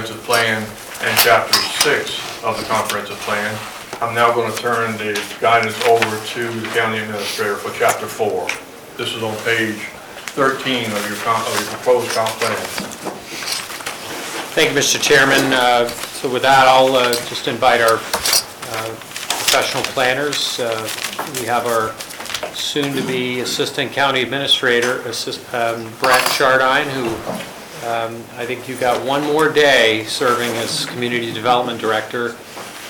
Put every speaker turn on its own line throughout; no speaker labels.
comprehensive plan and chapter six of the comprehensive plan. I'm now going to turn the guidance over to the county administrator for chapter four. This is on page 13 of your, of your proposed comp plan.
Thank you, Mr. Chairman. Uh, So with that, I'll uh, just invite our uh, professional planners. Uh, We have our soon-to-be Assistant County Administrator, Assist- um, Brett Chardine, who um, I think you've got one more day serving as Community Development Director.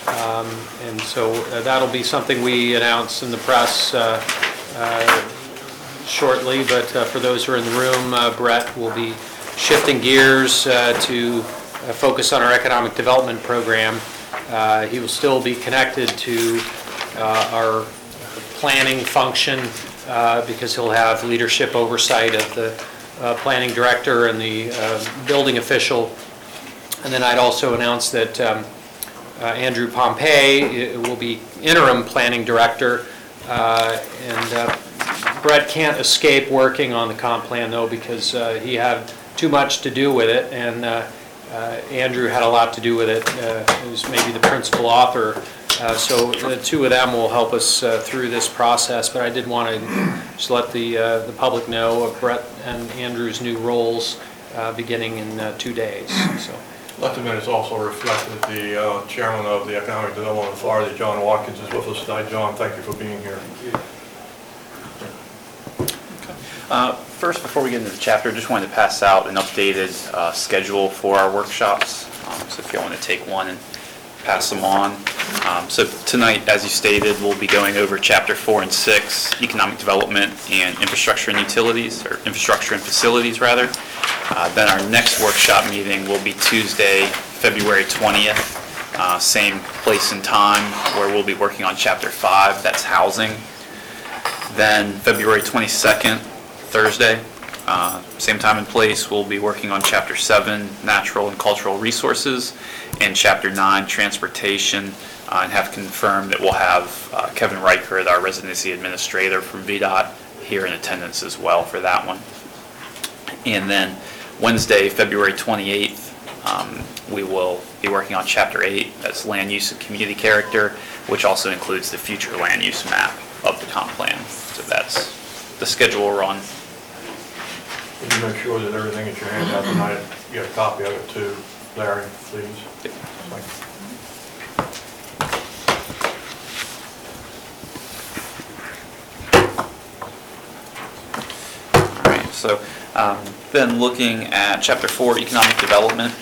Um, And so uh, that'll be something we announce in the press uh, uh, shortly, but uh, for those who are in the room, uh, Brett will be shifting gears uh, to uh, focus on our economic development program. Uh, He will still be connected to uh, our planning function uh, because he'll have leadership oversight of the uh, planning director and the uh, building official. And then I'd also announce that um, uh, Andrew Pompey uh, will be interim planning director. Uh, And uh, Brett can't escape working on the comp plan though because uh, he had too much to do with it and uh, uh, Andrew had a lot to do with it. Uh, He was maybe the principal author. Uh, So the two of them will help us uh, through this process, but I did want to just let the, uh, the public know of Brett and Andrew's new roles uh, beginning in uh, two days, so.
Let the minutes also reflect that the uh, chairman of the Economic Development Authority, John Watkins, is with us tonight. John, thank you for being here.
Uh, First, before we get into the chapter, I just wanted to pass out an updated uh, schedule for our workshops. Um, So if you want to take one and pass them on. Um, So tonight, as you stated, we'll be going over Chapter 4 and 6, Economic Development and Infrastructure and Utilities, or Infrastructure and Facilities, rather. Uh, Then our next workshop meeting will be Tuesday, February 20th, uh, same place and time, where we'll be working on Chapter 5, that's Housing. Then February 22nd, Thursday, uh, same time and place, we'll be working on Chapter 7, Natural and Cultural Resources, and Chapter 9, Transportation, uh, and have confirmed that we'll have uh, Kevin Reichert, our residency administrator from VDOT, here in attendance as well for that one. And then Wednesday, February 28th, um, we will be working on Chapter 8, that's Land Use and Community Character, which also includes the future land use map of the comp plan. So that's the schedule we're on.
You make sure that everything that you hand out tonight, you get a copy of it too, Larry, please?
All right, so um, then looking at Chapter 4, Economic Development,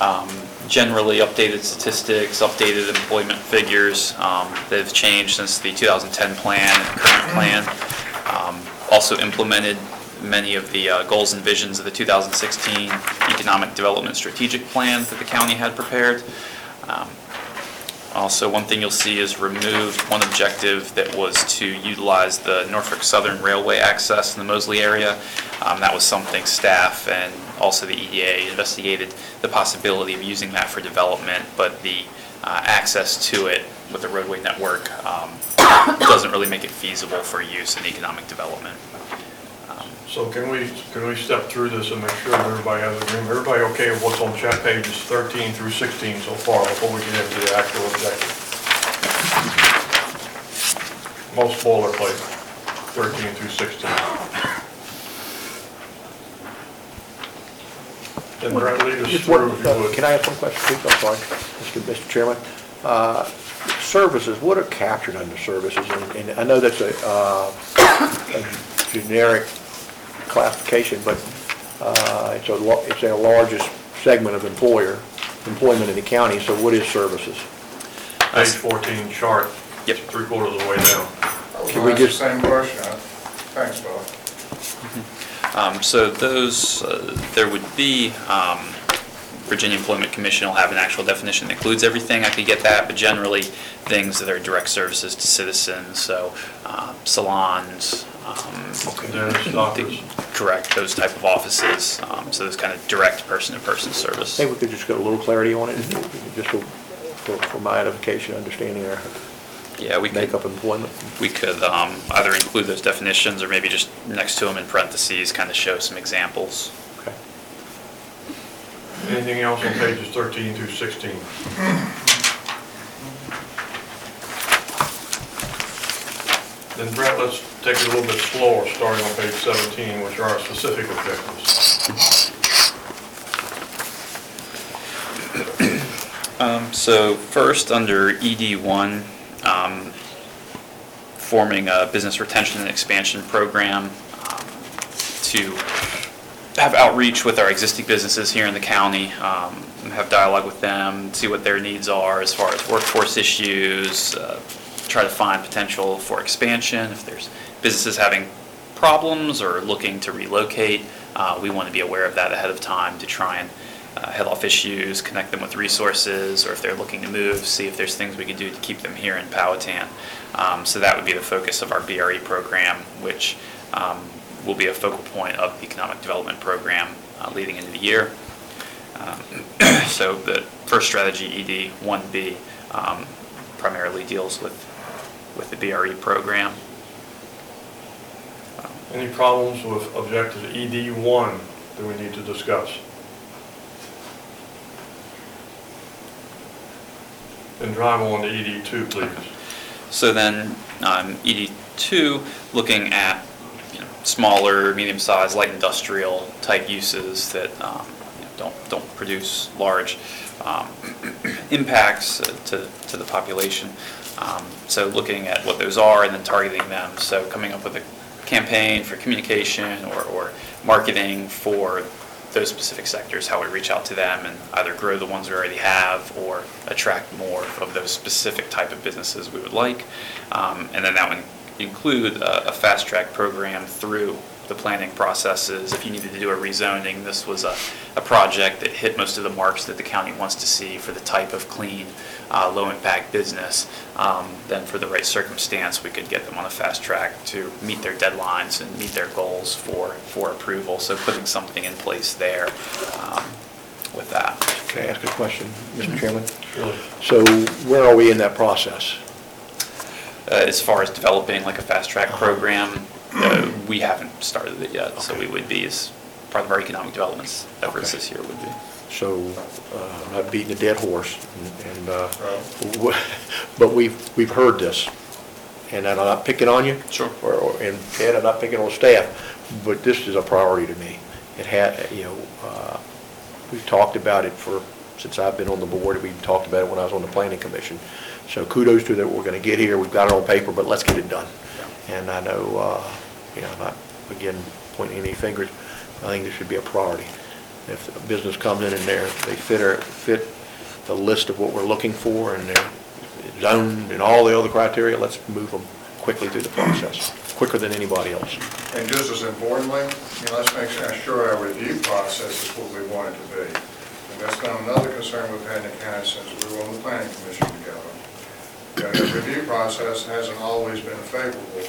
um, generally updated statistics, updated employment figures um, that have changed since the 2010 plan and current plan. Um, Also implemented many of the uh, goals and visions of the 2016 Economic Development Strategic Plan that the county had prepared. Um, also, one thing you'll see is removed one objective that was to utilize the Norfolk Southern Railway access in the Mosley area. Um, That was something staff and also the EDA investigated the possibility of using that for development, but the uh, access to it with the roadway network um, doesn't really make it feasible for use in economic development.
So can we, can we step through this and make sure that everybody has agreement? Everybody okay with what's on chat pages 13 through 16 so far before we get into the actual objective? Most boilerplate, 13 through 16. Then Brett, lead us
Just one-
through if you
uh,
would.
Can I ask one question, please? I'm sorry, Mr. Mr. Chairman. Uh, Services, what are captured under services? And- And I know that's a uh, a generic classification, but uh, it's a, lo- it's our largest segment of employer, employment in the county, so what is services?
Page 14 chart.
Yep.
Three quarters of the way down.
Can we
Well, that's the
just-
Same question. huh? Thanks, Bill.
Um, So those, uh, there would be, um, Virginia Employment Commission will have an actual definition that includes everything, I could get that, but generally, things that are direct services to citizens, so uh, salons, um,
Dentist, doctors.
correct, those type of offices, um, so those kind of direct person-to-person service.
I think we could just get a little clarity on it, just for- for for my edification, understanding our
Yeah, we could,
makeup of employment.
we could um, either include those definitions, or maybe just next to them in parentheses, kind of show some examples.
Okay.
Anything else on pages 13 through 16? Then Brett, let's take it a little bit slower, starting on page 17, which are our specific objectives.
Um, So first, under ED1, um, forming a business retention and expansion program um, to have outreach with our existing businesses here in the county, um, have dialogue with them, see what their needs are as far as workforce issues, uh, try to find potential for expansion. If there's businesses having problems or looking to relocate, uh, we want to be aware of that ahead of time to try and uh, head off issues, connect them with resources, or if they're looking to move, see if there's things we can do to keep them here in Powhatan. Um, So that would be the focus of our BRE program, which um, will be a focal point of the economic development program uh, leading into the year. Um, So the first strategy, ED 1B, um, primarily deals with, with the BRE program.
Any problems with objective ED1 that we need to discuss? Then drive on to ED2, please.
So then, um, ED2, looking at, you know, smaller, medium-sized, light industrial type uses that, um, you know, don't, don't produce large, um, impacts uh, to, to the population. Um, So looking at what those are and then targeting them. So coming up with a campaign for communication or, or marketing for those specific sectors, how we reach out to them and either grow the ones we already have or attract more of those specific type of businesses we would like. Um, And then that would include a, a fast track program through the planning processes. If you needed to do a rezoning, this was a, a project that hit most of the marks that the county wants to see for the type of clean, uh, low impact business. Um, Then for the right circumstance, we could get them on a fast track to meet their deadlines and meet their goals for, for approval. So putting something in place there um, with that.
Can I ask a question, Mr. Chairman?
Really?
So where are we in that process?
Uh, As far as developing like a fast track program, uh, we haven't started it yet, so we would be as part of our economic development efforts
Okay.
this year would be.
So, uh, not beating a dead horse, and- and, uh, w- but we've, we've heard this, and I'm not picking on you.
Sure.
Or, or- and Ed, I'm not picking on staff, but this is a priority to me. It had, you know, uh, we've talked about it for, since I've been on the board, we've talked about it when I was on the planning commission. So kudos to that, we're gonna get here, we've got it on paper, but let's get it done. And I know, uh, you know, not, again, pointing any fingers, I think this should be a priority. If a business comes in and they're, they fit fit the list of what we're looking for and they're zoned and all the other criteria, let's move them quickly through the process, quicker than anybody else.
And just as importantly, you know, let's make sure our review process is what we want it to be. And that's been another concern we've had in the county since we were on the planning commission together. The review process hasn't always been favorable,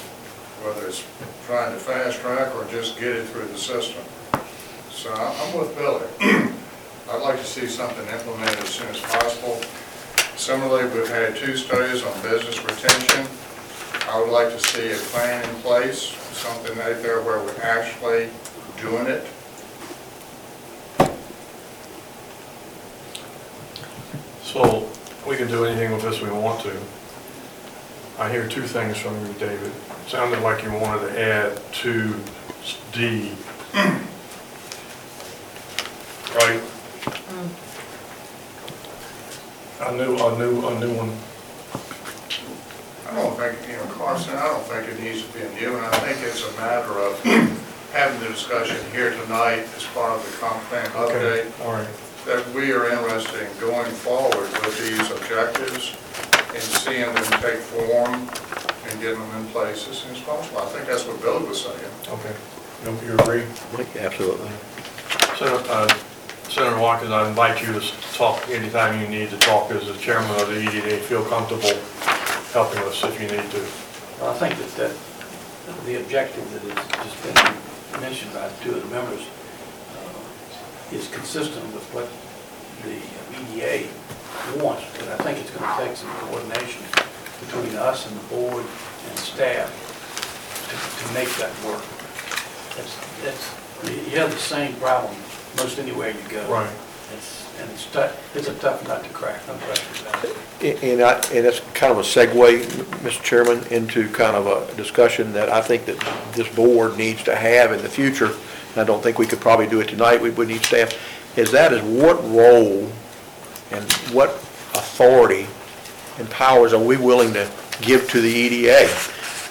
whether it's trying to fast track or just get it through the system. So I'm with Billy. I'd like to see something implemented as soon as possible. Similarly, we've had two studies on business retention. I would like to see a plan in place, something out there where we're actually doing it.
So we can do anything with this we want to. I hear two things from you, David. Sounded like you wanted to add to D. Right? A new, a new, a new one.
I don't think, you know, Carson, I don't think it needs to be a new, and I think it's a matter of having the discussion here tonight as part of the comp plan
Okay,
update,
all right.
that we are interested in going forward with these objectives and seeing them take form and getting them in place as soon as possible. I think that's what Bill was saying.
Okay. You you agree?
Absolutely.
Senator uh, Senator Watkins, I invite you to talk anytime you need to talk as the chairman of the EDA. Feel comfortable helping us if you need to.
Well, I think that, that the objective that has just been mentioned by two of the members uh, is consistent with what the EDA wants, but I think it's going to take some coordination between us and the board and staff to, to make that work. That's, that's, you have the same problem most anywhere you go.
Right.
It's, and it's tough, it's a tough nut to crack, no question about it.
And I, and it's kind of a segue, Mr. Chairman, into kind of a discussion that I think that this board needs to have in the future. And I don't think we could probably do it tonight, we would need staff, is that is what role and what authority and powers are we willing to give to the EDA?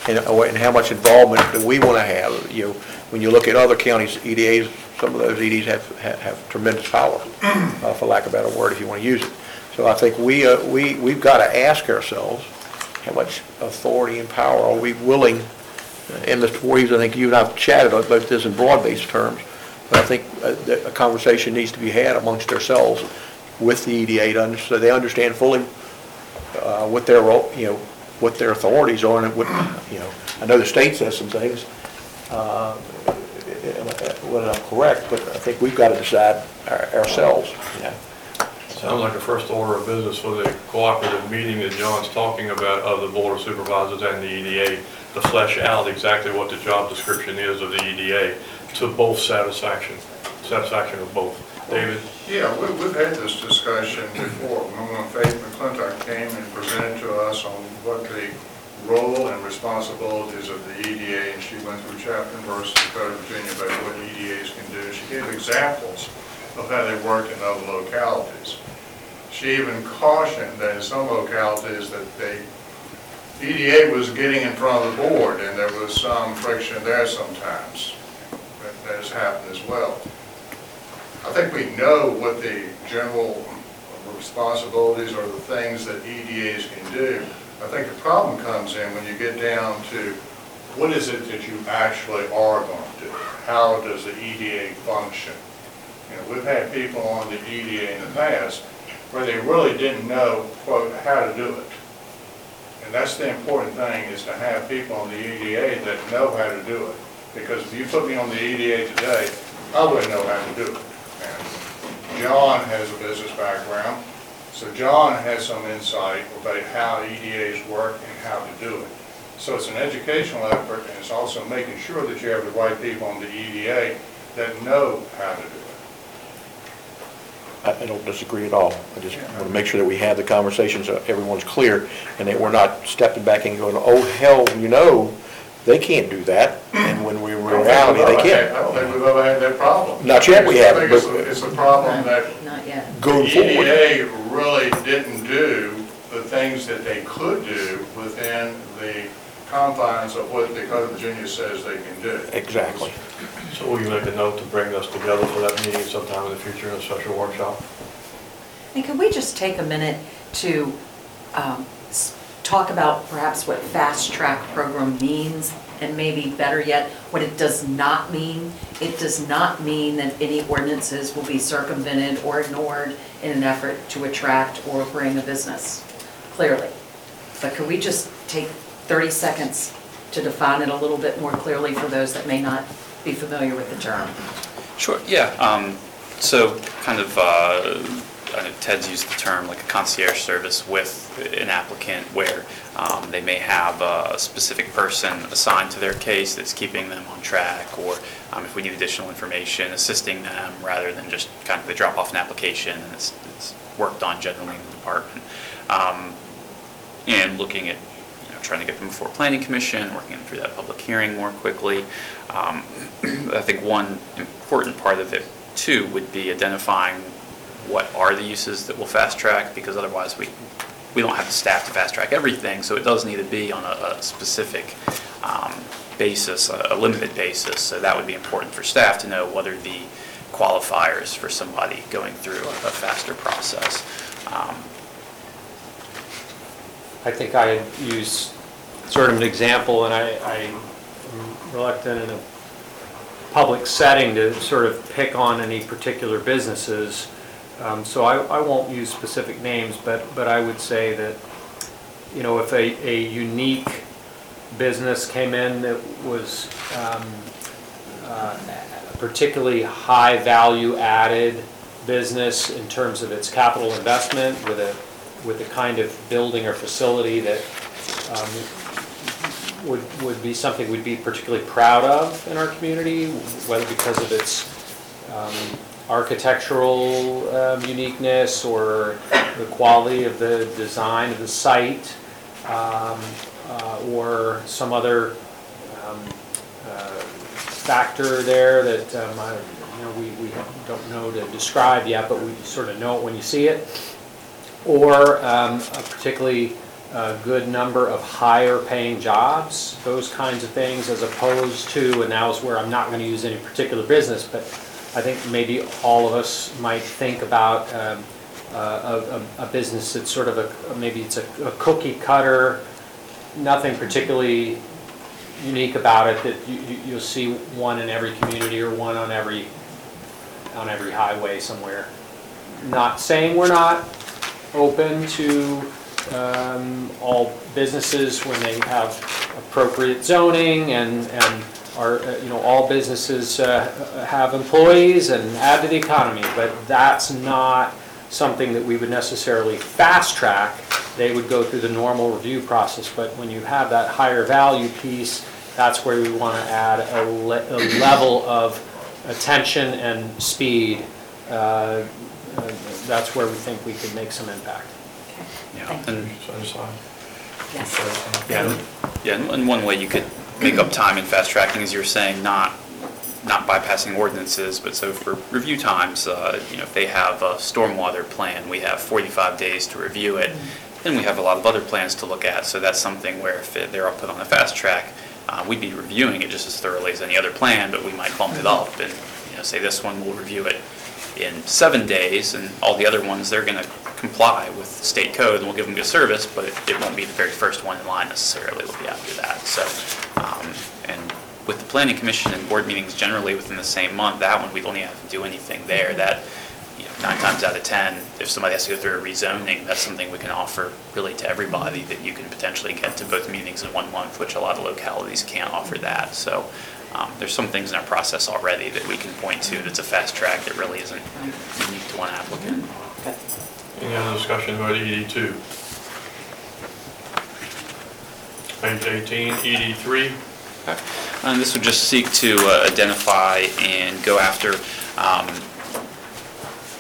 And, uh, and how much involvement do we want to have? You know, when you look at other counties, EDAs, some of those EDs have, have- have tremendous power, uh, for lack of a better word, if you want to use it. So I think we, uh, we, we've got to ask ourselves, how much authority and power are we willing, uh, and Mr. Voorhees, I think you and I have chatted about this in broad-based terms, but I think uh, that a conversation needs to be had amongst ourselves with the EDA to under, so they understand fully uh, what their, role, you know, what their authorities are and what, you know, I know the state says some things, uh, whether I'm correct, but I think we've got to decide our- ourselves, know.
Sounds like the first order of business for the cooperative meeting that John's talking about of the Board of Supervisors and the EDA to flesh out exactly what the job description is of the EDA to both satisfaction, satisfaction of both. David?
Yeah, we- we've had this discussion before. When Faith McClintock came and presented to us on what the role and responsibilities of the EDA, and she went through chapter and verse of the Code of Virginia about what EDAs can do. She gave examples of how they worked in other localities. She even cautioned that in some localities that they, EDA was getting in front of the board, and there was some friction there sometimes. That has happened as well. I think we know what the general responsibilities or the things that EDAs can do. I think the problem comes in when you get down to what is it that you actually are going to do? How does the EDA function? You know, we've had people on the EDA in the past where they really didn't know, quote, how to do it. And that's the important thing, is to have people on the EDA that know how to do it. Because if you put me on the EDA today, I wouldn't know how to do it. And John has a business background, so John has some insight about how EDAs work and how to do it. So it's an educational effort, and it's also making sure that you have the right people on the EDA that know how to do it.
I I don't disagree at all. I just want to make sure that we have the conversations, so everyone's clear, and that we're not stepping back and going, oh, hell, you know, they can't do that, and when we were in reality, they can't.
I don't think we've ever had that problem.
Not yet we haven't,
I think it's
but-
a- it's a problem that
Not yet.
Going
The
forward.
EDA really didn't do the things that they could do within the confines of what the Code of Virginia says they can do.
Exactly.
So will you make a note to bring us together for that meeting sometime in the future in a special workshop?
And can we just take a minute to um, s- talk about perhaps what fast track program means? And maybe better yet, what it does not mean? It does not mean that any ordinances will be circumvented or ignored in an effort to attract or bring a business, clearly. But could we just take 30 seconds to define it a little bit more clearly for those that may not be familiar with the term?
Sure, yeah. Um, So kind of, uh, I know Ted's used the term like a concierge service with an applicant where um, they may have a specific person assigned to their case that's keeping them on track, or um, if we need additional information, assisting them rather than just kind of they drop off an application and it's it's worked on generally in the department. Um, and looking at, you know, trying to get them before planning commission, working through that public hearing more quickly. Um, I think one important part of it too would be identifying what are the uses that will fast track, because otherwise we, we don't have the staff to fast track everything, so it does need to be on a, a specific um, basis, a a limited basis. So that would be important for staff to know what are the qualifiers for somebody going through a a faster process. Um,
I think I use sort of an example, and I, I'm reluctant in a public setting to sort of pick on any particular businesses. Um, So I, I won't use specific names, but, but I would say that, you know, if a, a unique business came in that was um, uh, a particularly high value added business in terms of its capital investment with a, with the kind of building or facility that um, would, would be something we'd be particularly proud of in our community, whether because of its um, architectural um, uniqueness or the quality of the design of the site, um, uh, or some other um, uh, factor there that, um, I- you know, we we don't know to describe yet, but we sort of know it when you see it. Or um, a particularly uh, good number of higher-paying jobs, those kinds of things, as opposed to, and now is where I'm not going to use any particular business, but I think maybe all of us might think about um, uh, a a- a business that's sort of a, maybe it's a a cookie cutter, nothing particularly unique about it, that you, you- you'll see one in every community or one on every, on every highway somewhere. Not saying we're not open to um, all businesses when they have appropriate zoning and, and are, uh, you know, all businesses uh, have employees and add to the economy, but that's not something that we would necessarily fast track. They would go through the normal review process, but when you have that higher value piece, that's where we want to add a le- a level of attention and speed. Uh, uh, That's where we think we could make some impact.
Yeah,
Thank
and-
Set aside.
Yes.
Yeah, and- yeah, and and one way you could make up time in fast tracking as you're saying not, not bypassing ordinances, but so for review times, uh, you know, if they have a stormwater plan, we have 45 days to review it, then we have a lot of other plans to look at, so that's something where if it- they're all put on the fast track, uh, we'd be reviewing it just as thoroughly as any other plan, but we might bump it up and, you know, say this one, we'll review it in seven days, and all the other ones, they're gonna comply with state code, and we'll give them good service, but it won't be the very first one in line necessarily, it'll be after that, so. um, And with the planning commission and board meetings generally within the same month, that one, we don't even have to do anything there, that, you know, nine times out of 10, if somebody has to go through a rezoning, that's something we can offer really to everybody, that you can potentially get to both meetings in one month, which a lot of localities can't offer that, so. um, There's some things in our process already that we can point to that's a fast track that really isn't unique to one applicant.
Any other discussion about ED two? Page eighteen, ED three.
And this would just seek to uh, identify and go after um,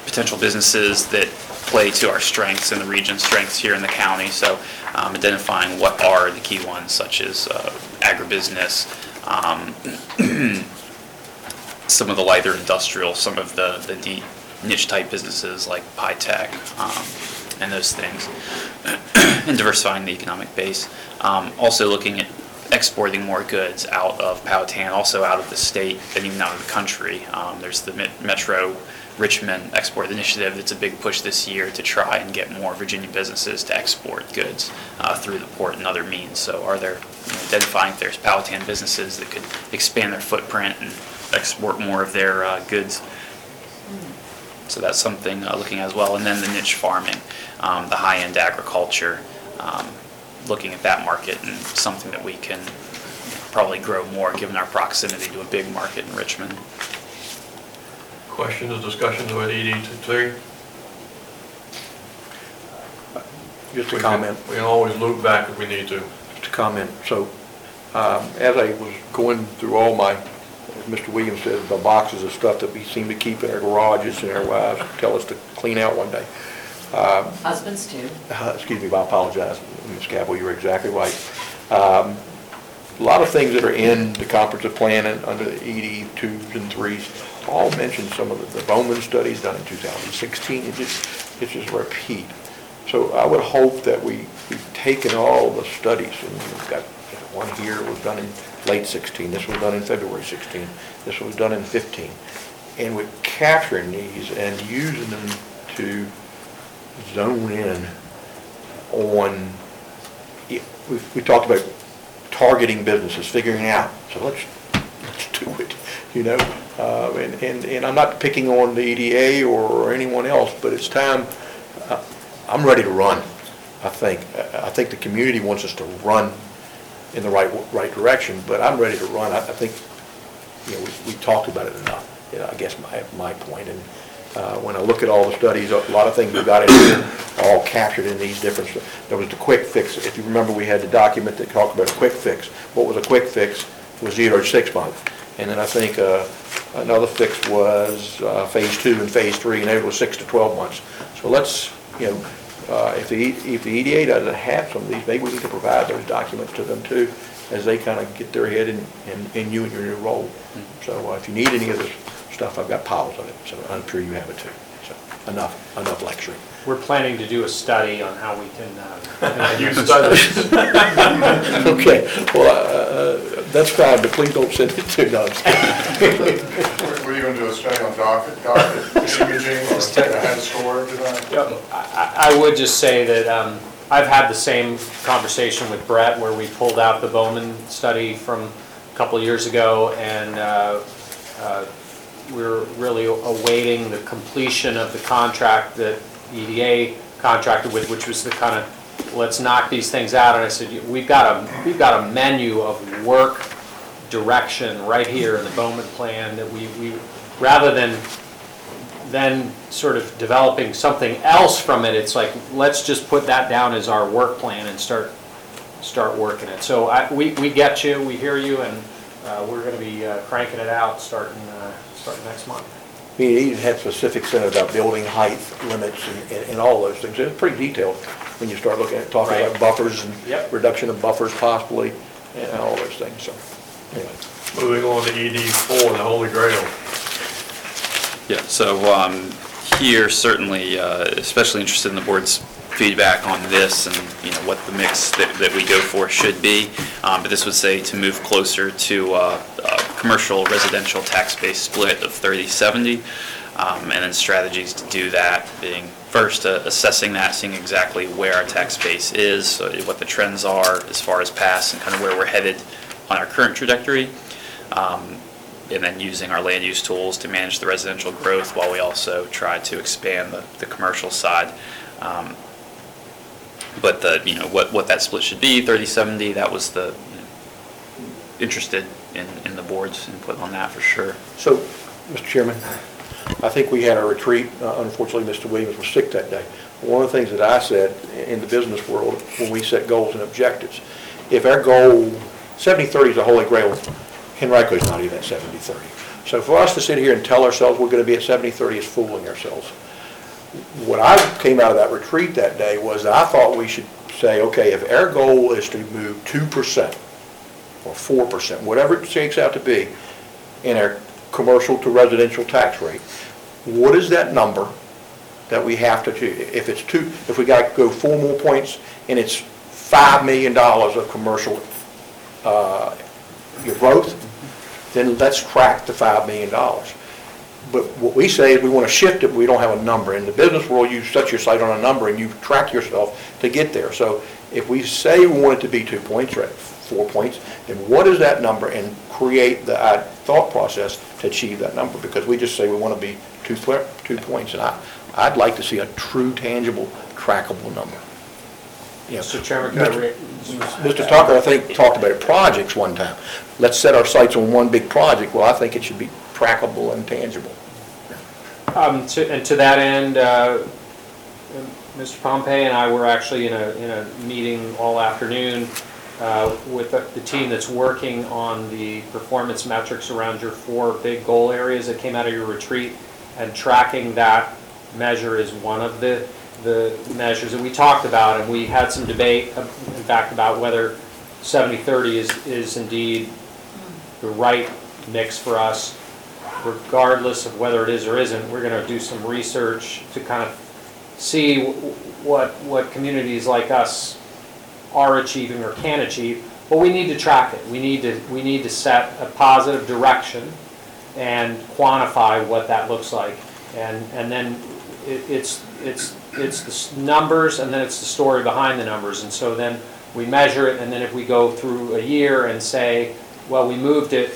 potential businesses that play to our strengths and the region's strengths here in the county. So um, identifying what are the key ones, such as uh, agribusiness, um, some of the lighter industrial, some of the the deep niche-type businesses like Pie Tech, um, and those things, and diversifying the economic base. Um, Also looking at exporting more goods out of Powhatan, also out of the state, and even out of the country. Um, There's the Metro Richmond Export Initiative that's a big push this year to try and get more Virginia businesses to export goods uh, through the port and other means. So are there, you know, identifying if there's Powhatan businesses that could expand their footprint and export more of their uh, goods so that's something uh, looking at as well. And then the niche farming, um, the high-end agriculture, um, looking at that market and something that we can probably grow more given our proximity to a big market in Richmond.
Questions, discussions about ED three?
Just
We
a
can-
comment.
We can always loop back if we need to.
to comment. So, um, as I was going through all my, as Mr. Williams said, the boxes of stuff that we seem to keep in our garages and our wives tell us to clean out one day. Um,
Husbands too.
uh, Excuse me, I apologize, Ms. Cabell, you're exactly right. Um, A lot of things that are in the comprehensive plan and under the ED twos and threes, all mention some of the the Bowman studies done in 2016. It just, it's just a repeat. So I would hope that we, we've taken all the studies, and we've got, one here was done in late 16, this was done in February 16, this was done in 15, and we're capturing these and using them to zone in on, we, talked about targeting businesses, figuring out, so let's, let's do it, you know? Uh, and, and, and I'm not picking on the EDA or anyone else, but it's time, uh, I'm ready to run, I think. I think the community wants us to run in the right, right direction, but I'm ready to run. I, I think, you know, we, we talked about it enough, you know, I guess my, my point. And, uh, when I look at all the studies, a lot of things we've got in here are all captured in these different, there was the quick fix. If you remember, we had the document that talked about a quick fix. What was a quick fix was zero to six months. And then I think, uh, Another fix was uh, phase two and phase three, and it was six to 12 months. So let's, you know, uh, if the, if the EDA doesn't have some of these, maybe we need to provide those documents to them too, as they kind of get their head in, in- in you and your new role. So uh, if you need any of this stuff, I've got piles of it, so I'm sure you have it too. So enough, enough lecturing.
We're planning to do a study on how we can, uh,
You studied.
Okay, well, uh, that's fine, but please don't send it to, no, I'm just kidding.
Were were you going to do a study on docket, docket imaging or head score design?
I I would just say that um, I've had the same conversation with Brett where we pulled out the Bowman study from a couple of years ago, and uh, uh, we're really awaiting the completion of the contract that EDA contracted with, which was the kind of, let's knock these things out. And I said, we've got a, we've got a menu of work direction right here in the Bowman plan that we, we, rather than then sort of developing something else from it, it's like, let's just put that down as our work plan and start, start working it. So I, we, we get you, we hear you, and uh, we're gonna be uh, cranking it out starting, uh, starting next month.
I mean, it even had specifics in it about building height limits and- and, and all those things. It's pretty detailed when you start looking at, talking about buffers and
Yep.
reduction of buffers possibly, and all those things, so, anyway.
Moving on to ED four, the Holy Grail.
Yeah, so um, here, certainly, uh, especially interested in the board's feedback on this and, you know, what the mix that that we go for should be. Um, But this would say to move closer to uh, a commercial residential tax base split of 30/70. um, And then strategies to do that being, first, uh, assessing that, seeing exactly where our tax base is, so what the trends are as far as past and kind of where we're headed on our current trajectory Um, and then using our land use tools to manage the residential growth while we also try to expand the, the commercial side. Um, But the, you know, what, what that split should be, 30-70, that was the, you know, interested in, in the board's input on that for sure.
So, Mr. Chairman, I think we had a retreat, Uh, unfortunately, Mr. Williams was sick that day. One of the things that I said in the business world, when we set goals and objectives, if our goal, 70-30 is the holy grail, Henrico's not even at 70-30. So for us to sit here and tell ourselves we're gonna be at 70-30 is fooling ourselves. What I came out of that retreat that day was that I thought we should say, okay, if our goal is to move 2% or 4%, whatever it shakes out to be, in our commercial to residential tax rate, what is that number that we have to, achieve? if it's two, if we got to go four more points, and it's $5 million of commercial uh, growth, then let's crack the $5 million. But what we say is we want to shift it, but we don't have a number. In the business world, you set your sight on a number and you track yourself to get there. So if we say we want it to be two points or four points, then what is that number and create the uh, thought process to achieve that number? Because we just say we want to be two, two points, and I, I'd like to see a true tangible, trackable number. You know,
Mr. Chairman, can I
Mr.
re-
Mr. Tucker, I think, talked about projects one time. Let's set our sights on one big project. Well, I think it should be trackable and tangible.
Um, to- And to that end, uh, Mr. Pompey and I were actually in a, in a meeting all afternoon uh, with the the team that's working on the performance metrics around your four big goal areas that came out of your retreat, and tracking that measure is one of the, the measures that we talked about, and we had some debate, uh, in fact, about whether 70-30 is, is indeed the right mix for us regardless of whether it is or isn't, we're going to do some research to kind of see wh- what, what communities like us are achieving or can achieve, but we need to track it. We need to, we need to set a positive direction and quantify what that looks like. And, and then it, it's, it's, it's the numbers and then it's the story behind the numbers. And so then we measure it and then if we go through a year and say, well, we moved it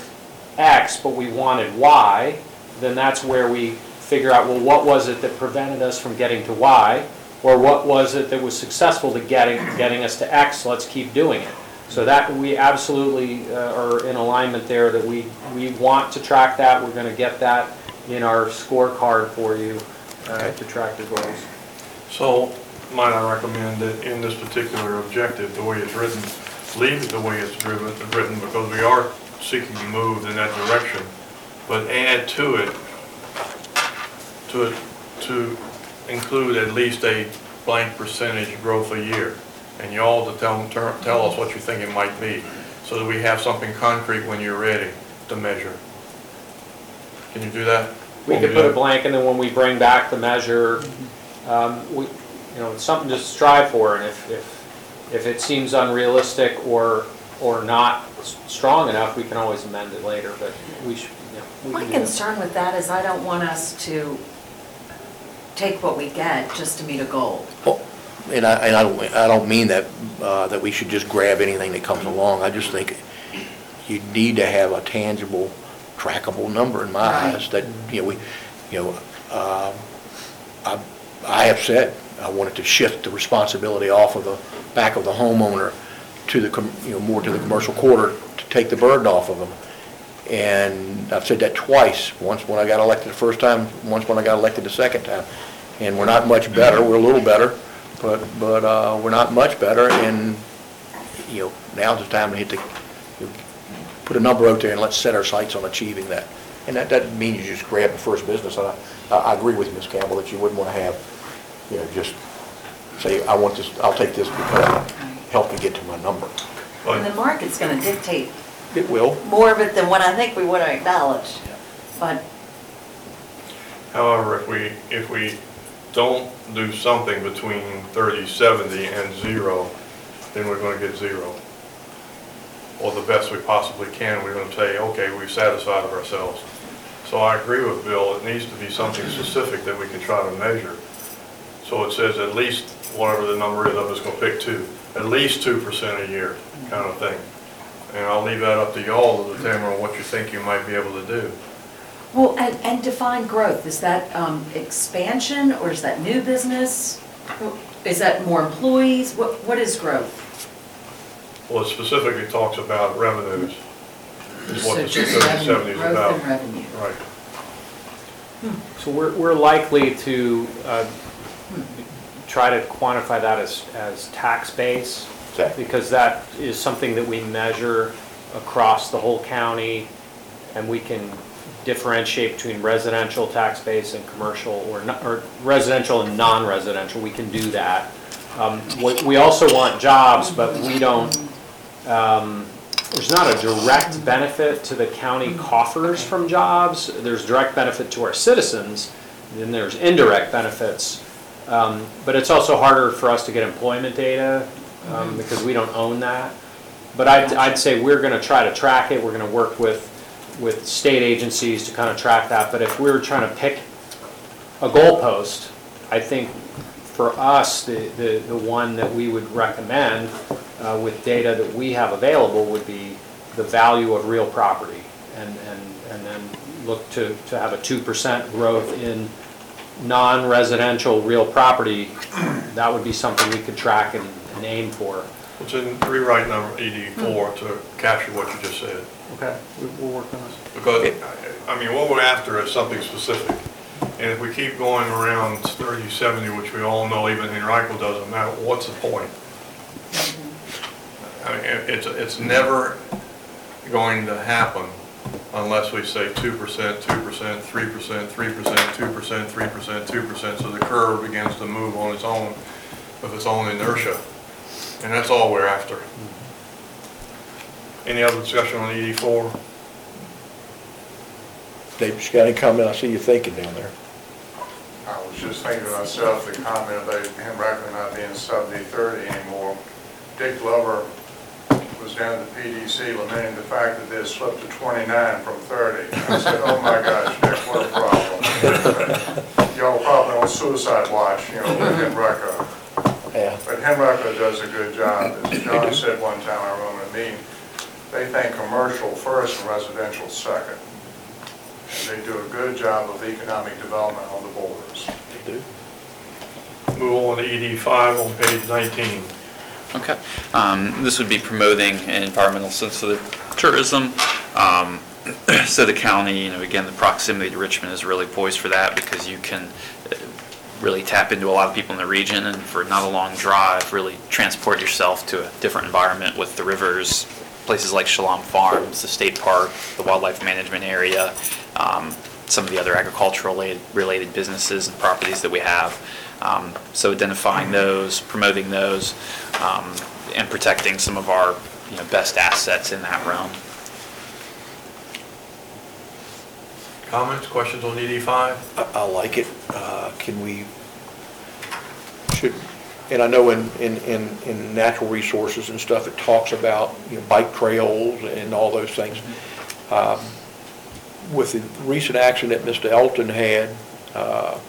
X, but we wanted Y, then that's where we figure out, well, what was it that prevented us from getting to Y? Or what was it that was successful to getting, getting us to X, let's keep doing it. So that, we absolutely uh, are in alignment there, that we, we want to track that, we're gonna get that in our scorecard for you uh, to track the goals.
So might I recommend that in this particular objective, the way it's written, leave it the way it's driven, written, because we are seeking to move in that direction. but add to it, to, it to include at least a blank percentage growth a year. And you all to tell, tell us what you think it might be, so that we have something concrete when you're ready to measure. Can you do that?
We could put a blank, and then when we bring back the measure, um, we, you know, it's something to strive for, and if, if, if it seems unrealistic or, or not s- strong enough, we can always amend it later, but we should, you know. we
My
can do that.
concern with that is I don't want us to take what we get just to meet a goal.
Well, And I, and I don't, I don't mean that, uh, that we should just grab anything that comes along. I just think you need to have a tangible, trackable number in my
Right.
eyes that, you know, we, you know, um, I, I have said, I wanted to shift the responsibility off of the back of the homeowner to the, com- you know, more to the commercial quarter to take the burden off of them. And I've said that twice, once when I got elected the first time, once when I got elected the second time. And we're not much better, we're a little better, but, but, uh, we're not much better, and, you know, now's the time to hit the, you know, put a number out there and let's set our sights on achieving that. And that doesn't mean you just grab the first business, and I, I agree with Ms. Cabell, that you wouldn't want to have, you know, just say, I want this, I'll take this because help me get to my number.
And the market's gonna dictate
It will,
more of it than what I think we want to acknowledge. But
However, if we, if we don't do something between 30, 70 and zero, then we're gonna get zero. Or the best we possibly can, we're gonna say, okay, we've satisfied of ourselves. So I agree with Bill, it needs to be something specific that we can try to measure. So it says at least, whatever the number is, I'm just gonna pick two, at least 2% a year, kind of thing. And I'll leave that up to y'all to determine what you think you might be able to do.
Well, and, and define growth, is that um, expansion, or is that new business? Is that more employees? What, what is growth?
Well, it specifically talks about revenues, is what
So
the
just
30,
revenue,
70 is
Growth
about.
and revenue.
Right.
So we're, we're likely to uh, try to quantify that as, as tax base,
Exactly.
because that is something that we measure across the whole county, and we can differentiate between residential tax base and commercial, or, no- or residential and non-residential, we can do that. Um, We we also want jobs, but we don't, um, there's not a direct benefit to the county coffers from jobs. There's direct benefit to our citizens, then there's indirect benefits. Um, But it's also harder for us to get employment data um, because we don't own that. But I'd, I'd say we're gonna try to track it, we're gonna work with, with state agencies to kind of track that. But if we were trying to pick a goalpost, I think for us, the, the, the one that we would recommend uh, with data that we have available would be the value of real property. And, and, and then look to, to have a two percent growth in non-residential real property. That would be something we could track and, and aim for.
It's in rewrite number ED4 to capture what you just said.
Okay, we'll work on this.
Because, I I mean, what we're after is something specific. And if we keep going around 30, 70, which we all know even Henrico doesn't matter, what's the point? I mean, it- it's, it's never going to happen unless we say 2%, 2%, 3%, 3%, 2%, 3%, 2%, so the curve begins to move on its own with its own inertia. And that's all we're after. Mm-hmm. Any other discussion on E ED4?
Dave, you got any comment? I see you thinking down there.
I was just thinking to myself, the comment about him Rackman not being 70-30 anymore. Dick Glover was down at the PDC lamenting the fact that they had slipped to 29 from 30. I said, oh my gosh, Dick, what a problem. Y'all probably on suicide watch, you know, with Henrico.
Yeah.
But Henrico does a good job. As John said one time, I remember a meeting, they think commercial first and residential second. And they do a good job of economic development on the borders.
They do.
Move on to ED5 on page 19.
Okay. Um, This would be promoting an environmental sensitive tourism. Um, So the county, you know, again, the proximity to Richmond is really poised for that because you can uh, really tap into a lot of people in the region and for not a long drive, really transport yourself to a different environment with the rivers, places like Shalom Farms, the state park, the wildlife management area, um, some of the other agricultural related- related businesses and properties that we have. Um, So identifying those, promoting those, um, and protecting some of our, you know, best assets in that realm.
Comments, questions on ED five?
I, I like it. Uh, Can we, should, and I know in, in, in, in natural resources and stuff, it talks about, you know, bike trails and all those things. Um, With the recent accident Mr. Elton had, uh,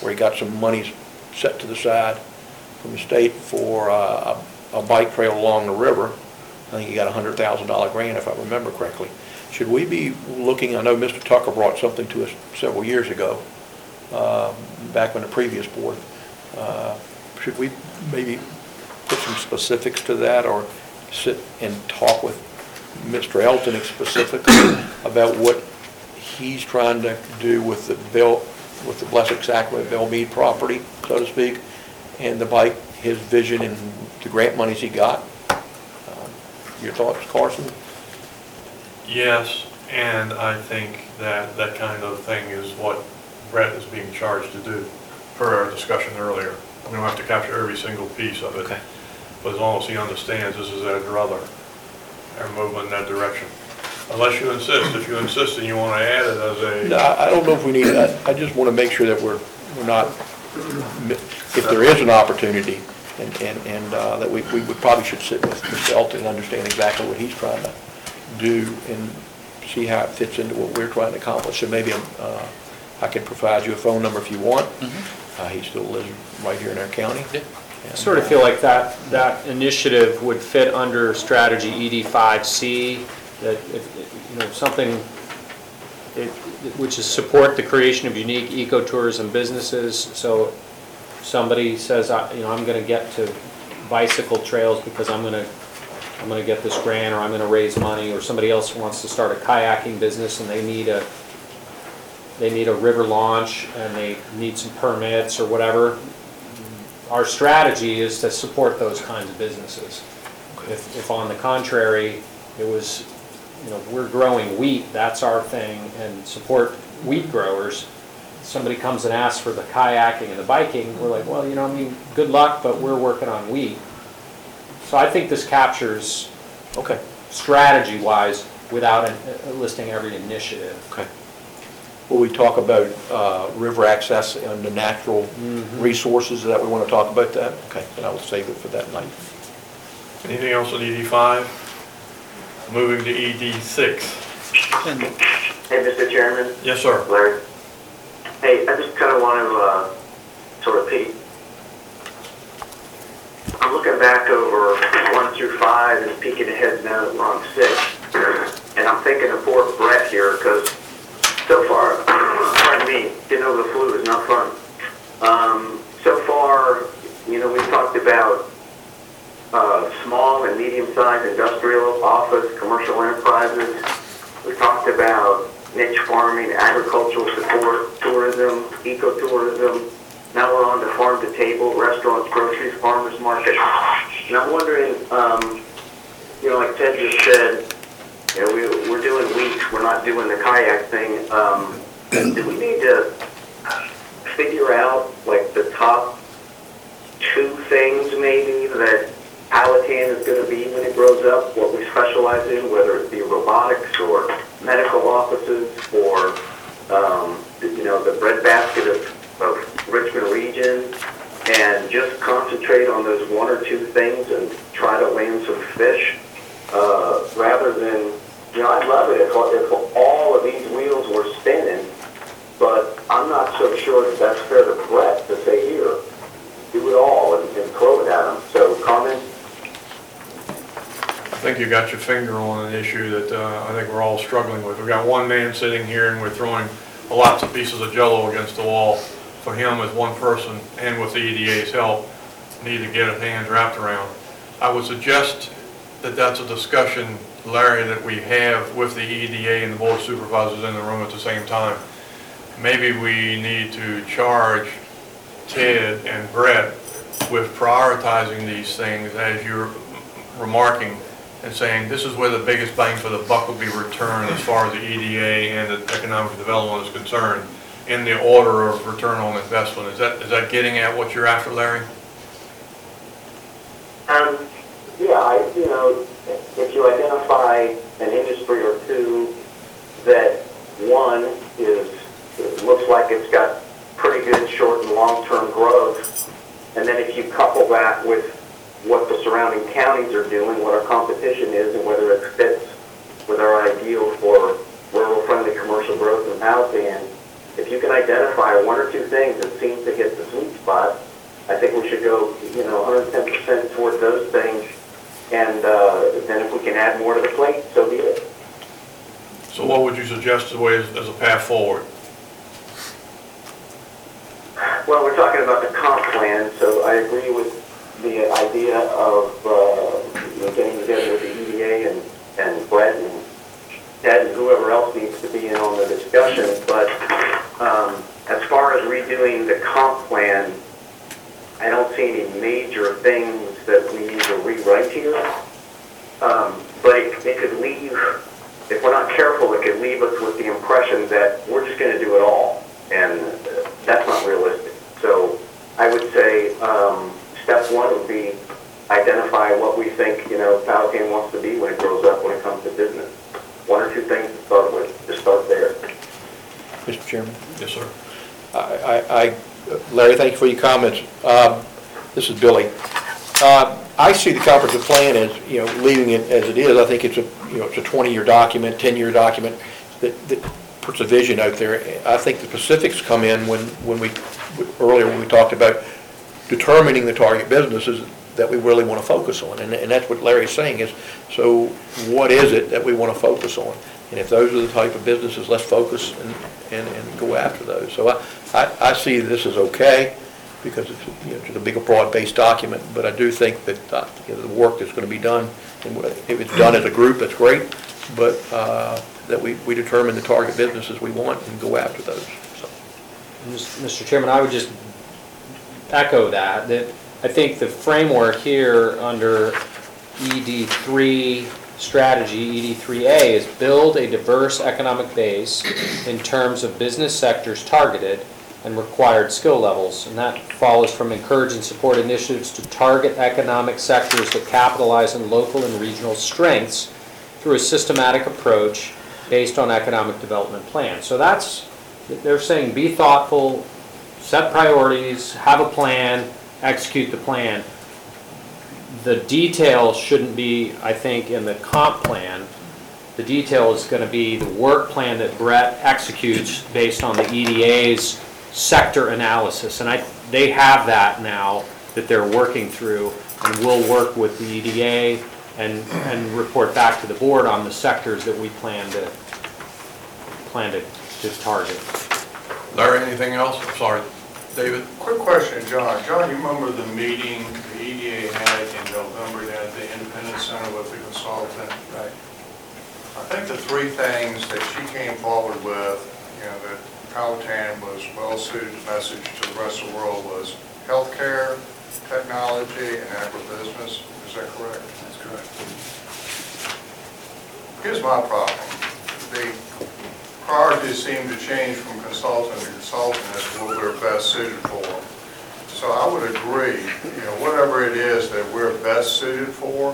where he got some money set to the side from the state for uh, a, bike trail along the river, I think he got a hundred thousand dollar grant, if I remember correctly. Should we be looking, I know Mr. Tucker brought something to us several years ago, um, back when the previous board. Uh, Should we maybe put some specifics to that, or sit and talk with Mr. Elton specifically about what he's trying to do with the Bill, with the Blessed Sacrament Belmead property, so to speak, and the bike, his vision and the grant monies he got? Um, Your thoughts, Carson?
Yes, and I think that that kind of thing is what Brett is being charged to do, per our discussion earlier. We don't have to capture every single piece of it. But as long as he understands this is their brother, and moving in that direction. Unless you insist, if you insist and you want to add it as
No,
a,
I I don't know if we need, I I just want to make sure that we're, we're not, if there is an opportunity, and, and, and uh, that we, we would probably should sit with Mr. Elton and understand exactly what he's trying to do and see how it fits into what we're trying to accomplish. So maybe uh, I can provide you a phone number if you want. Uh, He still lives right here in our county.
Yeah.
And,
Sort of
uh,
feel like that, that initiative would fit under strategy ED5C, that if, you know, something, it- which is support the creation of unique ecotourism businesses. So somebody says, I- you know, I'm going to get to bicycle trails because I'm going to, I'm going to get this grant, or I'm going to raise money, or somebody else wants to start a kayaking business and they need a, they need a river launch and they need some permits or whatever, our strategy is to support those kinds of businesses. If, if on the contrary, it was, you know, we're growing wheat, that's our thing, and support wheat growers, somebody comes and asks for the kayaking and the biking, we're like, well, you know, I mean, good luck, but we're working on wheat. So I think this captures,
Okay,
strategy-wise, without uh, listing every initiative.
okay. Will we talk about uh, river access and the natural resources that we want to talk about that? Okay, then I will save it for that night.
anything else on ED five? Moving to ED six.
And
Hey, Mr. Chairman,
Yes, sir.
Larry. Hey, I just kind of want to uh, sort of peek. I'm looking back over one through five and peeking ahead now that we're on six. And I'm thinking of poor Brett here because so far, pardon me, getting over the flu is not fun. Um, So far, you know, we've talked about uh, small and medium-sized industrial, office, commercial enterprises. We talked about niche farming, agricultural support, tourism, ecotourism. Now we're on to farm to table, restaurants, groceries, farmers market. And I'm wondering, um, you know, like Ted just said, you know, we, we're doing weeks, we're not doing the kayak thing. Um, do we need to figure out like the top two things maybe that Powhatan is going to be when it grows up, what we specialize in, whether it be robotics or medical offices or, um, you know, the breadbasket of, of Richmond region, and just concentrate on those one or two things and try to land some fish, uh, rather than, you know, I'd love it if, if all of these wheels were spinning, but I'm not so sure that that's fair to Brett to say, here, do it all and, and throw it at them. So comments?
I think you got your finger on an issue that uh, I think we're all struggling with. We've got one man sitting here and we're throwing lots of pieces of jello against the wall. For him as one person and with the EDA's help, need to get his hands wrapped around. I would suggest that that's a discussion, Larry, that we have with the EDA and the board of supervisors in the room at the same time. Maybe we need to charge Ted and Brett with prioritizing these things as you're remarking and saying, this is where the biggest bang for the buck will be returned as far as the EDA and the economic development is concerned, in the order of return on investment. Is that, is that getting at what you're after, Larry?
Um, yeah, I, you know, if you identify an industry or two that, one, is, it looks like it's got pretty good short and long-term growth, and then if you couple that with what the surrounding counties are doing, what our competition is, and whether it fits with our ideal for rural-friendly commercial growth in Powhatan, if you can identify one or two things that seem to hit the sweet spot, I think we should go, you know, 110% toward those things, and uh, then if we can add more to the plate, so be it.
So what would you suggest as a way, as a path forward?
Well, we're talking about the comp plan, so I agree with the idea of, uh, you know, getting together with the EDA and, and Brett and Ted and whoever else needs to be in on the discussion, but, um, as far as redoing the comp plan, I don't see any major things that we need to rewrite here. Um, but it, it could leave, if we're not careful, it could leave us with the impression that we're just gonna do it all, and uh, that's not realistic. So I would say, um, step one would be identify what we think, you know, Powhatan wants to be when it grows up, when it comes to business. One or two things to start with, to start there.
Mr. Chairman?
Yes, sir.
I, I, I- Larry, thank you for your comments. Um, This is Billy. Uh, I see the comprehensive plan as, you know, leaving it as it is. I think it's a, you know, it's a 20-year document, 10-year document that, that puts a vision out there. I think the specifics come in when, when we, earlier when we talked about determining the target businesses that we really want to focus on. And, and that's what Larry's saying is, so what is it that we want to focus on? And if those are the type of businesses, let's focus and, and, and go after those. So I, I, I see this as okay, because it's, you know, it's a big, broad-based document, but I do think that, uh, you know, the work that's gonna be done, and if it's done as a group, that's great, but, uh, that we, we determine the target businesses we want and go after those, so.
Mr. Chairman, I would just echo that, that I think the framework here under ED3 strategy, ED3A, is build a diverse economic base in terms of business sectors targeted and required skill levels. And that follows from encourage and support initiatives to target economic sectors that capitalize on local and regional strengths through a systematic approach based on economic development plans. So that's, they're saying be thoughtful, set priorities, have a plan, execute the plan. The detail shouldn't be, I think, in the comp plan. The detail is going to be the work plan that Brett executes based on the EDA's sector analysis. And I, they have that now that they're working through, and we'll work with the EDA and, and report back to the board on the sectors that we plan to, plan to, to target.
Larry, anything else? Sorry, David?
Quick question, John. John, you remember the meeting the EDA had in November down at the Independence Center with the consultant? Right. I think the three things that she came forward with, you know, that Powhatan was well-suited message to the rest of the world was healthcare, technology, and agribusiness. Is that correct? That's correct. Here's my problem. The priorities seem to change from consultant to consultant as to what we're best suited for. So I would agree, you know, whatever it is that we're best suited for.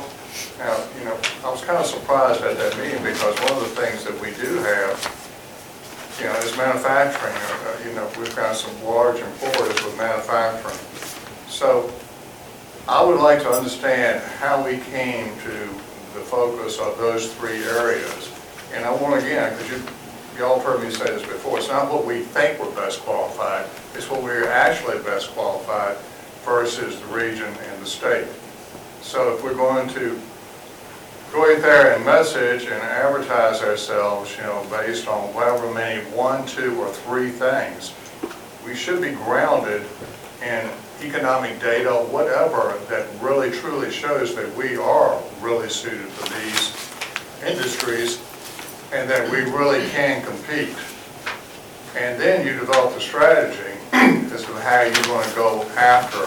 Now, you know, I was kind of surprised at that meeting because one of the things that we do have, you know, is manufacturing. Uh, You know, we've got some large employers with manufacturing. So I would like to understand how we came to the focus of those three areas. And I want, again, because you, y'all have heard me say this before, it's not what we think we're best qualified, it's what we're actually best qualified versus the region and the state. So if we're going to go out there and message and advertise ourselves, you know, based on however many, one, two, or three things, we should be grounded in economic data, whatever, that really truly shows that we are really suited for these industries and that we really can compete. And then you develop a strategy as to how you're going to go after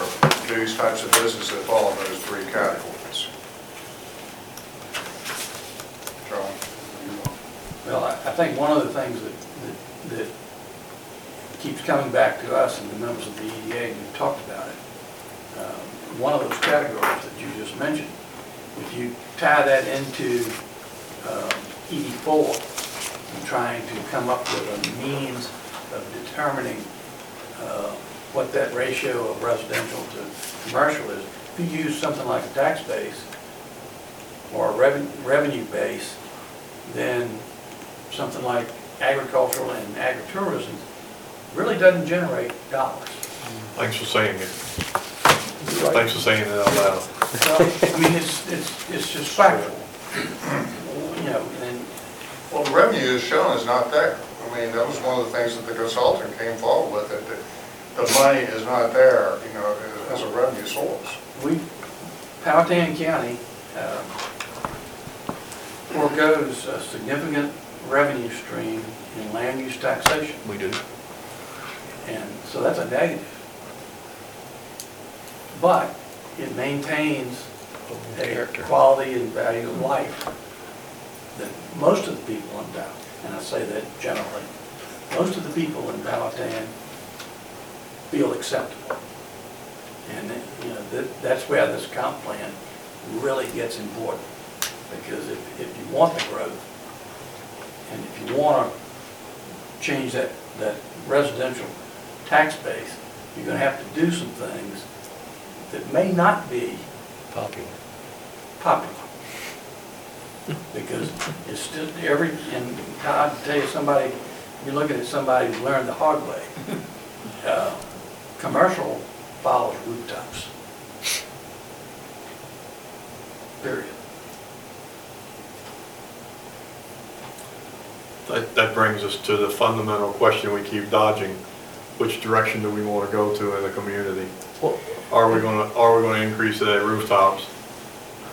these types of businesses that fall in those three categories. John?
Well, I, I think one of the things that, that, that keeps coming back to us and the members of the EDA, and we've talked about it, um, one of those categories that you just mentioned, if you tie that into um, ED4, and trying to come up with a means of determining uh, what that ratio of residential to commercial is, if you use something like a tax base or a revenue, revenue base, then something like agricultural and agritourism really doesn't generate dollars.
Thanks for saying it. Thanks for saying it out loud.
Well, I mean, it's, it's, it's just factual. You know, and
Well, the revenue is shown is not there. I mean, that was one of the things that the consultant came forward with, that the the money is not there, you know, as a revenue source.
we, Powhatan County um, foregoes a significant revenue stream in land use taxation.
We do.
And so that's a negative. But it maintains a quality and value of life that most of the people in Powhatan, and I say that generally, most of the people in Powhatan feel acceptable. And, you know, that, that's where this comp plan really gets important. Because if, if you want the growth, and if you want to change that, that residential tax base, you're gonna have to do some things that may not be
Popular.
popular. Because it's still, every, and I tell you, somebody, you're looking at somebody who learned the hard way. Uh, Commercial follows rooftops. Period.
That, that brings us to the fundamental question we keep dodging. Which direction do we want to go to in the community? Are we gonna, are we gonna increase the rooftops,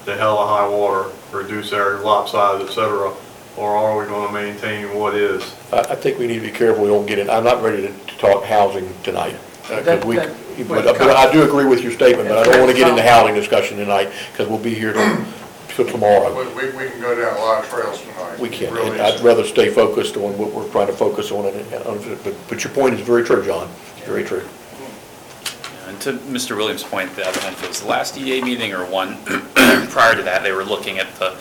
the hell hella high water, reduce area lot size, et cetera? Or are we gonna maintain what is?
I, I think we need to be careful we don't get in, I'm not ready to to talk housing tonight. uh, 'cause
That-
we,
that-
but but I do agree with your statement, but I don't want to get into housing discussion tonight, because we'll be here till, till tomorrow.
We, we we can go down a lot of trails tonight.
We can,
Really
and I'd rather stay focused on what we're trying to focus on, and, and- but, but your point is very true, John, very true.
To Mr. Williams' point, don't know if it was the last EDA meeting or one prior to that, they were looking at the,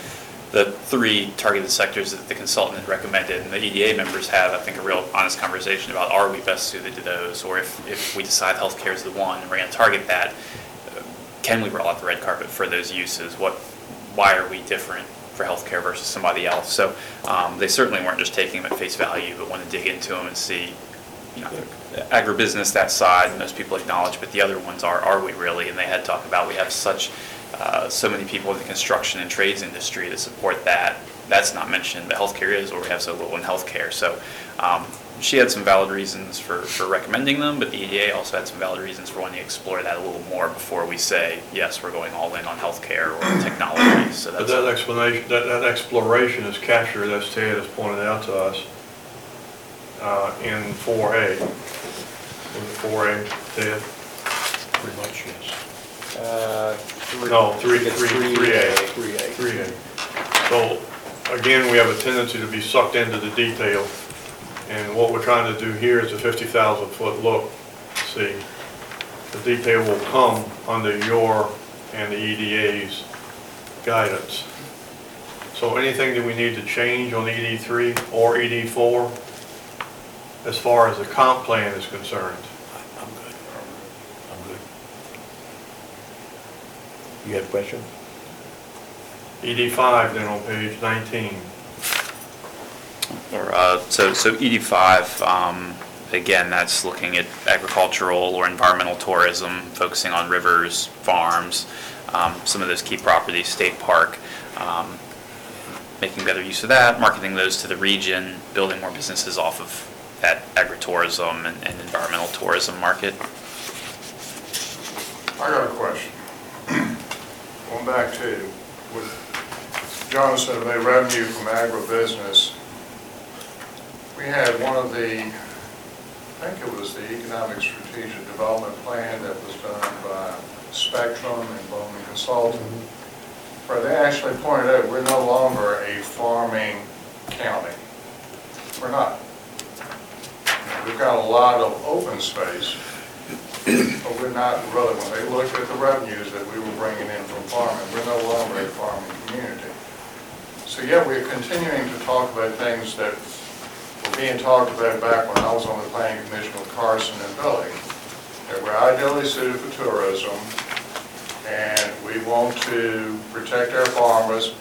the three targeted sectors that the consultant had recommended. And the EDA members had, I think, a real honest conversation about, are we best suited to those? Or if, if we decide healthcare is the one, and we're going to target that, can we roll out the red carpet for those uses? What, why are we different for healthcare versus somebody else? So um, they certainly weren't just taking them at face value, but want to dig into them and see, you know, agribusiness that side, most people acknowledge, but the other ones are, are we really? And they had talked about we have such, uh, so many people in the construction and trades industry to support that. That's not mentioned, but healthcare is, or we have so little in healthcare. So um, she had some valid reasons for, for recommending them, but the EDA also had some valid reasons for wanting to explore that a little more before we say, yes, we're going all in on healthcare or technology. So
But that explanation, that, that exploration is captured, as Ted has pointed out to us, uh, in 4A with four inch dip.
Pretty much, yes.
Uh,
no, three, three, three A,
three- A.
Three A. So, again, we have a tendency to be sucked into the detail. And what we're trying to do here is a fifty thousand foot look, see. The detail will come under your and the EDA's guidance. So anything that we need to change on ED three or ED four, as far as the comp plan is concerned?
I'm good. I'm good. You have a question?
ED five then on page nineteen.
Or, uh, so, so ED5, um, again, that's looking at agricultural or environmental tourism, focusing on rivers, farms, um, some of those key properties, state park, um, making better use of that, marketing those to the region, building more businesses off of that agritourism and, and environmental tourism market.
I got a question. Going back to, with John said the revenue from agribusiness, we had one of the, I think it was the Economic Strategic Development Plan that was done by Spectrum and Bowman Consulting, mm-hmm. where they actually pointed out, we're no longer a farming county. We're not. We've got a lot of open space, but we're not really, when they looked at the revenues that we were bringing in from farming, we're no longer a farming community. So yeah, we're continuing to talk about things that were being talked about back when I was on the planning commission with Carson and Billy. That we're ideally suited for tourism, and we want to protect our farmers.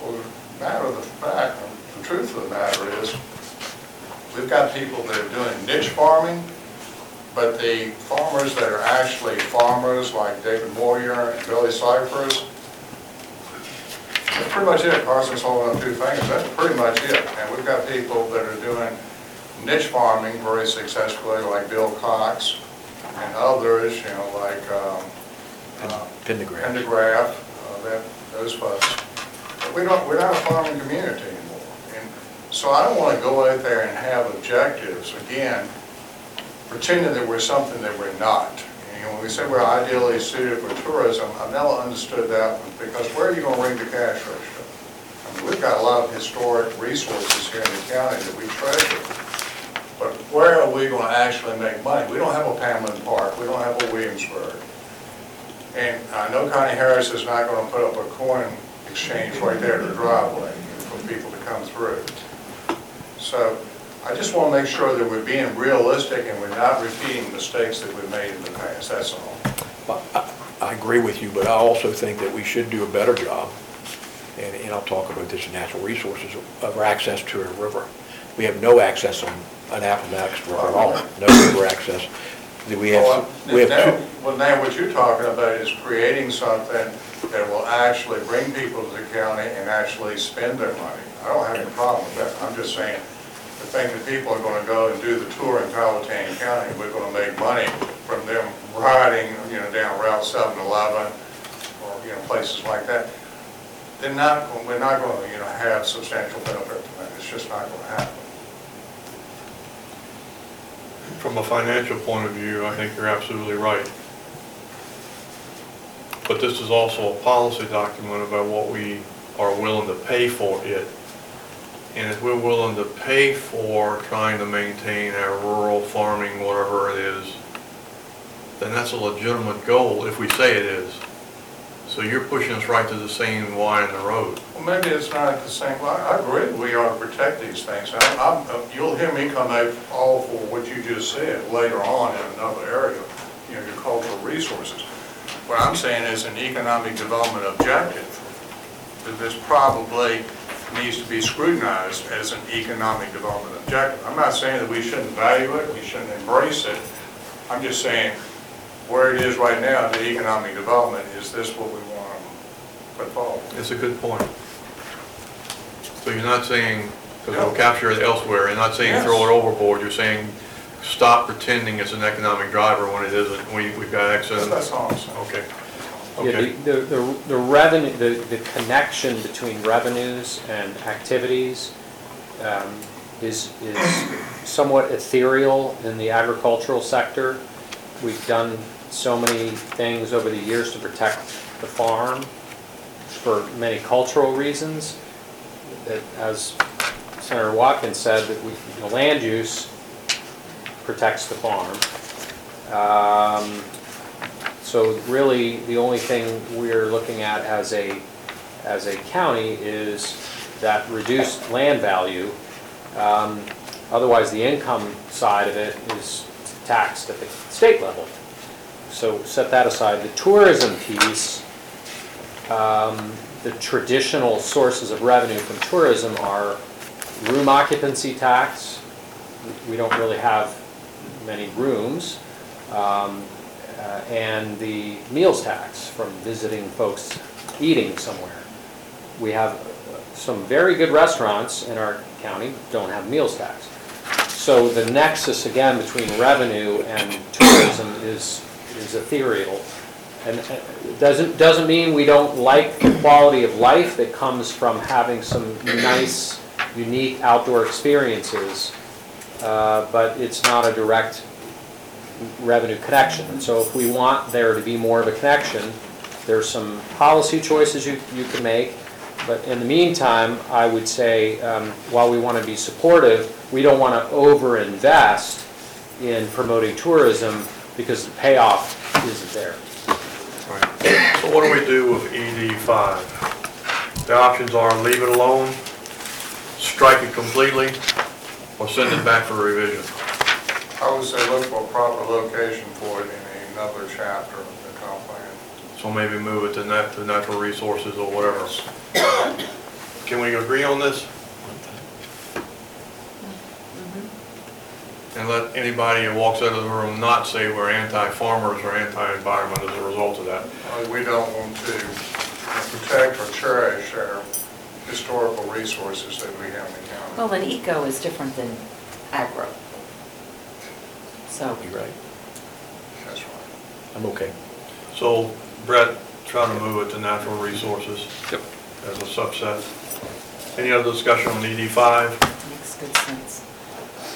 Well, the matter of the fact, the truth of the matter is, we've got people that are doing niche farming, but the farmers that are actually farmers, like David Moyer and Billy Cyphers, that's pretty much it. Carson's holding up two fingers, that's pretty much it. And we've got people that are doing niche farming very successfully, like Bill Cox and others, you know, like, um, uh,
Pendergrass.
Pendergraph, uh, that, those folks. But we don't, we're not a farming community so I don't want to go out there and have objectives, again, pretending that we're something that we're not. And when we say we're ideally suited for tourism, I've never understood that one, because where are you going to ring the cash register? I mean, we've got a lot of historic resources here in the county that we treasure. But where are we going to actually make money? We don't have a Pamela Park, we don't have a Williamsburg. And I know Connie Harris is not going to put up a coin exchange right there in the driveway for people to come through. So I just want to make sure that we're being realistic and we're not repeating mistakes that we've made in the past, that's all.
I I agree with you, but I also think that we should do a better job, and, and I'll talk about this in natural resources, of our access to a river. We have no access on, an Appomattox River at all, no river access. Do We
Well,
have, we have
now-
two,
Well, now what you're talking about is creating something that will actually bring people to the county and actually spend their money. I don't have any problem with that. I'm just saying, thing that people are gonna go and do the tour in Powhatan County, we're gonna make money from them riding, you know, down Route 711 or, you know, places like that. They're not, we're not gonna, you know, have substantial benefit from that. It's just not gonna happen.
From a financial point of view, I think you're absolutely right. But this is also a policy document about what we are willing to pay for it. And if we're willing to pay for trying to maintain our rural farming, whatever it is, then that's a legitimate goal if we say it is. So you're pushing us right to the same line in the road.
Well, maybe it's not the same, well, I agree, we ought to protect these things. I'm- I'm- uh, You'll hear me come out all for what you just said later on in another area, you know, your cultural resources. What I'm saying is an economic development objective, that this probably needs to be scrutinized as an economic development objective. I'm not saying that we shouldn't value it, we shouldn't embrace it. I'm just saying, where it is right now, the economic development, is this what we want to put forward?
It's a good point. So you're not saying, because we'll capture it elsewhere, you're not saying throw it overboard, you're saying stop pretending it's an economic driver when it isn't, we, we've got access.
That's all I'm saying.
Okay,
Yeah,
okay.
the, the, the revenue, the, the connection between revenues and activities um, is, is somewhat ethereal in the agricultural sector. We've done so many things over the years to protect the farm for many cultural reasons. That, as Senator Watkins said, that we, the land use protects the farm. Um, so really, the only thing we're looking at as a, as a county is that reduced land value. Um, Otherwise, the income side of it is taxed at the state level. So set that aside. The tourism piece, um, the traditional sources of revenue from tourism are room occupancy tax. We don't really have many rooms. Um, and the meals tax from visiting folks eating somewhere. We have uh, some very good restaurants in our county, don't have meals tax. So the nexus, again, between revenue and tourism is, is ethereal. And uh, it doesn't, doesn't mean we don't like the quality of life that comes from having some nice, unique outdoor experiences, uh, but it's not a direct revenue connection. And so if we want there to be more of a connection, there's some policy choices you, you can make. But in the meantime, I would say, um, while we want to be supportive, we don't want to over-invest in promoting tourism because the payoff isn't there.
Right. So what do we do with ED five? The options are leave it alone, strike it completely, or send it back for revision.
I would say look for a proper location for it in another chapter of the comp plan.
So maybe move it to nat, to natural resources or whatever. Can we agree on this? And let anybody who walks out of the room not say we're anti-farmers or anti-environment as a result of that.
Uh, We don't want to protect or cherish our historical resources that we have in the county.
Well, and eco is different than agro. So,
You're right.
That's right.
I'm okay.
So Brett, trying to move it to natural resources
Yep.
as a subset. Any other discussion on ED five?
makes good sense.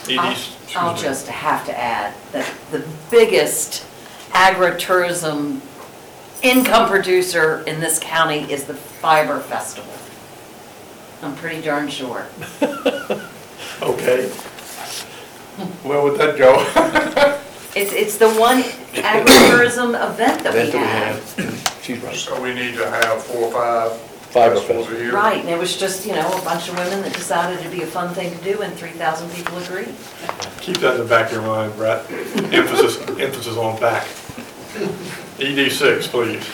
ED,
I'll-
excuse
I'll
me.
just have to add that the biggest agritourism income producer in this county is the Fiber Festival. I'm pretty darn sure.
Okay. Where would that go?
It's, it's the one agritourism event that we
Event that we
have.
have. She's right.
So we need to have four or five
Fiber
festivals a
festival.
year?
Right, and it was just, you know, a bunch of women that decided it'd be a fun thing to do and 3,000 people agreed.
Keep that in the back of your mind, Brett. Emphasis, emphasis on back. ED six, please.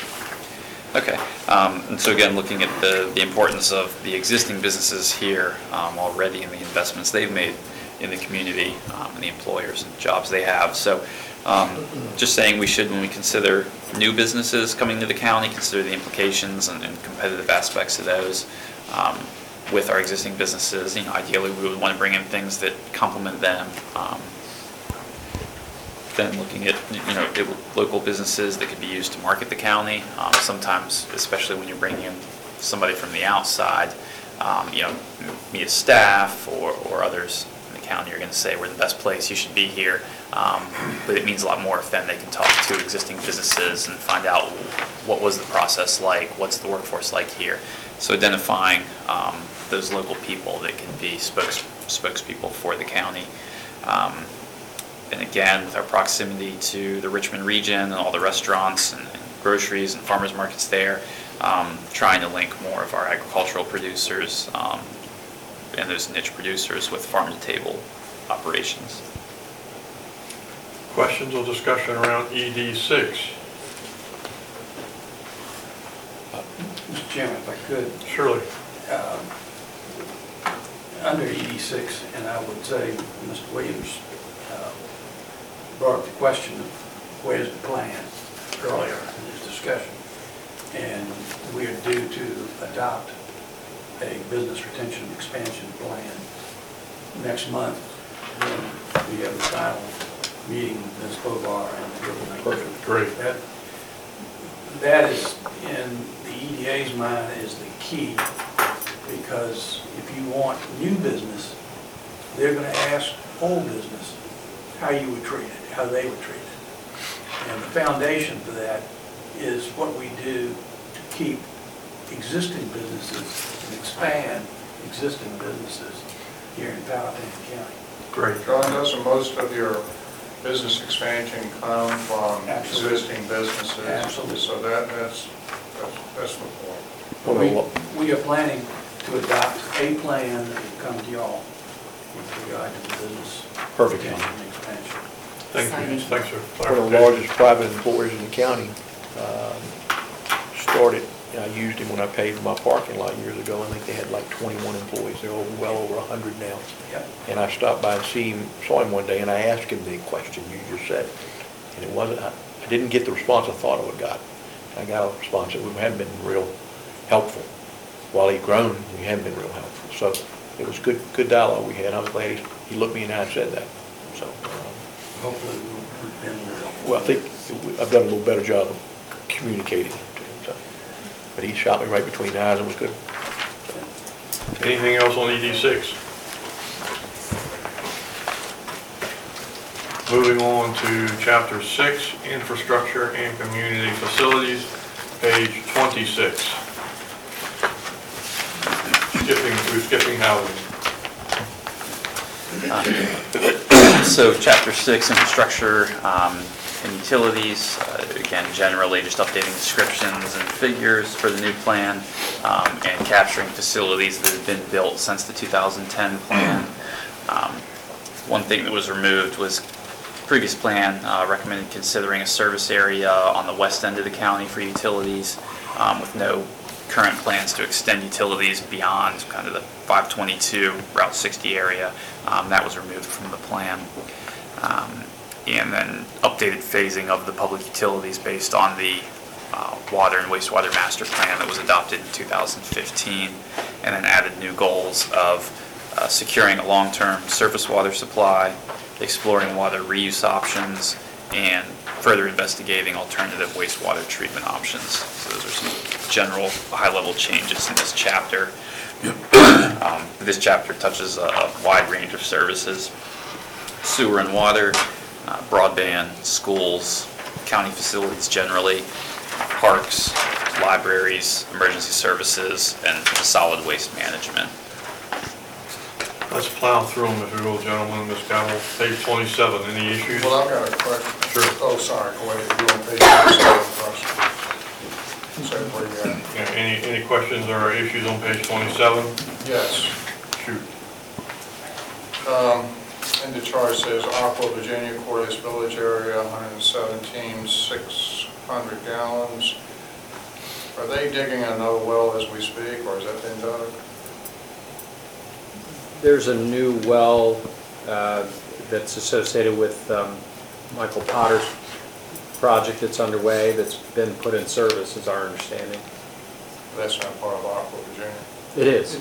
Okay, um, and so again, looking at the, the importance of the existing businesses here um, already and the investments they've made in the community, um, and the employers and jobs they have. So, um, just saying we should, when we consider new businesses coming to the county, consider the implications and and competitive aspects of those um, with our existing businesses. You know, ideally, we would want to bring in things that complement them. um, then looking at, you know, local businesses that could be used to market the county. Um, Sometimes, especially when you're bringing in somebody from the outside, um, you know, me as staff or, or others county are going to say, we're the best place, you should be here. Um, But it means a lot more if then they can talk to existing businesses and find out what was the process like, what's the workforce like here. So identifying um, those local people that can be spokes spokespeople for the county. Um, and again, with our proximity to the Richmond region and all the restaurants and and groceries and farmers markets there, um, trying to link more of our agricultural producers um, and those niche producers with farm-to-table operations.
Questions or discussion around ED six?
Mr. Chairman, if I could,
Surely.
um, under ED6, and I would say Mr. Williams uh, brought up the question of where's the plan earlier in this discussion. And we are due to adopt a business retention expansion plan next month. We have the final meeting with Ms. Bovar and the government.
Perfect, great.
That, that is, in the EDA's mind, is the key, because if you want new business, they're gonna ask old business how you would treat it, how they would treat it. And the foundation for that is what we do to keep existing businesses expand existing businesses here in Powhatan County.
Great.
John, doesn't most of your business expansion come from
Absolutely.
existing businesses?
Absolutely.
So that, that's, that's that's the point.
Well,
We, we are planning to adopt a plan that will come to y'all with regard to the business.
Perfect.
retention and expansion.
Thank you,
Exciting.
thanks for
One of the
clarification.
largest private employers in the county, um, started, and I used him when I paved my parking lot years ago. I think they had like 21 employees. They're over, well over 100 now.
Yep.
And I stopped by and see him, saw him one day, and I asked him the question you just said. And it wasn't, I I didn't get the response I thought I would got. I got a response that we haven't been real helpful. While he'd grown, we haven't been real helpful. So it was good, good dialogue we had. I was glad he- he looked me in the eye and said that. So, um,
Hopefully, we'll, we'll.
well, I think I've done a little better job of communicating to him, so. But he shot me right between the eyes and was good.
Anything else on ED six? Moving on to chapter six, infrastructure and community facilities, page twenty-six. skipping housing.
So chapter six, infrastructure um, and utilities, uh, again, generally just updating descriptions and figures for the new plan um, and capturing facilities that have been built since the 2010 plan. Um, One thing that was removed was previous plan uh, recommended considering a service area on the west end of the county for utilities um, with no current plans to extend utilities beyond kind of the 522 Route 60 area. Um, That was removed from the plan. Um, And then updated phasing of the public utilities based on the uh, water and wastewater master plan that was adopted in 2015. And then added new goals of uh, securing a long-term surface water supply, exploring water reuse options, and further investigating alternative wastewater treatment options. So those are some general, high-level changes in this chapter. Um, This chapter touches a a wide range of services, sewer and water, uh, broadband, schools, county facilities generally, parks, libraries, emergency services, and solid waste management.
Let's plow through them if you will, gentlemen, Ms. Cabell. Page 27, any issues?
Well, I've got a question.
Sure.
Oh, sorry, go ahead, you on page 27 first. So where?
Yeah, Any, any questions or issues on page 27?
Yes.
Shoot.
Um, And the chart says Aqua Virginia Corliss Village area, 117,600 gallons. Are they digging another well as we speak, or has that been done?
There's a new well uh, that's associated with um, Michael Potter's project that's underway, that's been put in service, is our understanding.
That's not part of Aqua Virginia.
It is,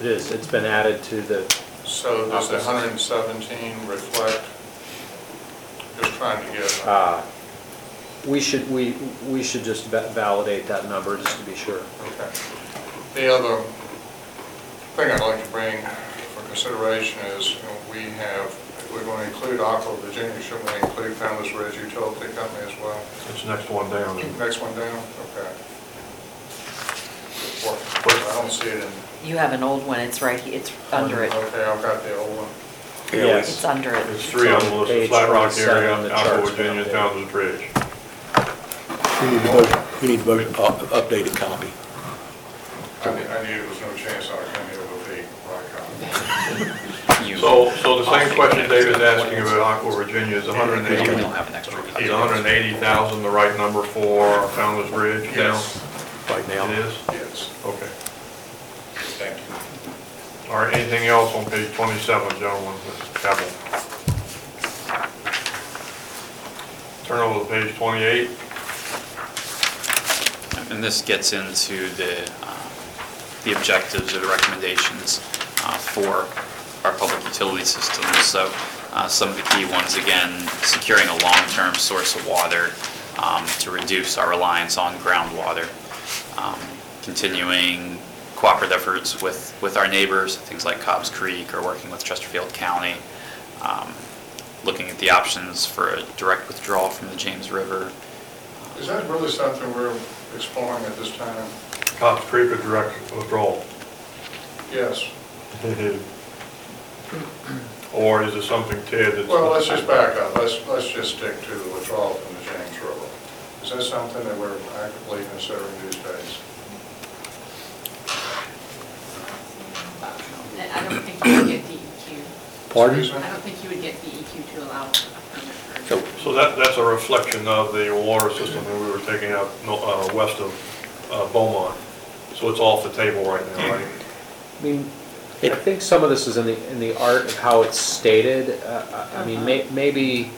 it is, it's been added to the,
So does the 117 reflect, just trying to get,
uh, we should, we, we should just va- validate that number, just to be sure.
okay. The other thing I'd like to bring for consideration is, you know, we have, if we're going to include Aqua Virginia, should we include Founder's Bridge Utility Company as well?
It's next one down.
Next one down, okay. What, what, I don't see it in.
You have an old one, it's right, he- it's under it.
Okay, I've got the old one.
Yes.
It's under it.
There's three on the list,
Page
Flat Rock
27
area,
on the
Alpha
chart's
Virginia,
been updated.
Founder's Bridge.
We need to vote, we need to vote uh, updated copy.
I knew, I knew there was no chance I was going to be able to beat Rock
So, so the same question David's asking about Aqua Virginia is
We
180,
don't have an extra.
is 180,000 the right number for Founder's Bridge now?
Yes,
Right now.
It is?
yes,
Okay. All right, anything else on page 27, gentlemen, Mr. Cabell? Turn over to page 28.
And this gets into the, uh, the objectives or the recommendations uh, for our public utility systems. So uh, some of the key ones, again, securing a long-term source of water um, to reduce our reliance on groundwater. Um, Continuing cooperative efforts with, with our neighbors, things like Cobb's Creek or working with Chesterfield County. Um, Looking at the options for a direct withdrawal from the James River.
Is that really something we're exploring at this time?
Cobb's Creek or direct withdrawal?
Yes.
Or is it something, Ted, that's...
Well, let's just back up, let's, let's just stick to the withdrawal from the James River. Is that something that we're actively considering these days?
I don't think you would get DEQ.
Pardon?
I don't think you would get DEQ to allow a permit for.
So,
So that, that's a reflection of the water system that we were taking out no- uh, west of uh, Beaumont. So it's off the table right now, right?
I mean, I think some of this is in the, in the art of how it's stated. Uh, I I mean, may- maybe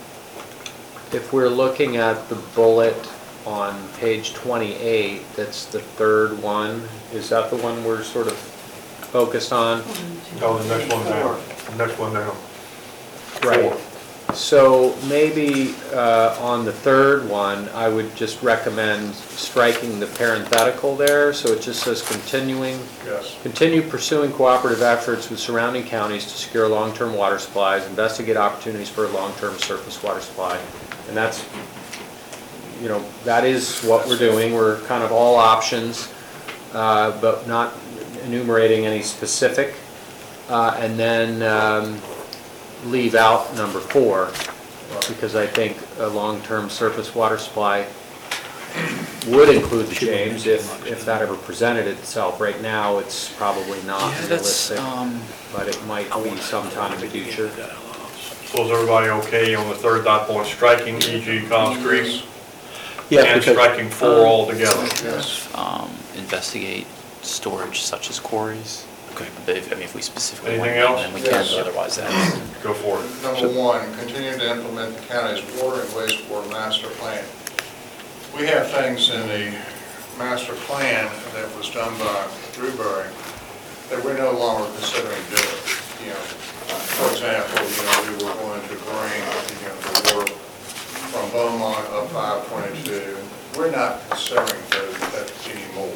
if we're looking at the bullet on page 28, that's the third one, is that the one we're sort of focused on?
Oh, the next one down, the next one down.
Right. So maybe uh, on the third one, I would just recommend striking the parenthetical there, so it just says continuing
Yes.
Continue pursuing cooperative efforts with surrounding counties to secure long-term water supplies, investigate opportunities for a long-term surface water supply. And that's, you know, that is what we're doing. We're kind of all options, uh, but not enumerating any specific uh, and then um, leave out number four, because I think a long-term surface water supply would include the James if, if that ever presented itself. Right now, it's probably not
Yeah, that's,
realistic,
um,
but it might be sometime in the future.
So is everybody okay on the third dot point, striking e.g. Cobb's Creek?
Yes,
And
because-
striking four altogether?
Yes.
um, investigate storage such as quarries.
Okay.
But if, I mean, if we specifically want to,
Anything else?
then we can,
Yes.
otherwise that's.
Go for it.
Number one, continue to implement the county's water and wastewater master plan. We have things in the master plan that was done by Dewberry that we're no longer considering doing. You know, for example, you know, we were going to bring, you know, the water from Beaumont up 522. We're not considering those that anymore.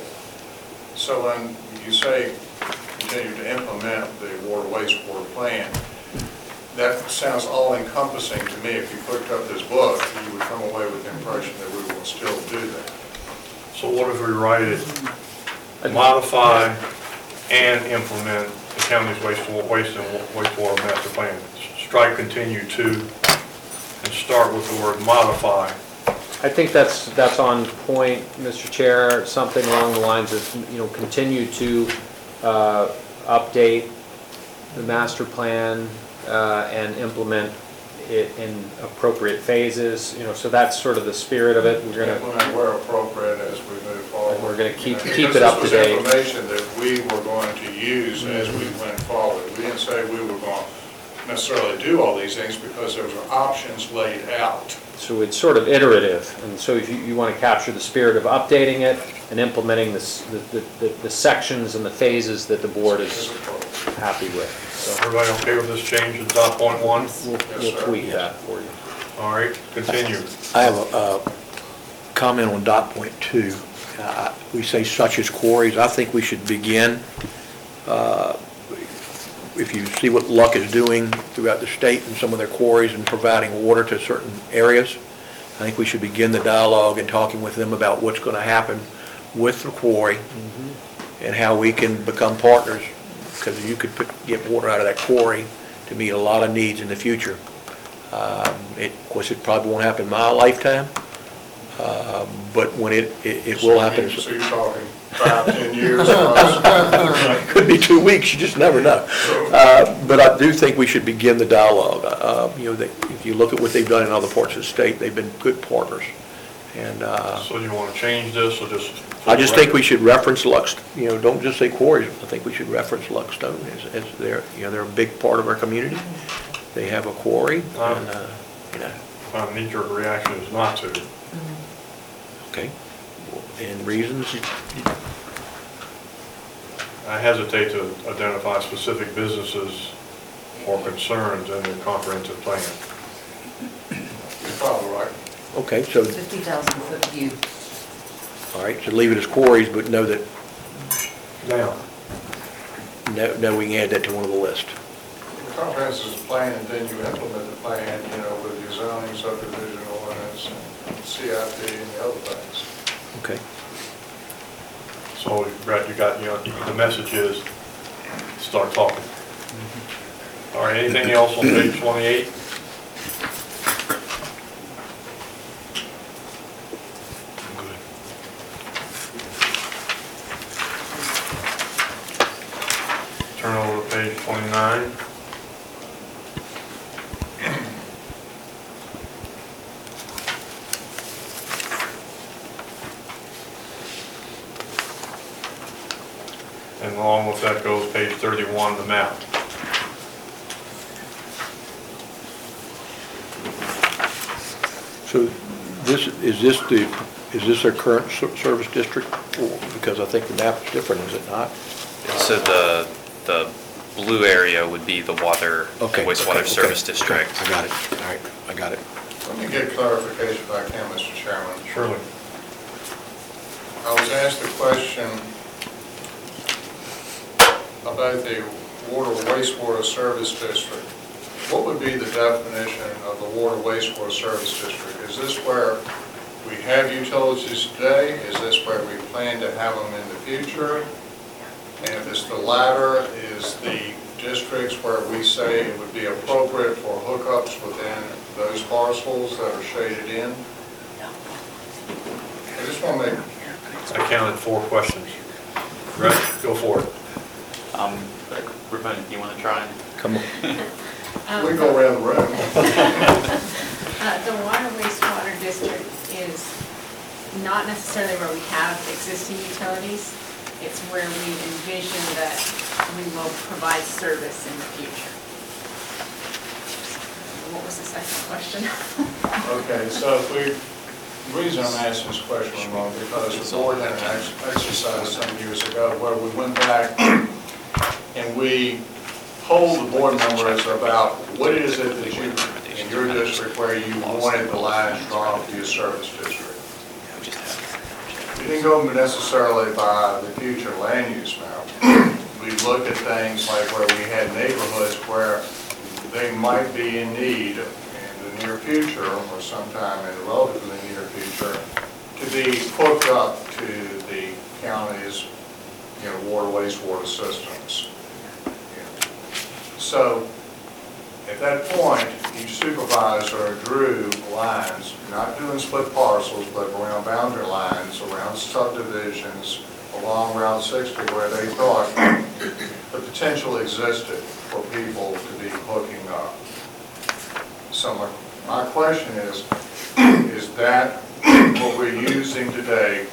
So when you say continue to implement the water wastewater plan, that sounds all encompassing to me. If you picked up this book, you would come away with the impression that we will still do that.
So what if we write it, modify and implement the county's wastewater, waste and wastewater master plan? Strike continue to, and start with the word modify.
I think that's, that's on point, Mr. Chair, something along the lines of, you know, continue to uh, update the master plan uh, and implement it in appropriate phases, you know, so that's sort of the spirit of it. We're gonna,
Implement where appropriate as we move forward.
And we're gonna keep-
You know,
keep it up to date.
This was information that we were going to use as we went forward. We didn't say we were going to necessarily do all these things because there were options laid out.
so it's sort of iterative, and so if you, you want to capture the spirit of updating it and implementing this, the, the, the sections and the phases that the board is happy with. So
Everybody okay with this change in dot point one?
we'll, we'll tweak that for you.
All right, continue.
I have a, uh comment on dot point two. Uh, We say such as quarries, I think we should begin, uh, if you see what Luck is doing throughout the state and some of their quarries and providing water to certain areas, I think we should begin the dialogue and talking with them about what's going to happen with the quarry and how we can become partners, because you could put, get water out of that quarry to meet a lot of needs in the future. Um, It, of course, it probably won't happen in my lifetime, um, but when it, it it will happen.
So you're talking five, 10 years? plus?
Could be two weeks, you just never know. Uh, But I do think we should begin the dialogue. Uh, You know, they- if you look at what they've done in other parts of the state, they've been good partners. And uh,
So you want to change this or just?
I just think we should reference Luck's, you know, don't just say quarries. I think we should reference Luck Stone as, as their, you know, they're a big part of our community. They have a quarry and, uh, you know,
My knee-jerk reaction is not to.
okay. And reasons,
I hesitate to identify specific businesses or concerns in the comprehensive plan.
You're probably right.
okay, so,
50,000 foot view.
all right, so leave it as quarries, but know that,
Now,
know, know we can add that to one of the list.
The Comprehensive plan, and then you implement the plan, you know, with your zoning, subdivision ordinance, and CIP and the other things.
Okay.
so Brett, you got, you know, the message is, start talking. Mm-hmm. All right, anything else on page 28? Good. Turn over to page 29. And along with that goes page 31, the map.
So this, is this the, is this our current ser- service district? Or- Because I think the map is different, is it not?
So the, the blue area would be the water and
Okay. okay,
wastewater
okay,
service
okay.
district.
I got it, all right, I got it.
Let me get clarification if I can, Mr. Chairman.
Surely.
I was asked a question about the water wastewater service district. What would be the definition of the water wastewater service district? Is this where we have utilities today? Is this where we plan to have them in the future? And if it's the latter, is the districts where we say it would be appropriate for hookups within those parcels that are shaded in? I just want to make,
I counted four questions. Brett, go for it.
Um, Ramona, you want to try?
Come on.
Um,
we go around the room.
Uh, The water wastewater district is not necessarily where we have existing utilities. It's where we envision that we will provide service in the future. What was the second question?
Okay, so if we, the reason I'm asking this question, Ramona, because the board had an ex- exercise some years ago where we went back and we polled the board members about what is it that you, in your district, where you wanted the lines drawn for your service district. We didn't go necessarily by the future land use map. We looked at things like where we had neighborhoods where they might be in need in the near future, or sometime in the relatively near future, to be hooked up to the county's, you know, water wastewater systems. So, at that point, each supervisor drew lines, not doing split parcels, but around boundary lines, around subdivisions, along Route 60, where they thought the potential existed for people to be hooking up. So my, my question is, is that what we're using today,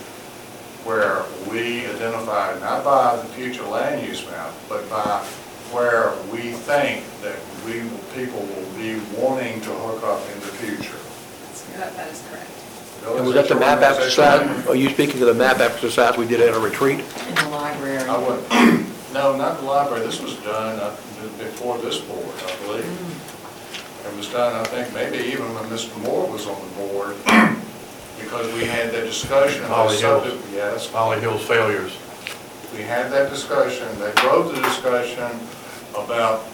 where we identified, not by the future land use map, but by where we think that we, people will be wanting to hook up in the future?
That that is correct.
And was that the map exercise? Are you speaking of the map exercise we did at a retreat?
In the library.
I would, no, not the library, this was done uh, before this board, I believe. It was done, I think, maybe even when Mr. Moore was on the board, because we had that discussion. about
Holly Hills.
subdi- Yes,
Holly Hills failures.
we had that discussion, they drove the discussion about,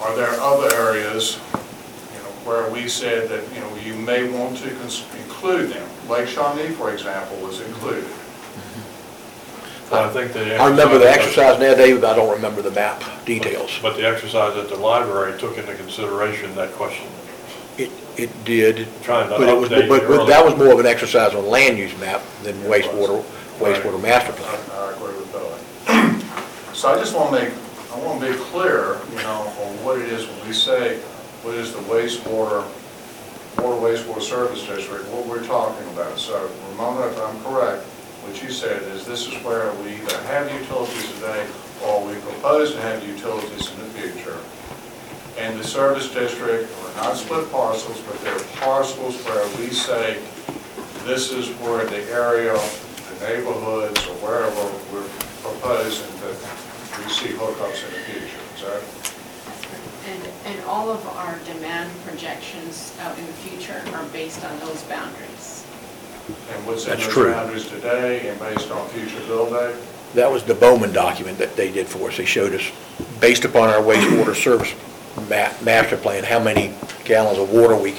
are there other areas, you know, where we said that, you know, you may want to cons- include them. Lake Shawnee, for example, was included.
I think the.
I remember the exercise now, David, but I don't remember the map details.
But the exercise at the library took into consideration that question.
It, it did.
Trying to
But it was,
update
but,
your
but that was more of an exercise on land use map than wastewater,
Right.
wastewater master
I
plan.
I agree with Billy. So I just want to make, I want to be clear, you know, on what it is when we say, what is the wastewater, water wastewater service district, what we're talking about. So Ramona, if I'm correct, what you said is this is where we either have utilities today or we propose to have utilities in the future. And the service district are not split parcels, but they're parcels where we say, this is where the area, the neighborhoods, or wherever we're proposing that we see hookups in the future. Is that,
And, and all of our demand projections out in the future are based on those boundaries.
and what's in
That's
those
true.
boundaries today and based on future build date?
That was the Bowman document that they did for us. They showed us, based upon our wastewater service ma, master plan, how many gallons of water we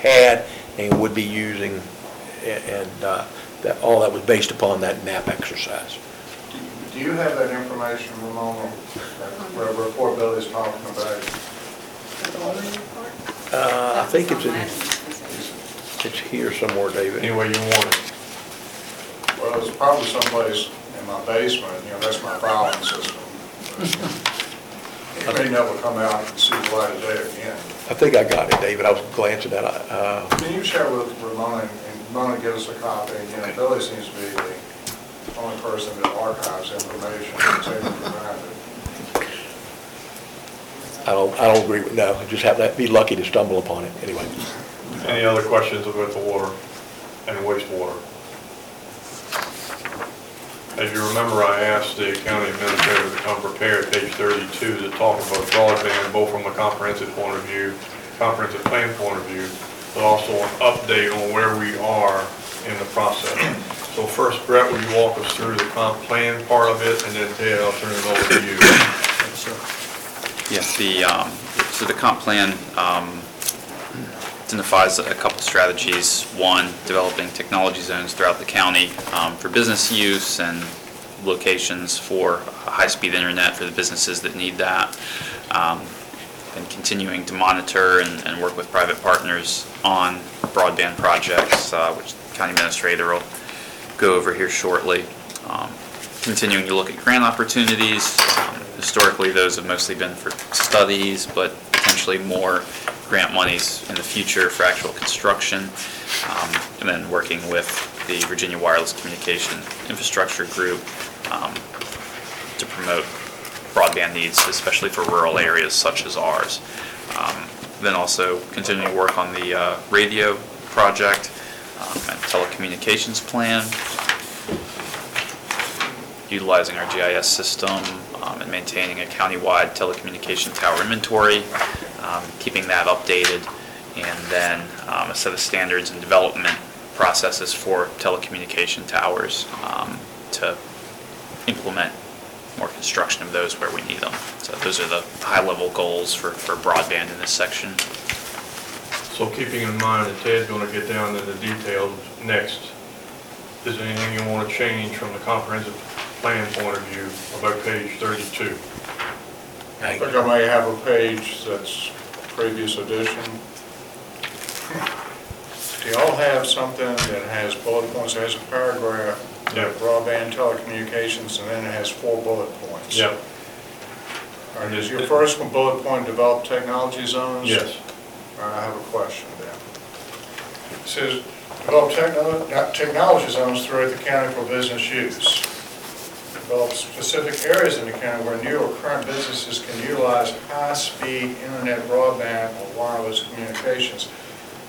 had and would be using. a- And, uh, that, all that was based upon that map exercise.
Do you have that information, Ramona, that where report Billy's talking about?
The Bowman report?
Uh, I think it's,
That was on
in-
land use decision.
it's here somewhere, David.
Any way you want it.
Well, it's probably someplace in my basement, you know, that's my filing system. It may never come out and see the light of day again.
I think I got it, David. I was glancing at, it. uh,
Can you share with Ramona, and Ramona give us a copy, you know, Billy seems to be the only person that archives information that's able to find.
I don't, I don't agree with, no, I just happen to be lucky to stumble upon it, anyway.
Any other questions about the water and wastewater? As you remember, I asked the county administrator to come prepared, page 32, to talk about broadband, both from a comprehensive point of view, comprehensive plan point of view, but also an update on where we are in the process. So first, Brett, will you walk us through the comp plan part of it, and then Ted, I'll turn it over to you.
Yes, the, um, so the comp plan um, identifies a couple strategies. One, developing technology zones throughout the county um, for business use and locations for high-speed internet for the businesses that need that. Um, And continuing to monitor and, and work with private partners on broadband projects, uh, which county administrator will go over here shortly. Um, Continuing to look at grant opportunities. Historically, those have mostly been for studies, but potentially more grant monies in the future for actual construction. Um, And then working with the Virginia Wireless Communication Infrastructure Group um, to promote broadband needs, especially for rural areas such as ours. Um, Then also continuing to work on the uh, radio project um, telecommunications plan, utilizing our GIS system um, and maintaining a countywide telecommunication tower inventory, um, keeping that updated, and then um, a set of standards and development processes for telecommunication towers um, to implement more construction of those where we need them. So those are the high-level goals for for broadband in this section.
So keeping in mind that Ted's gonna get down to the details next, is there anything you wanna change from the comprehensive plan point of view about page thirty-two?
I think I may have a page that's previous edition. Do y'all have something that has bullet points, it has a paragraph,
Yeah.
broadband telecommunications, and then it has four bullet points?
Yep,
All right, is your first one bullet point, develop technology zones?
yes.
All right, I have a question then. It says, develop techno- technology zones throughout the county for business use. Develop specific areas in the county where new or current businesses can utilize high-speed internet broadband or wireless communications.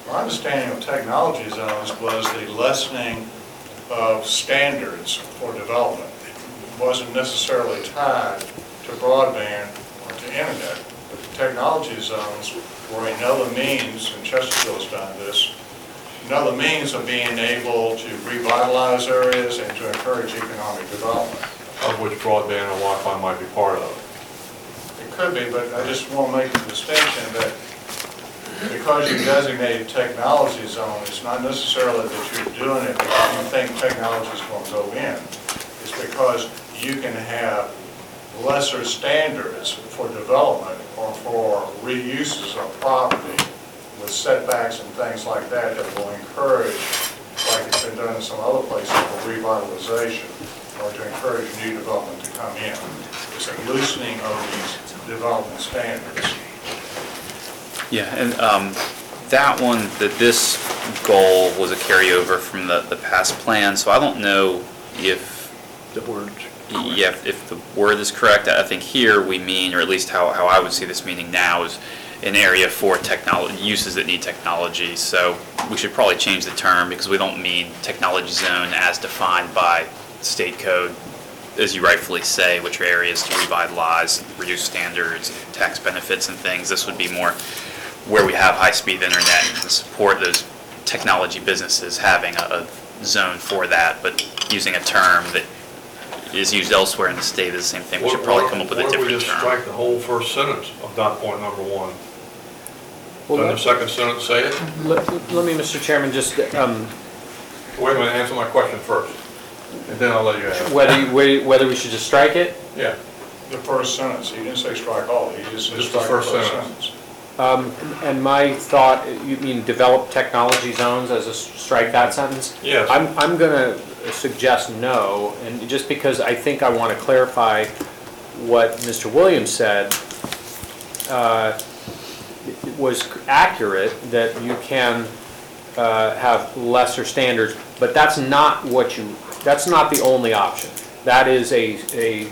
My understanding of technology zones was the lessening of standards for development. It wasn't necessarily tied to broadband or to internet. Technology zones were another means, and Chesterfield's done this, another means of being able to revitalize areas and to encourage economic development.
Of which broadband and Wi-Fi might be part of.
It could be, but I just want to make the distinction that because you designated technology zone, it's not necessarily that you're doing it because you think technology is going to go in. It's because you can have lesser standards for development or for reuses of property with setbacks and things like that that will encourage, like it's been done in some other places, for revitalization or to encourage new development to come in. It's a loosening of these development standards.
Yeah, and um, that one, that this goal was a carryover from the, the past plan, so I don't know if,
The words.
Yeah, if- the word is correct. I think here we mean, or at least how, how I would see this meaning now, is an area for technology, uses that need technology. So we should probably change the term because we don't mean technology zone as defined by state code, as you rightfully say, which are areas to revitalize, reduce standards, tax benefits and things. This would be more where we have high-speed internet and support those technology businesses having a, a zone for that, but using a term that is used elsewhere in the state is the same thing. We should probably come up with a
Why don't we
different
just
term.
strike the whole first sentence of dot point number one?
Well,
Doesn't the
let
second sentence say it?
let- let me, Mr. Chairman, just, um,
Wait a minute, answer my question first, and then I'll let you answer.
whether, you- whether we should just strike it?
Yeah,
The first sentence, he didn't say strike all, he just said
Just the
strike the
first
first
sentence.
sentence.
Um, And my thought, you mean develop technology zones as a s- strike that sentence?
Yes.
I'm, I'm going to suggest no, and just because I think I want to clarify what Mr. Williams said uh, was accurate, that you can uh, have lesser standards, but that's not what you, that's not the only option. That is a, a,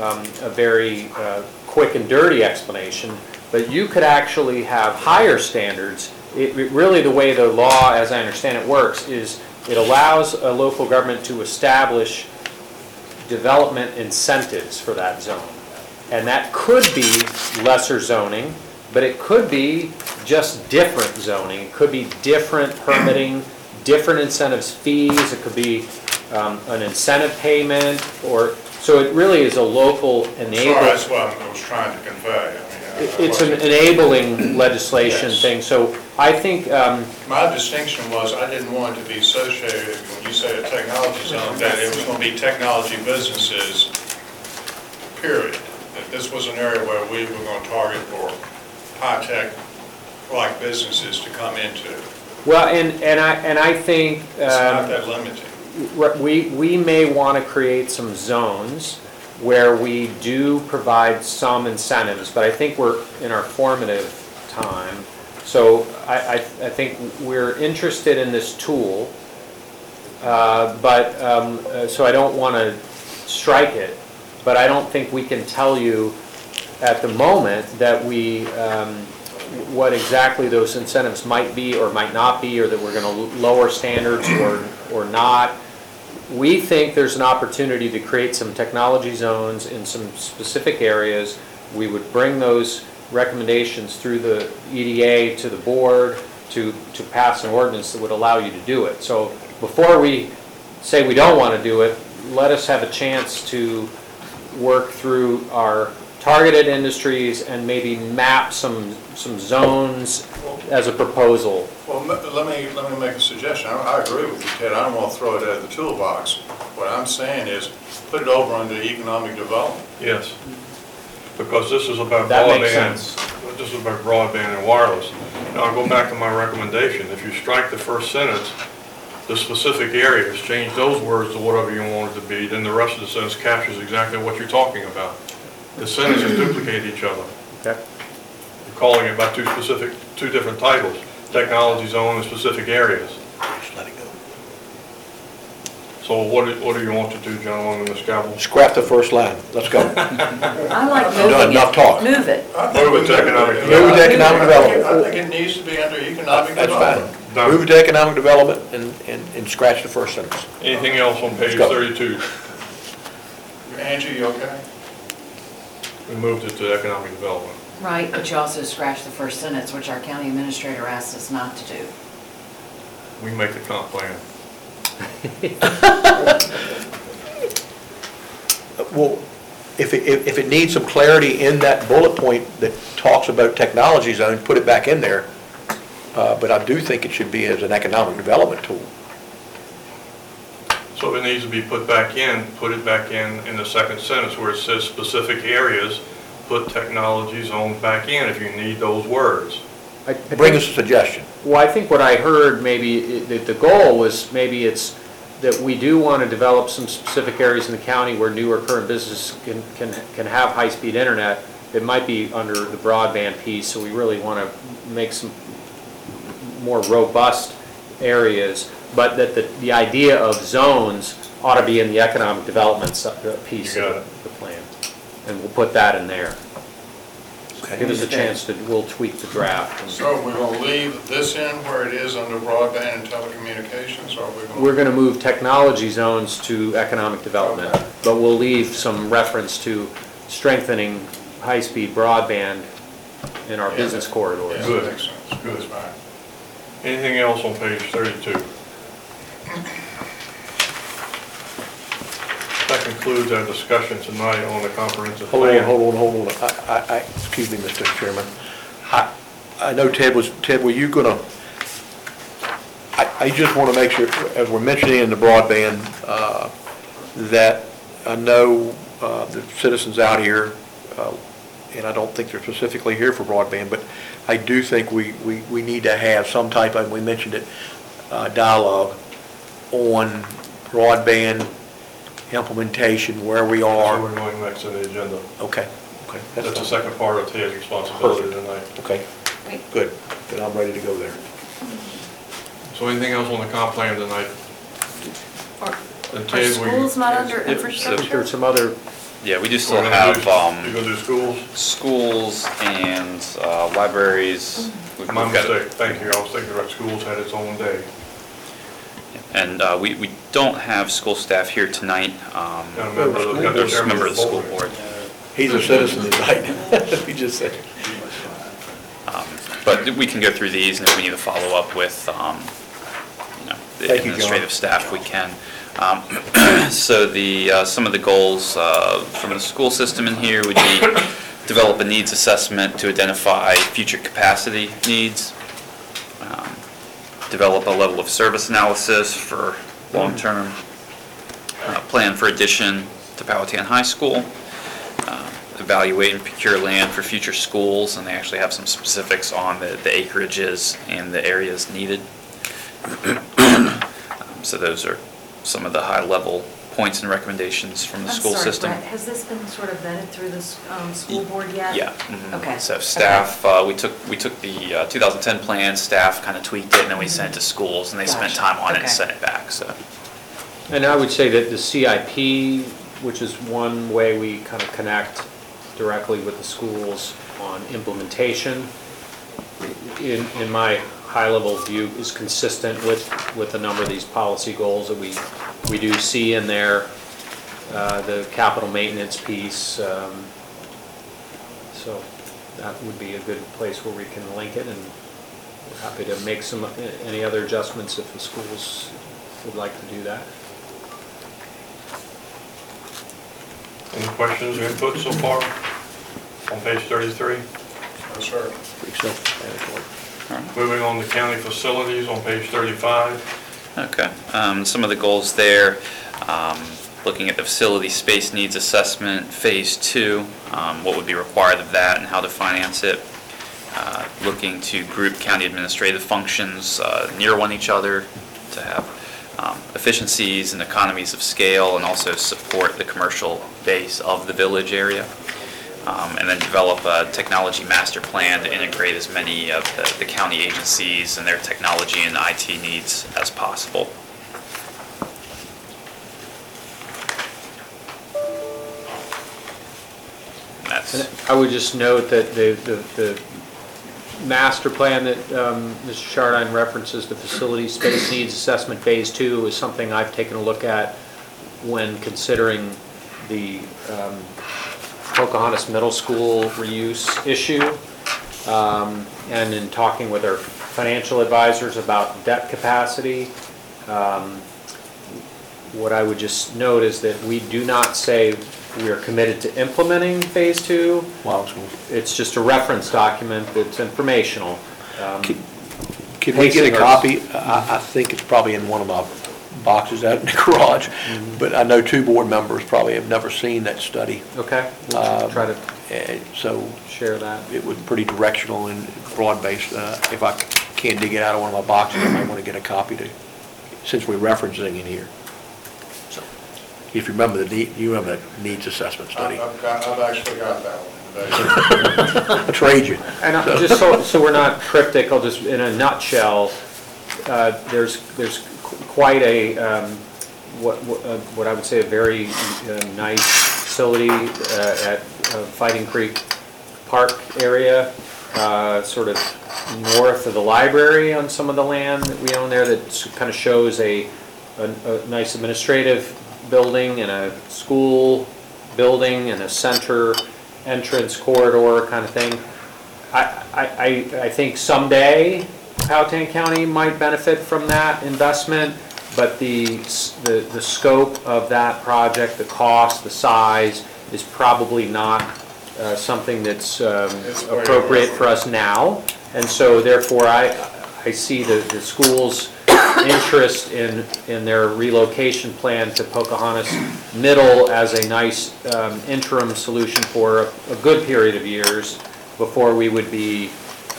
um, a very uh, quick and dirty explanation, but you could actually have higher standards. It, it really, the way the law, as I understand it, works is it allows a local government to establish development incentives for that zone. And that could be lesser zoning, but it could be just different zoning. It could be different permitting, different incentives, fees, it could be um, an incentive payment, or, so it really is a local enable.
that's what I was trying to convey, I mean,
It's an enabling legislation
Yes.
thing, so I think, um,
My distinction was, I didn't want it to be associated, when you say a technology zone, that it was going to be technology businesses, period. That this was an area where we were going to target for high-tech-like businesses to come into.
well, and, and I, and I think.
It's not
um,
that limited.
Right, We, we may want to create some zones where we do provide some incentives, but I think we're in our formative time. So I, I, I think we're interested in this tool, uh, but, um, uh, so I don't want to strike it, but I don't think we can tell you at the moment that we, um, what exactly those incentives might be or might not be, or that we're going to lower standards or, or not. We think there's an opportunity to create some technology zones in some specific areas. We would bring those recommendations through the EDA to the board to, to pass an ordinance that would allow you to do it. So before we say we don't want to do it, let us have a chance to work through our targeted industries and maybe map some, some zones as a proposal.
Well, m- let me, let me make a suggestion. I I agree with you, Ted. I don't want to throw it out of the toolbox. What I'm saying is, put it over under economic development.
Yes, because this is about
That makes
broadband.
sense.
This is about broadband and wireless. Now, I'll go back to my recommendation. If you strike the first sentence, the specific areas, change those words to whatever you want it to be, then the rest of the sentence captures exactly what you're talking about. The sentences duplicate each other.
Okay?
You're calling it by two specific, two different titles, technology zone and specific areas.
Just let it go.
So what do, what do you want to do, gentlemen, in this gavel?
Scrap the first line, let's go.
I like
Done
moving
enough
it.
talk.
Move it.
Move it to economic
Move it to economic development.
I think it needs to be under economic
That's
development.
fine.
Done.
Move it to economic development and, and, and scratch the first sentence.
Anything else on page
go.
32?
Angie, you okay?
We moved it to economic development.
Right, but you also scratched the first sentence, which our county administrator asked us not to do.
We make the comp plan.
Well, if it, if if it needs some clarity in that bullet point that talks about technology zone, put it back in there. Uh, but I do think it should be as an economic development tool.
So if it needs to be put back in, put it back in, in the second sentence where it says specific areas, put technology zone back in if you need those words.
I- I
Bring
think-
us a suggestion.
Well, I think what I heard, maybe, i- that the goal was, maybe it's that we do want to develop some specific areas in the county where new or current businesses can, can, can have high-speed internet. It might be under the broadband piece, so we really want to make some more robust areas, but that the, the idea of zones ought to be in the economic development su- uh, piece
You got
of the plan. And we'll put that in there. Give us a chance to, we'll tweak the draft. and-
So we're going to leave this in where it is under broadband and telecommunications, or we're going to?
We're going to move technology zones to economic development,
Okay.
but we'll leave some reference to strengthening high-speed broadband in our
Yeah,
business corridors.
Yeah,
Good.
that makes sense.
Good.
That's fine.
Anything else on page 32? That concludes our discussion tonight on the comprehensive
Hold on,
plan.
hold on, hold on. I, I, I- excuse me, Mr. Chairman. I, I know Ted was, Ted, were you gonna, I, I just want to make sure, as we're mentioning in the broadband, uh, that I know uh, the citizens out here, uh, and I don't think they're specifically here for broadband, but I do think we, we, we need to have some type of, we mentioned it, uh, dialogue on broadband implementation, where we
So
are.
we're going next to the agenda.
Okay, okay.
That's the
fine.
second part of Ted's responsibility
Perfect.
tonight.
Okay,
Wait.
good, then I'm ready to go there.
So anything else on the comp plan tonight?
Are
And
are
Ted, we-
schools not under
Yep.
infrastructure?
There's some other,
Yeah, we do
We're
still
gonna
have
do-
um,
You're gonna do schools?
schools and uh, libraries. We've-
My
we've got-
mistake, thank you. I was thinking about schools had its own day.
And uh, we we don't have school staff here tonight. um,
Got a member of the- got the
a member of the school
board.
board.
He's a citizen tonight, he just said.
Um, But we can go through these, and if we need to follow up with, um, you know, the
Thank you, John.
administrative staff, we can. Um, So the, uh, some of the goals uh, from the school system in here would be develop a needs assessment to identify future capacity needs, develop a level of service analysis for long-term uh, plan for addition to Powhatan High School, uh, evaluate and procure land for future schools, and they actually have some specifics on the the acreages and the areas needed. Um, So those are some of the high-level points and recommendations from the
I'm
school
sorry,
system.
Brett, has this been sort of vetted through the s- um, school board yet?
Yeah. mhm.
Okay.
So staff, uh, we took, we took the uh, 2010 plan, staff kind of tweaked it, and then we sent it to schools, and they spent
Gotcha.
time on it and
Okay.
sent it back, so.
And I would say that the CIP, which is one way we kind of connect directly with the schools on implementation, in, in my high-level view, is consistent with, with a number of these policy goals that we, we do see in there, uh, the capital maintenance piece. um, So that would be a good place where we can link it, and we're happy to make some, any other adjustments if the schools would like to do that.
Any questions or input so far on page 33?
No, sir.
Pretty self-explanatory.
Moving on to county facilities on page 35.
Okay, um, some of the goals there, um, looking at the facility space needs assessment, phase two, um, what would be required of that and how to finance it. Uh, Looking to group county administrative functions uh, near one each other to have um, efficiencies and economies of scale and also support the commercial base of the village area. Um, And then develop a technology master plan to integrate as many of the- the county agencies and their technology and IT needs as possible. And That's,
I would just note that the, the, the master plan that um, Mr. Chardine references, the facility space needs assessment phase two, is something I've taken a look at when considering the um, Pocahontas Middle School reuse issue. Um, And in talking with our financial advisors about debt capacity, um, what I would just note is that we do not say we are committed to implementing phase two.
Wow, it's
just a reference document that's informational. Um,
Can Can we get a
Pacing our-
copy? I, I think it's probably in one of my boxes out in the garage, but I know two board members probably have never seen that study.
Okay, we'll
Um,
try to
And so
share that.
it was pretty directional and broad-based. Uh, If I can't dig it out of one of my boxes, I might want to get a copy to, since we're referencing it here. So, If you remember the, need- you remember the needs assessment study.
I've got, I've actually got that one today.
I trade you.
And I-
So-
just so, so we're not cryptic, I'll just, in a nutshell, uh, there's, there's qu- quite a, um, what, what uh, what I would say a very uh, nice facility uh, at uh, Fighting Creek Park area, uh, sort of north of the library on some of the land that we own there that kind of shows a, a a nice administrative building and a school building and a center entrance corridor kind of thing. I, I, I- I think someday Powhatan County might benefit from that investment, but the, s- the, the scope of that project, the cost, the size, is probably not uh, something that's um, appropriate for us now. And so therefore, I, I see the, the school's interest in, in their relocation plan to Pocahontas Middle as a nice um, interim solution for a, a good period of years before we would be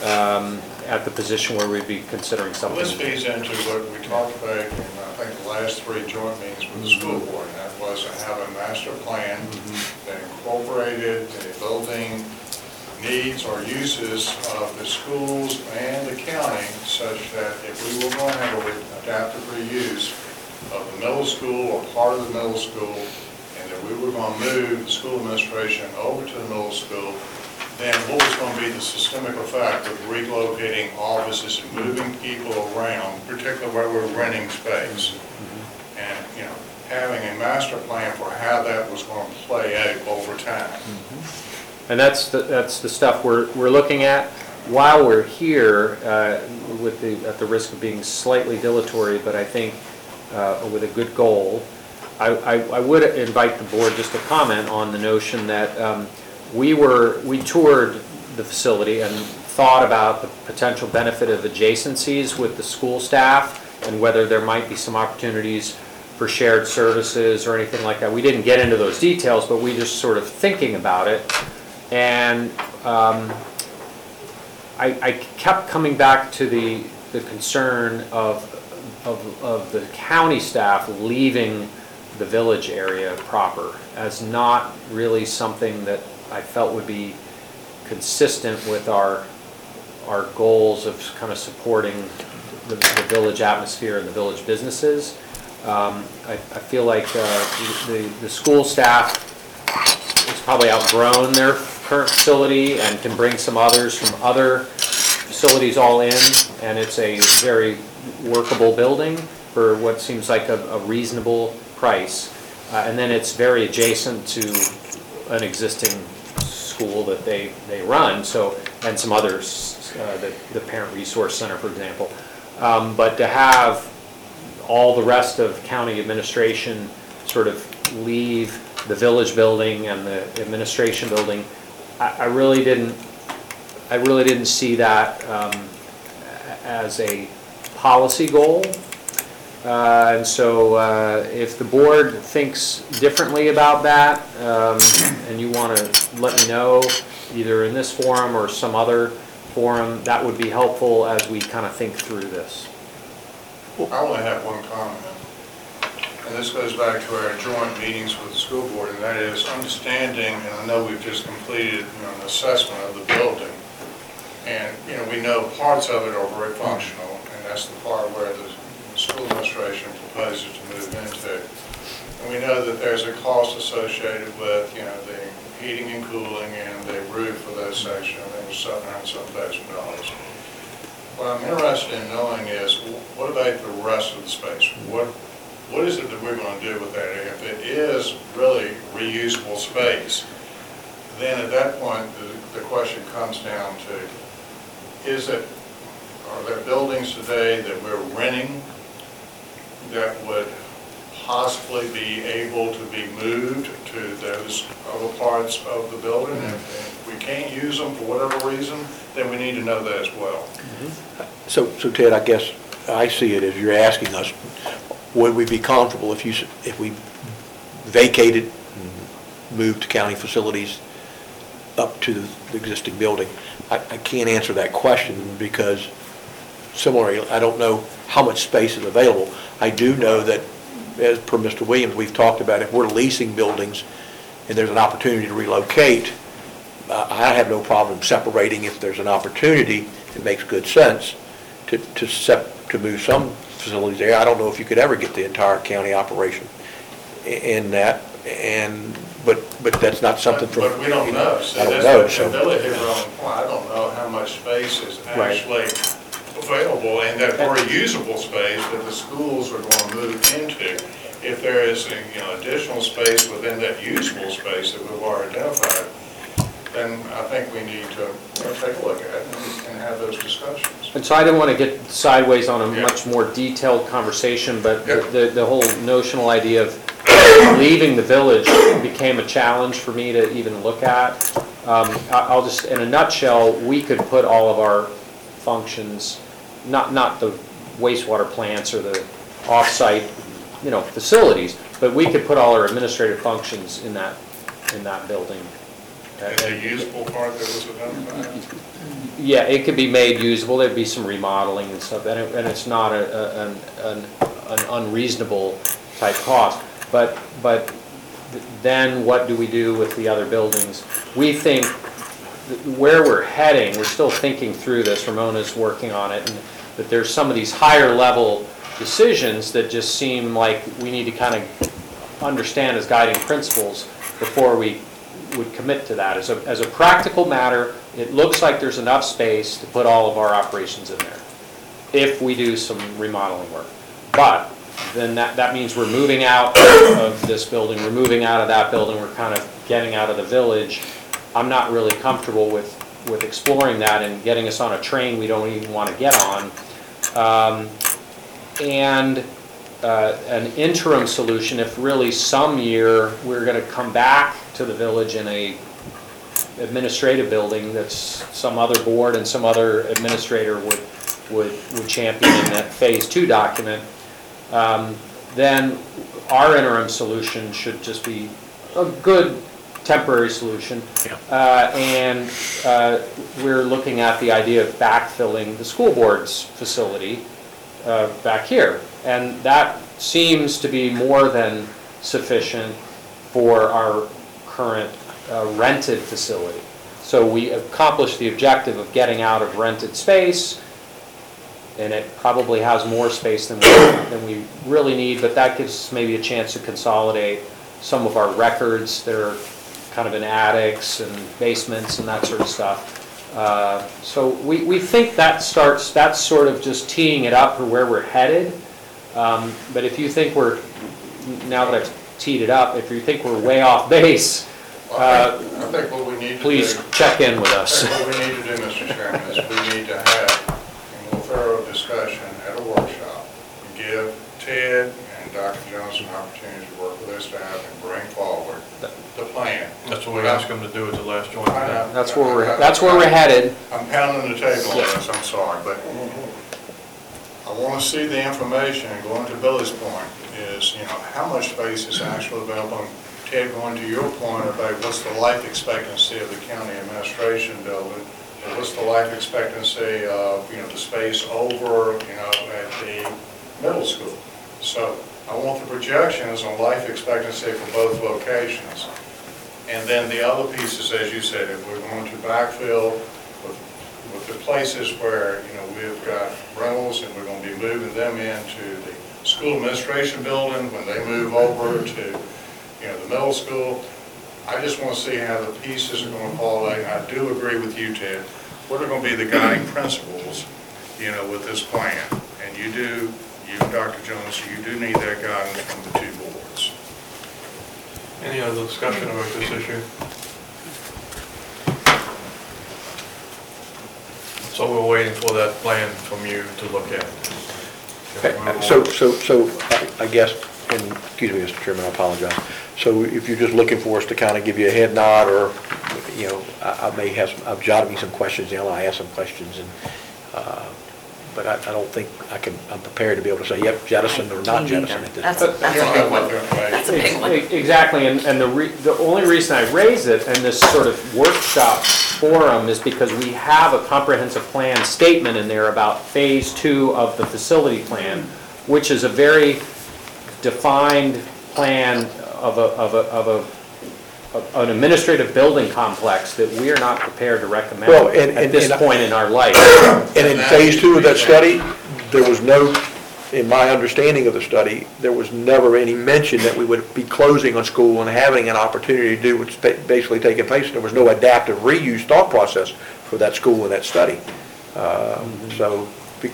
um, at the position where we'd be considering
Well, This
something.
feeds into what we talked about in, I think, the last three joint meetings with the school mm-hmm. board, and that was to have a master plan mm-hmm. that incorporated the building needs or uses of the schools and the county, such that if we were going to have a adaptive reuse of the middle school or part of the middle school, and that we were going to move the school administration over to the middle school, then what was going to be the systemic effect of relocating offices and moving people around, particularly where we're renting space? And, you know, having a master plan for how that was going to play out over time.
And that's, the that's the stuff we're, we're looking at. While we're here, uh, with the, at the risk of being slightly dilatory, but I think uh, with a good goal, I, I I would invite the board just to comment on the notion that um, we were, we toured the facility and thought about the potential benefit of adjacencies with the school staff and whether there might be some opportunities for shared services or anything like that. We didn't get into those details, but we just sort of thinking about it. And um, I, I kept coming back to the, the concern of, of, of the county staff leaving the village area proper as not really something that I felt would be consistent with our, our goals of kind of supporting the, the village atmosphere and the village businesses. Um, I, I feel like, uh, the, the school staff has probably outgrown their current facility and can bring some others from other facilities all in, and it's a very workable building for what seems like a, a reasonable price. Uh, and then it's very adjacent to an existing school that they, they run, so, and some others, uh, the, the Parent Resource Center, for example. Um, but to have all the rest of county administration sort of leave the village building and the administration building, I, I really didn't, I really didn't see that um, as a policy goal. Uh, And so uh, if the board thinks differently about that, um, and you want to let me know, either in this forum or some other forum, that would be helpful as we kind of think through this.
I only have one comment, and this goes back to our joint meetings with the school board, and that is understanding, and I know we've just completed you know, an assessment of the building, and, you know, we know parts of it are very functional, and that's the part where the administration proposes to move into. And we know that there's a cost associated with, you know, the heating and cooling and the roof for those sections, I think was seven hundred some thousand dollars. What I'm interested in knowing is, what about the rest of the space? What, what is it that we're gonna do with that? If it is really reusable space, then at that point, the, the question comes down to, is it, are there buildings today that we're renting that would possibly be able to be moved to those other parts of the building? If we can't use them for whatever reason, then we need to know that as well.
So, so Ted, I guess I see it as you're asking us, would we be comfortable if you, if we vacated, and moved to county facilities up to the existing building? I, I can't answer that question because similarly, I don't know how much space is available. I do know that, as per Mr. Williams, we've talked about if we're leasing buildings and there's an opportunity to relocate, uh, I have no problem separating if there's an opportunity, it makes good sense, to, to sep, to move some facilities there. I don't know if you could ever get the entire county operation i- in that, and, but, but that's not something from.
But we don't know. See,
I don't
that's
know,
what-
so.
and Billy hit it on. I don't know how much space is
Right.
actually available in that very usable space that the schools are going to move into. If there is, you know, additional space within that usable space that we've already identified, then I think we need to you know, take a look at it and and have those discussions.
And so I didn't want to get sideways on a
Yeah.
much more detailed conversation, but the-
Yeah.
the, the whole notional idea of leaving the village became a challenge for me to even look at. Um, I- I'll just, in a nutshell, we could put all of our functions, not, not the wastewater plants or the off-site, you know, facilities, but we could put all our administrative functions in that, in that building.
And the usable part that was identified.
Yeah, it could be made usable, there'd be some remodeling and stuff, and it, and it's not a, a- an, an an unreasonable type cost. But, but then what do we do with the other buildings? We think where we're heading, we're still thinking through this, Ramona's working on it, and that there's some of these higher level decisions that just seem like we need to kind of understand as guiding principles before we would commit to that. As a, as a practical matter, it looks like there's enough space to put all of our operations in there, if we do some remodeling work. But then that, that means we're moving out of this building, we're moving out of that building, we're kind of getting out of the village. I'm not really comfortable with, with exploring that and getting us on a train we don't even want to get on. Um, And uh, an interim solution, if really some year we're going to come back to the village in a administrative building that's some other board and some other administrator would, would, would champion in that phase two document, um, then our interim solution should just be a good temporary solution.
Yeah.
Uh, And uh, we're looking at the idea of backfilling the school board's facility uh, back here. And that seems to be more than sufficient for our current uh, rented facility. So we accomplished the objective of getting out of rented space, and it probably has more space than we, than we really need, but that gives us maybe a chance to consolidate some of our records that are kind of in attics and basements and that sort of stuff. Uh, So we, we think that starts, that's sort of just teeing it up for where we're headed. Um, But if you think we're, now that I've teed it up, if you think we're way off base,
I think- I think what we need to do.
please check in with
I
us.
think what we need to do, Mr. Chairman, is we need to have a more thorough discussion at a workshop. Give Ted and Dr. Jones an opportunity to work with their staff and bring forward the plan.
That's what we asked them to do at the last joint
I
meeting.
know.
That's where we're, that's where we're headed.
I'm pounding the table on this, I'm sorry, but I want to see the information, and going to Billy's point, is, you know, how much space is actually available? And Ted, going to your point about what's the life expectancy of the county administration building, and what's the life expectancy of, you know, the space over, you know, at the middle school? So I want the projections on life expectancy for both locations. And then the other pieces, as you said, if we're going to backfill with, with the places where, you know, we've got rentals and we're going to be moving them into the school administration building when they move over to, you know, the middle school. I just want to see how the pieces are going to fall out. I do agree with you, Ted. What are going to be the guiding principles, you know, with this plan? And you do, you, Dr. Jones, you do need that guidance from the two boards.
Any other discussion about this issue? So we're waiting for that plan from you to look at. Can we move
So, so, so I- I guess, and, excuse me, Mr. Chairman, I apologize. So if you're just looking for us to kind of give you a head nod, or, you know, I I may have, some I've jotted me some questions, you know, I asked some questions, and, uh, but I I don't think I can, I'm prepared to be able to say, yep, jettison or not
Me
jettison at this.
That's, a- that's a big one. That's a big one.
Ex- Exactly, and, and the re, the only reason I raise it in this sort of workshop forum is because we have a comprehensive plan statement in there about phase two of the facility plan, which is a very defined plan of a, of a, of a, of an administrative building complex that we are not prepared to recommend
Well, and-
at
and-
this
and-
point in our life.
And in phase two of that study, there was no, in my understanding of the study, there was never any mention that we would be closing a school and having an opportunity to do what's ba- basically taking place. There was no adaptive reuse thought process for that school in that study. Uh, So be-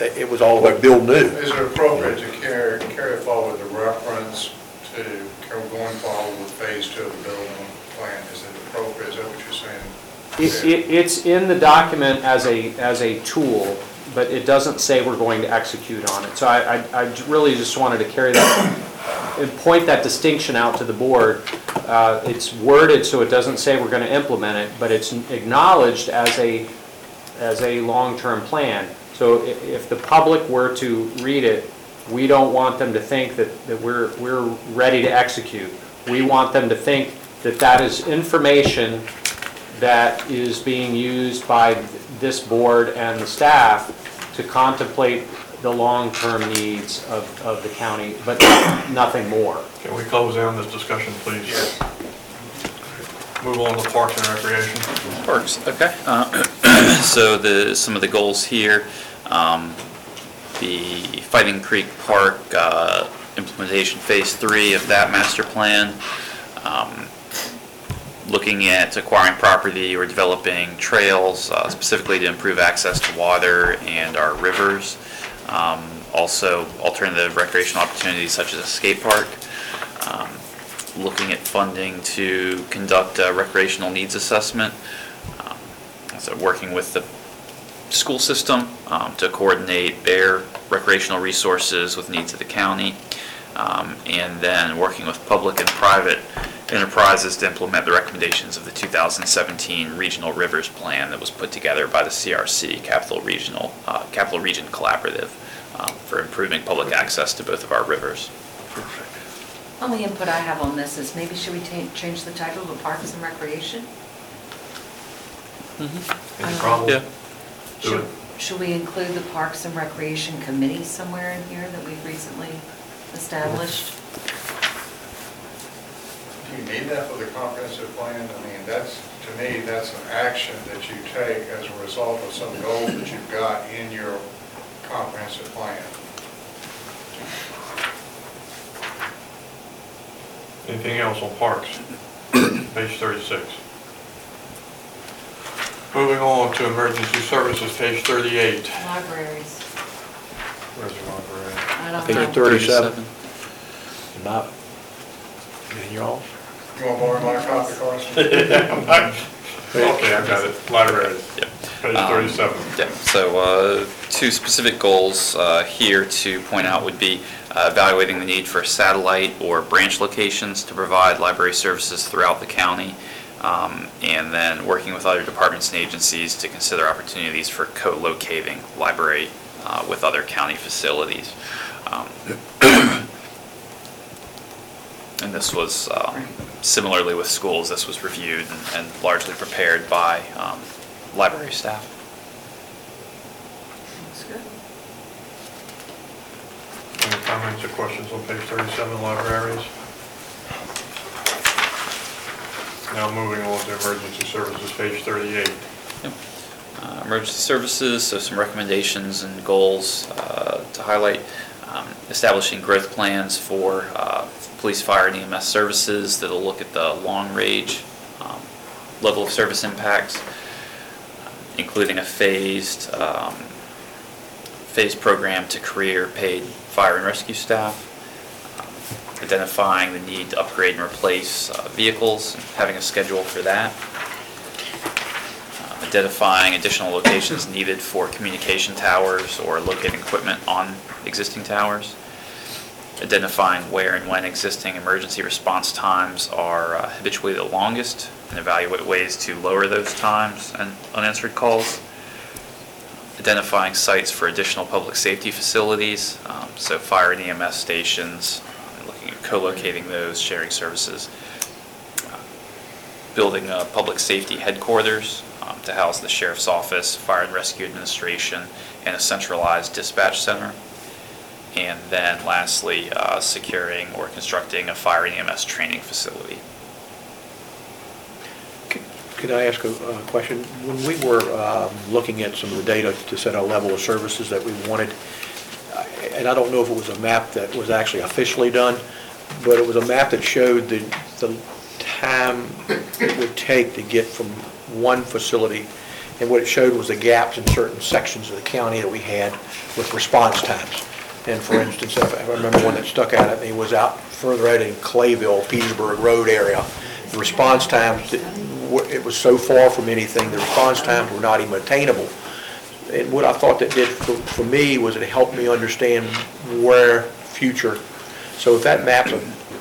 it was all about build new.
Is it appropriate to carry, carry forward the reference to carry- going forward with phase two of the building plan? Is it appropriate, is that what you're saying?
It, it- it's in the document as a, as a tool, but it doesn't say we're going to execute on it. So I, I, I really just wanted to carry that, and point that distinction out to the board. Uh, It's worded so it doesn't say we're going to implement it, but it's acknowledged as a, as a long-term plan. So if the public were to read it, we don't want them to think that, that we're, we're ready to execute. We want them to think that that is information that is being used by this board and the staff to contemplate the long-term needs of, of the county, but nothing more.
Can we close down this discussion, please? Yes. Move on to Parks and Recreation.
Parks, okay. Uh, So the, some of the goals here, um, the Fighting Creek Park uh, implementation phase three of that master plan, um, looking at acquiring property or developing trails uh, specifically to improve access to water and our rivers. Um, Also alternative recreational opportunities such as a skate park. Um, Looking at funding to conduct a recreational needs assessment. Um, So working with the school system um, to coordinate their recreational resources with needs of the county. Um, And then working with public and private Enterprises to implement the recommendations of the 2017 Regional Rivers Plan that was put together by the CRC, Capital Regional, uh, Capital Region Collaborative, um, for improving public access to both of our rivers.
Only input I have on this is maybe should we ta- change the title to Parks and Recreation? Mm-hmm.
Any problem?
Yeah.
Do
Should
it.
should we include the Parks and Recreation Committee somewhere in here that we've recently established?
Do you need that for the comprehensive plan? I mean, that's, to me, that's an action that you take as a result of some goal that you've got in your comprehensive plan.
Anything else on parks? Page 36. Moving on to emergency services, page 38.
Libraries.
Where's the library?
I don't
Page
know.
37. Not, and you're all?
You want more of my copy, Carson?
Okay, I got it, library, page
Um,
37.
Yeah, so uh, two specific goals uh, here to point out would be uh, evaluating the need for satellite or branch locations to provide library services throughout the county, um, and then working with other departments and agencies to consider opportunities for co-locating library uh, with other county facilities. Um, And this was, um, similarly with schools, this was reviewed and- and largely prepared by um, library staff.
Looks good.
Any comments or questions on page 37, libraries? Now moving on to emergency services, page 38.
Yep. Uh, Emergency services, so some recommendations and goals uh, to highlight. Um, Establishing growth plans for uh, police, fire, and EMS services that'll look at the long-range um, level of service impacts, including a phased, um, phased program to career paid fire and rescue staff, identifying the need to upgrade and replace uh, vehicles, having a schedule for that. Um, identifying additional locations needed for communication towers or locating equipment on existing towers, identifying where and when existing emergency response times are uh, habitually the longest, and evaluate ways to lower those times and unanswered calls, identifying sites for additional public safety facilities, um, so fire and EMS stations, co-locating those, sharing services, building a public safety headquarters um, to house the sheriff's office, fire and rescue administration, and a centralized dispatch center. And then lastly, uh, securing or constructing a fire EMS training facility.
Could I ask a a question? When we were um, looking at some of the data to set our level of services that we wanted, and I don't know if it was a map that was actually officially done, but it was a map that showed the, the time it would take to get from one facility, and what it showed was the gaps in certain sections of the county that we had with response times. And for instance, I remember one that stuck out at me was out further out in Clayville, Petersburg Road area. The response times, it it was so far from anything, the response times were not even attainable. And what I thought that did for, for me was it helped me understand where future, so if that map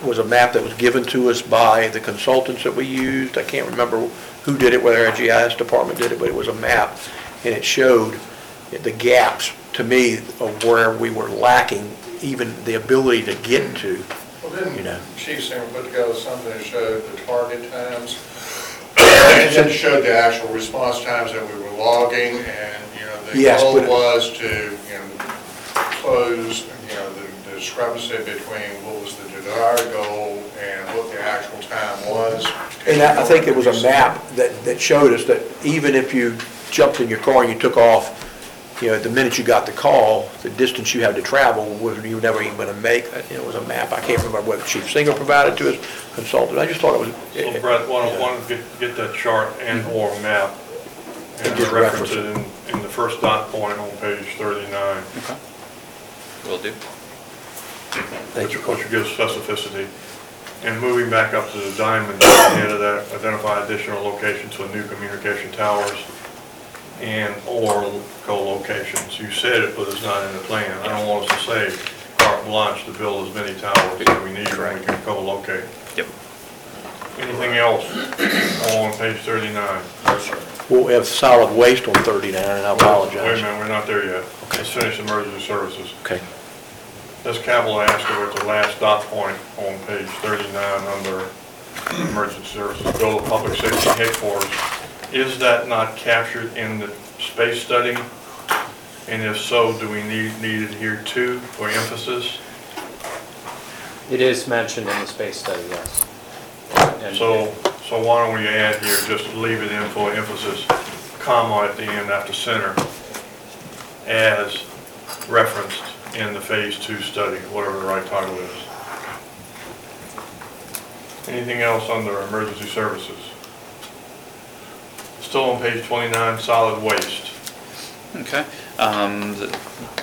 was a map that was given to us by the consultants that we used, I can't remember who did it, whether our GIS department did it, but it was a map, and it showed the gaps, to me, of where we were lacking even the ability to get to.
Well,
You know.
didn't Chief Singer put together something that showed the target times? And then showed the actual response times that we were logging, and, you know, the
Yes,
goal
but-
was to, you know, close, you know, discrepancy between what was the desired goal and what the actual time was.
And I I think it was a map that, that showed us that even if you jumped in your car and you took off, you know, the minute you got the call, the distance you had to travel was, you were never even gonna make, uh, it was a map. I can't remember whether Chief Singer provided to us, consultant, I just thought it was.
So Brett, why don't, why oh don't get, get that chart and/or mm-hmm. map and
And just
reference
reference
it in, in the first dot point on page 39.
Okay. Will do.
Thank you.
Which gives specificity. And moving back up to the diamond, at the end of that, identify additional locations for new communication towers and/or co-locations. You said it, but it's not in the plan. I don't want us to say carte blanche to build as many towers as we need, and we can co-locate.
Yep.
Anything else on page 39?
Well, we have solid waste on 39, and I
Wait a
apologize.
minute, we're not there yet. Let's finish emergency services.
Okay.
Ms. Capital asked her at the last dot point on page 39 under emergency services, bill of public safety headquarters. Is that not captured in the space study? And if so, do we need, need it here too for emphasis?
It is mentioned in the space study, yes. And-
So, so why don't we add here, just leave it in for emphasis, comma at the end after center, as referenced in the phase two study, whatever the right title is. Anything else under emergency services? Still on page 29, solid waste.
Okay. Um, the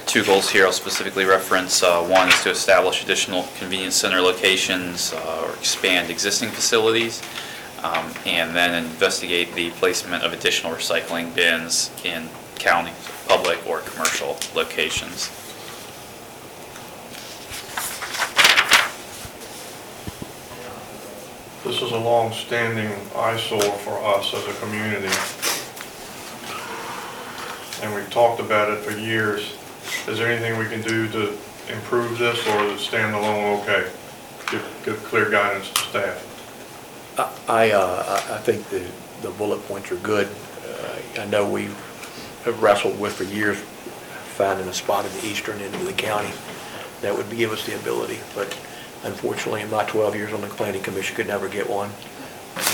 Two goals here I'll specifically reference. Uh, One is to establish additional convenience center locations uh, or expand existing facilities. Um, And then investigate the placement of additional recycling bins in county, public, or commercial locations.
This is a long-standing eyesore for us as a community. And we've talked about it for years. Is there anything we can do to improve this, or is it stand alone okay? Give, give clear guidance to staff.
I, uh, I I think the, the bullet points are good. Uh, I know we have wrestled with for years finding a spot in the eastern end of the county that would give us the ability, but unfortunately, in my 12 years on the planning commission, could never get one,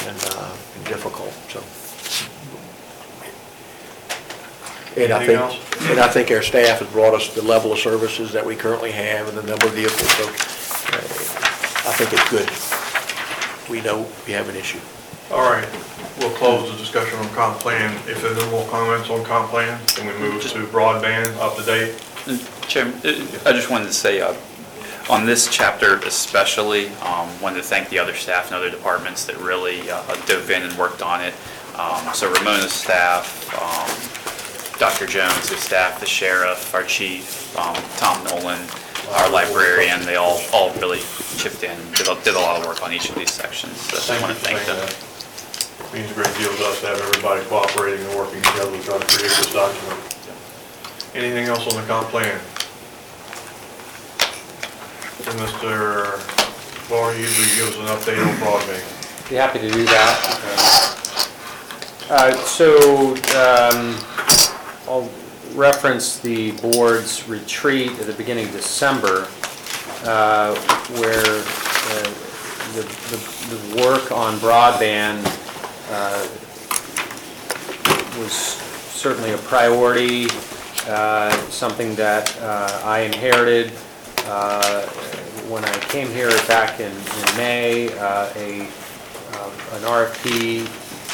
and uh, difficult, so. And I
Anything
think,
else?
and I think our staff has brought us the level of services that we currently have and the number of vehicles, so uh, I think it's good. We know we have an issue.
All right, we'll close the discussion on comp plan. If there's are no more comments on comp plan, then we move to broadband, up to date.
Chairman, uh, I just wanted to say, uh, on this chapter especially, um, wanted to thank the other staff and other departments that really uh, dove in and worked on it. Um, So Ramona's staff, um, Dr. Jones, his staff, the sheriff, our chief, um, Tom Nolan, our librarian, they all, all really chipped in, did a did a lot of work on each of these sections. So I want to
Thank
thank
you for
them.
Means a great deal to us to have everybody cooperating and working together to try to create this document. Anything else on the comp plan? And Mr. Laura usually gives an update on broadband.
Be happy to do that. Uh, So um, I'll reference the board's retreat at the beginning of December, uh, where uh, the the the work on broadband uh, was certainly a priority, uh, something that uh, I inherited uh, when I came here back in in May, uh, a um, an RFP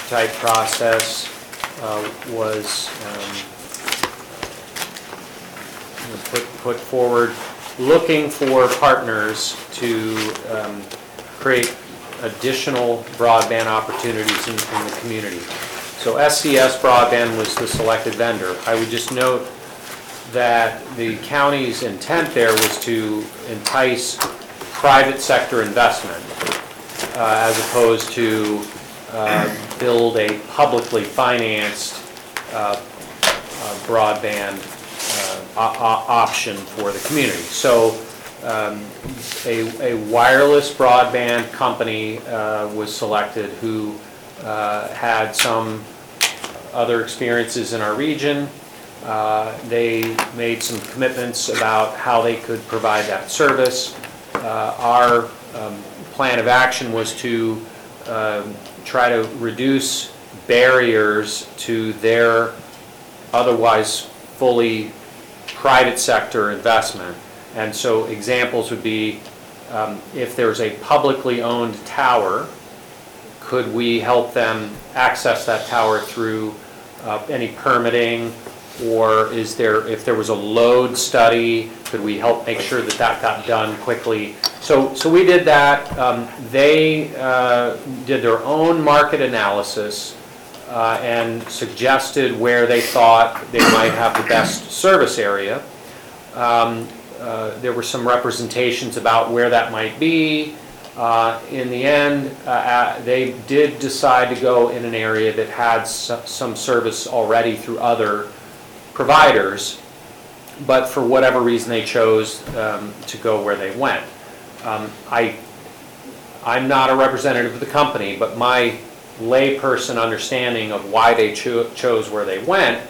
type process uh, was um, put put forward, looking for partners to um, create additional broadband opportunities in in the community. So SCS Broadband was the selected vendor. I would just note that the county's intent there was to entice private sector investment uh, as opposed to uh, build a publicly financed uh, uh, broadband uh, option for the community. So um, a a wireless broadband company uh, was selected who uh, had some other experiences in our region. Uh, They made some commitments about how they could provide that service. Uh, Our um, plan of action was to um, try to reduce barriers to their otherwise fully private sector investment. And so examples would be, um, if there's a publicly owned tower, could we help them access that tower through uh, any permitting? Or is there, if there was a load study, could we help make sure that that got done quickly? So, so we did that. Um, They uh, did their own market analysis uh, and suggested where they thought they might have the best service area. Um, uh, There were some representations about where that might be. Uh, In the end, uh, uh, they did decide to go in an area that had so- some service already through other providers, but for whatever reason, they chose um, to go where they went. Um, I, I'm not a representative of the company, but my layperson understanding of why they cho- chose where they went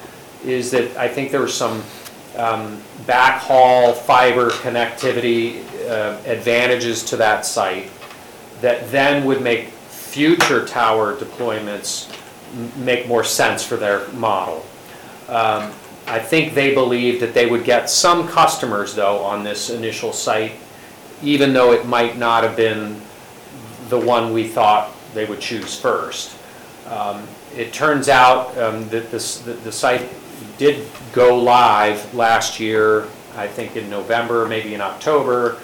is that I think there was some um, backhaul fiber connectivity uh, advantages to that site that then would make future tower deployments m- make more sense for their model. Um, I think they believed that they would get some customers, though, on this initial site, even though it might not have been the one we thought they would choose first. Um, It turns out um, that this, the site did go live last year, I think in November, maybe in October.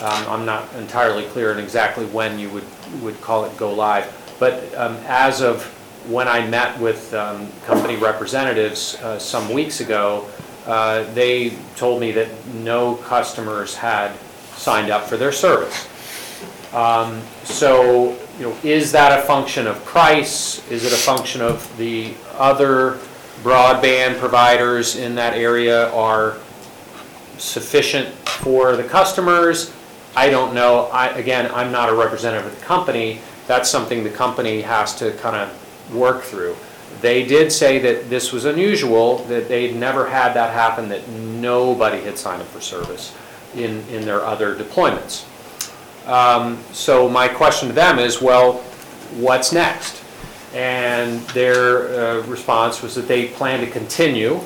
Um, I'm not entirely clear on exactly when you would, would call it go live. But um, as of when I met with um, company representatives uh, some weeks ago, uh, they told me that no customers had signed up for their service. Um, So, you know, is that a function of price? Is it a function of the other broadband providers in that area are sufficient for the customers? I don't know. I, again, I'm not a representative of the company. That's something the company has to kind of work through. They did say that this was unusual, that they'd never had that happen, that nobody had signed up for service in, in their other deployments. Um, So my question to them is, well, what's next? And their uh, response was that they plan to continue,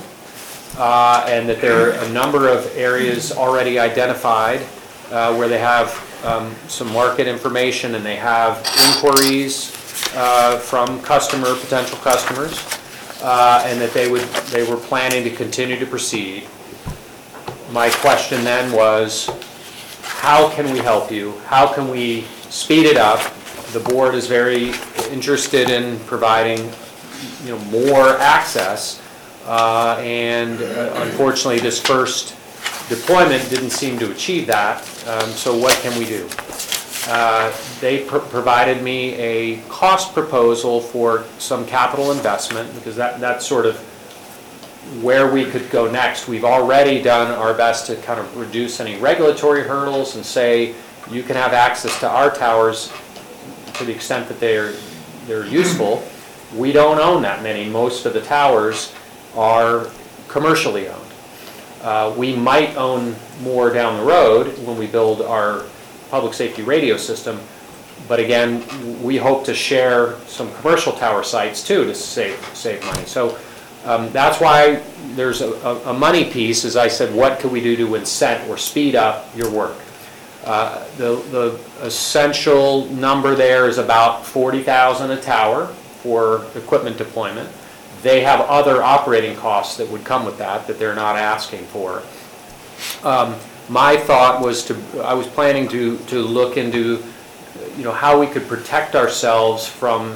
uh, and that there are a number of areas already identified uh, where they have um, some market information and they have inquiries uh, from customer, potential customers, uh, and that they would, they were planning to continue to proceed. My question then was, how can we help you? How can we speed it up? The board is very interested in providing, you know, more access. Uh, And uh, unfortunately, this first deployment didn't seem to achieve that. Um, So what can we do? Uh, They pr- provided me a cost proposal for some capital investment, because that, that's sort of where we could go next. We've already done our best to kind of reduce any regulatory hurdles and say, you can have access to our towers to the extent that they're, they're useful. We don't own that many. Most of the towers are commercially owned. Uh, We might own more down the road when we build our public safety radio system, but again, we hope to share some commercial tower sites too to save, save money. So um, that's why there's a, a- a money piece, as I said, what could we do to incent or speed up your work? Uh, The, the essential number there is about 40,000 a tower for equipment deployment. They have other operating costs that would come with that, that they're not asking for. Um, My thought was to, I was planning to, to look into, you know, how we could protect ourselves from,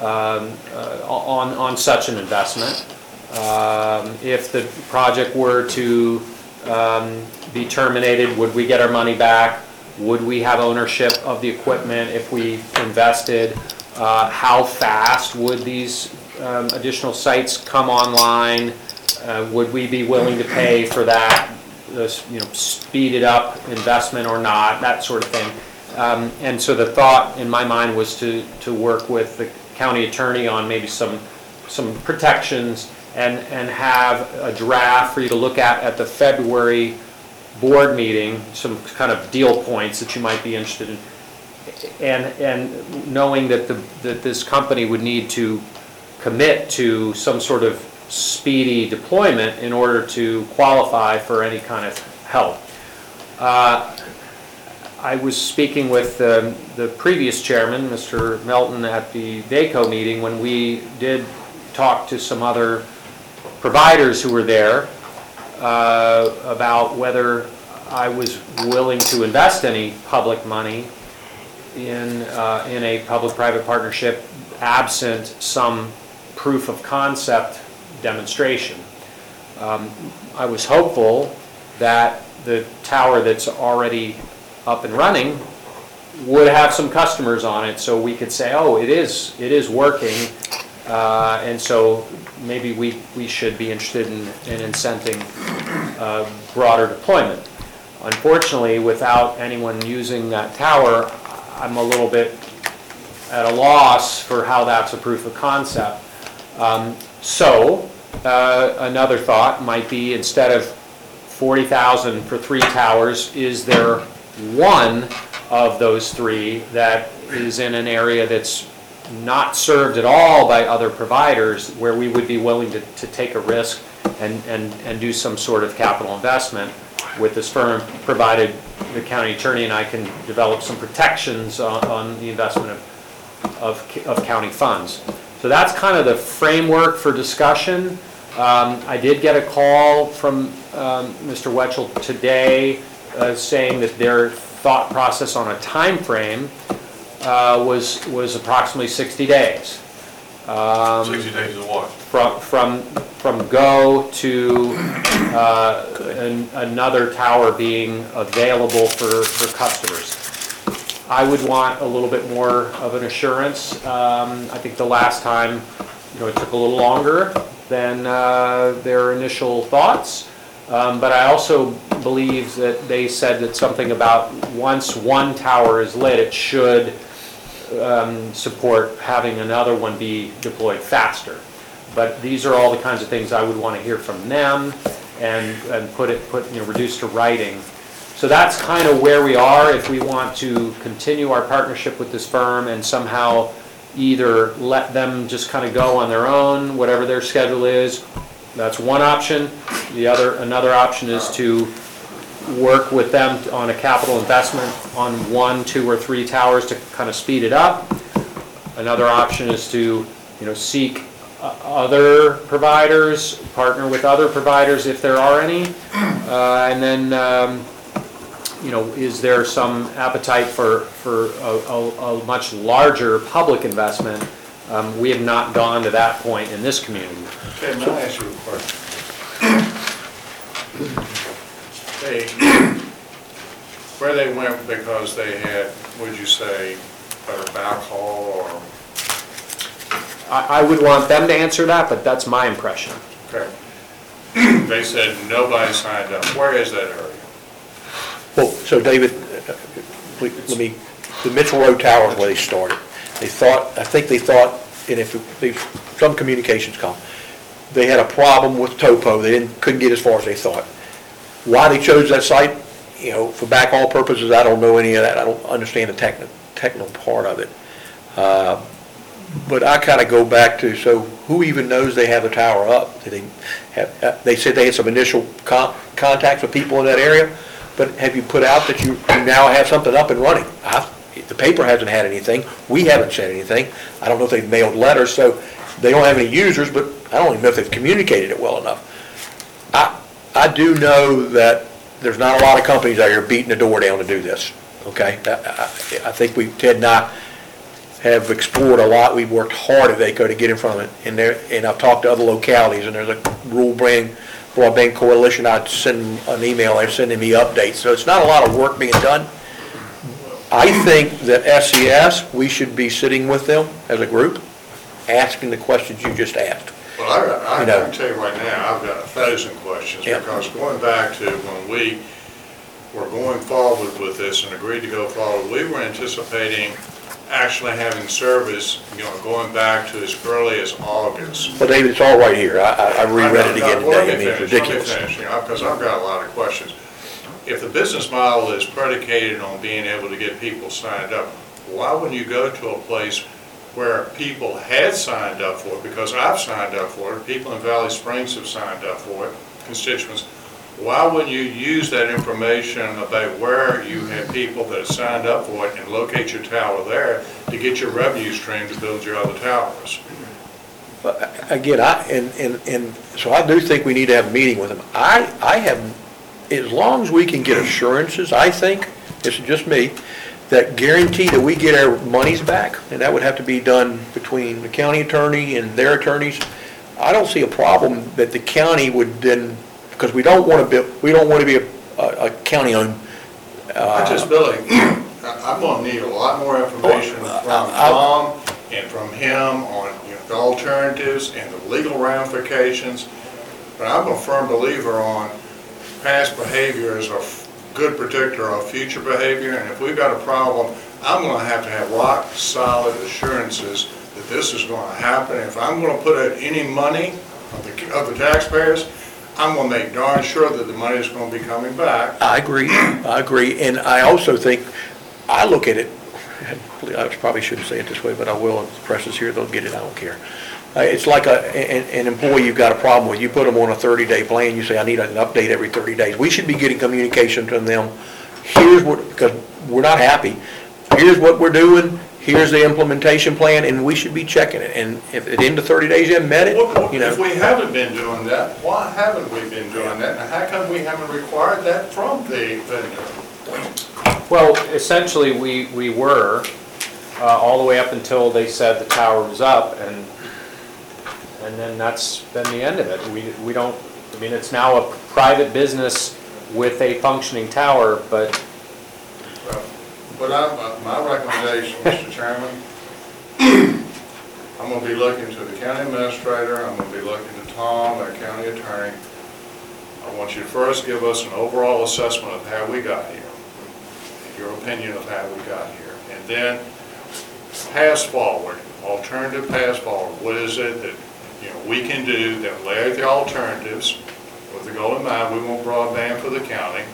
um, uh, on, on such an investment. Um, If the project were to um, be terminated, would we get our money back? Would we have ownership of the equipment if we invested? Uh, How fast would these um, additional sites come online? Uh, Would we be willing to pay for that, this, you know, speeded up investment or not, that sort of thing? Um, And so the thought in my mind was to, to work with the county attorney on maybe some, some protections and, and have a draft for you to look at at the February board meeting, some kind of deal points that you might be interested in. And, and knowing that the, that this company would need to commit to some sort of speedy deployment in order to qualify for any kind of help. Uh, I was speaking with um, the previous chairman, Mr. Melton, at the VACO meeting when we did talk to some other providers who were there uh, about whether I was willing to invest any public money in, uh, in a public-private partnership absent some proof of concept demonstration. Um, I was hopeful that the tower that's already up and running would have some customers on it, so we could say, oh, it is, it is working. Uh, And so maybe we, we should be interested in in incenting uh, broader deployment. Unfortunately, without anyone using that tower, I'm a little bit at a loss for how that's a proof of concept. Um, So, uh, another thought might be, instead of 40,000 for three towers, is there one of those three that is in an area that's not served at all by other providers, where we would be willing to, to take a risk and, and, and do some sort of capital investment with this firm, provided the county attorney and I can develop some protections on, on the investment of, of, of county funds. So that's kind of the framework for discussion. Um, I did get a call from, um, Mr. Wetchell today, uh, saying that their thought process on a timeframe, uh, was, was approximately 60 days. Um,
60 days of what?
from, from, from go to uh, an- another tower being available for, for customers. I would want a little bit more of an assurance. Um, I think the last time, you know, it took a little longer than uh, their initial thoughts. Um, But I also believe that they said that something about once one tower is lit, it should um, support having another one be deployed faster. But these are all the kinds of things I would want to hear from them and, and put it, put, you know, reduce to writing. So that's kind of where we are, if we want to continue our partnership with this firm and somehow either let them just kind of go on their own, whatever their schedule is, that's one option. The other, another option is to work with them on a capital investment on one, two, or three towers to kind of speed it up. Another option is to, you know, seek other providers, partner with other providers if there are any. Uh, And then, um, you know, is there some appetite for, for a, a, a much larger public investment? Um, We have not gone to that point in this community.
Okay, may I ask you a question? They, where they went because they had, would you say, better backhaul or,
I, I would want them to answer that, but that's my impression.
okay. They said nobody signed up. Where is that area?
Well, so David, uh, we- let me, the Mitchell Road Tower is where they started. They thought, I think they thought, and if, they- some communications come, they had a problem with topo, they didn't, couldn't get as far as they thought. Why they chose that site, you know, for backhaul purposes, I don't know any of that, I don't understand the technical, technical part of it. Uh, But I kind of go back to, so who even knows they have the tower up? Did they have, uh, they said they had some initial con- contacts with people in that area, but have you put out that you you now have something up and running? I- The paper hasn't had anything, we haven't said anything, I don't know if they've mailed letters, so they don't have any users, but I don't even know if they've communicated it well enough. I, I do know that there's not a lot of companies out here beating the door down to do this, okay? I, I- I think we, Ted and I have explored a lot, we've worked hard at VACO to get in front of it, and there, and I've talked to other localities, and there's a rural brand, broadband coalition, I'd send an email, they're sending me updates, so it's not a lot of work being done. I think that SCS, we should be sitting with them as a group, asking the questions you just asked.
Well, I, I
You know.
can tell you right now, I've got a thousand questions,
Yeah.
because going back to when we were going forward with this and agreed to go forward, we were anticipating actually having service, you know, going back to as early as August.
Well, David, it's all right here, I, I- I reread it again
No, no, well,
today, I
let me
mean, it's
finish, let me
ridiculous.
finish, you know, because I've got a lot of questions. If the business model is predicated on being able to get people signed up, why wouldn't you go to a place where people had signed up for it? Because I've signed up for it, people in Valley Springs have signed up for it, constituents. Why wouldn't you use that information about where you have people that had signed up for it and locate your tower there to get your revenue stream to build your other towers?
But uh, Again, I, and, and, and, so I do think we need to have a meeting with them. I, I have, as long as we can get assurances, I think, this is just me, that guarantee that we get our monies back, and that would have to be done between the county attorney and their attorneys. I don't see a problem that the county would then, because we don't want to be, we don't want to be a, a county-owned
I uh, just, Billy, I- I'm gonna need a lot more information from Tom and from him on, you know, the alternatives and the legal ramifications. But I'm a firm believer on past behavior is a f- good predictor of future behavior, and if we've got a problem, I'm gonna have to have rock-solid assurances that this is gonna happen. If I'm gonna put out any money of the, of the taxpayers, I'm gonna make darn sure that the money is gonna be coming back.
I agree, I agree, and I also think, I look at it, I probably shouldn't say it this way, but I will, if the press is here, they'll get it, I don't care. Uh, It's like a, an, an employee you've got a problem with, you put them on a 30-day plan, you say, I need an update every 30 days. We should be getting communication from them, here's what, because we're not happy, here's what we're doing, here's the implementation plan, and we should be checking it. And if at the end of 30 days you haven't met it,
What- what-
you know.
If we haven't been doing that, why haven't we been doing that? And how come we haven't required that from the vendor?
Well, essentially, we, we were, uh, all the way up until they said the tower was up, and, and then that's been the end of it. We, we don't, I mean, it's now a private business with a functioning tower, but
But I'm, uh, my recommendation, Mr. Chairman, I'm gonna be looking to the county administrator, I'm gonna be looking to Tom, our county attorney. I want you to first give us an overall assessment of how we got here, your opinion of how we got here. And then pass forward, alternative pass forward. What is it that, you know, we can do that lay out the alternatives with the goal in mind, we want broadband for the county.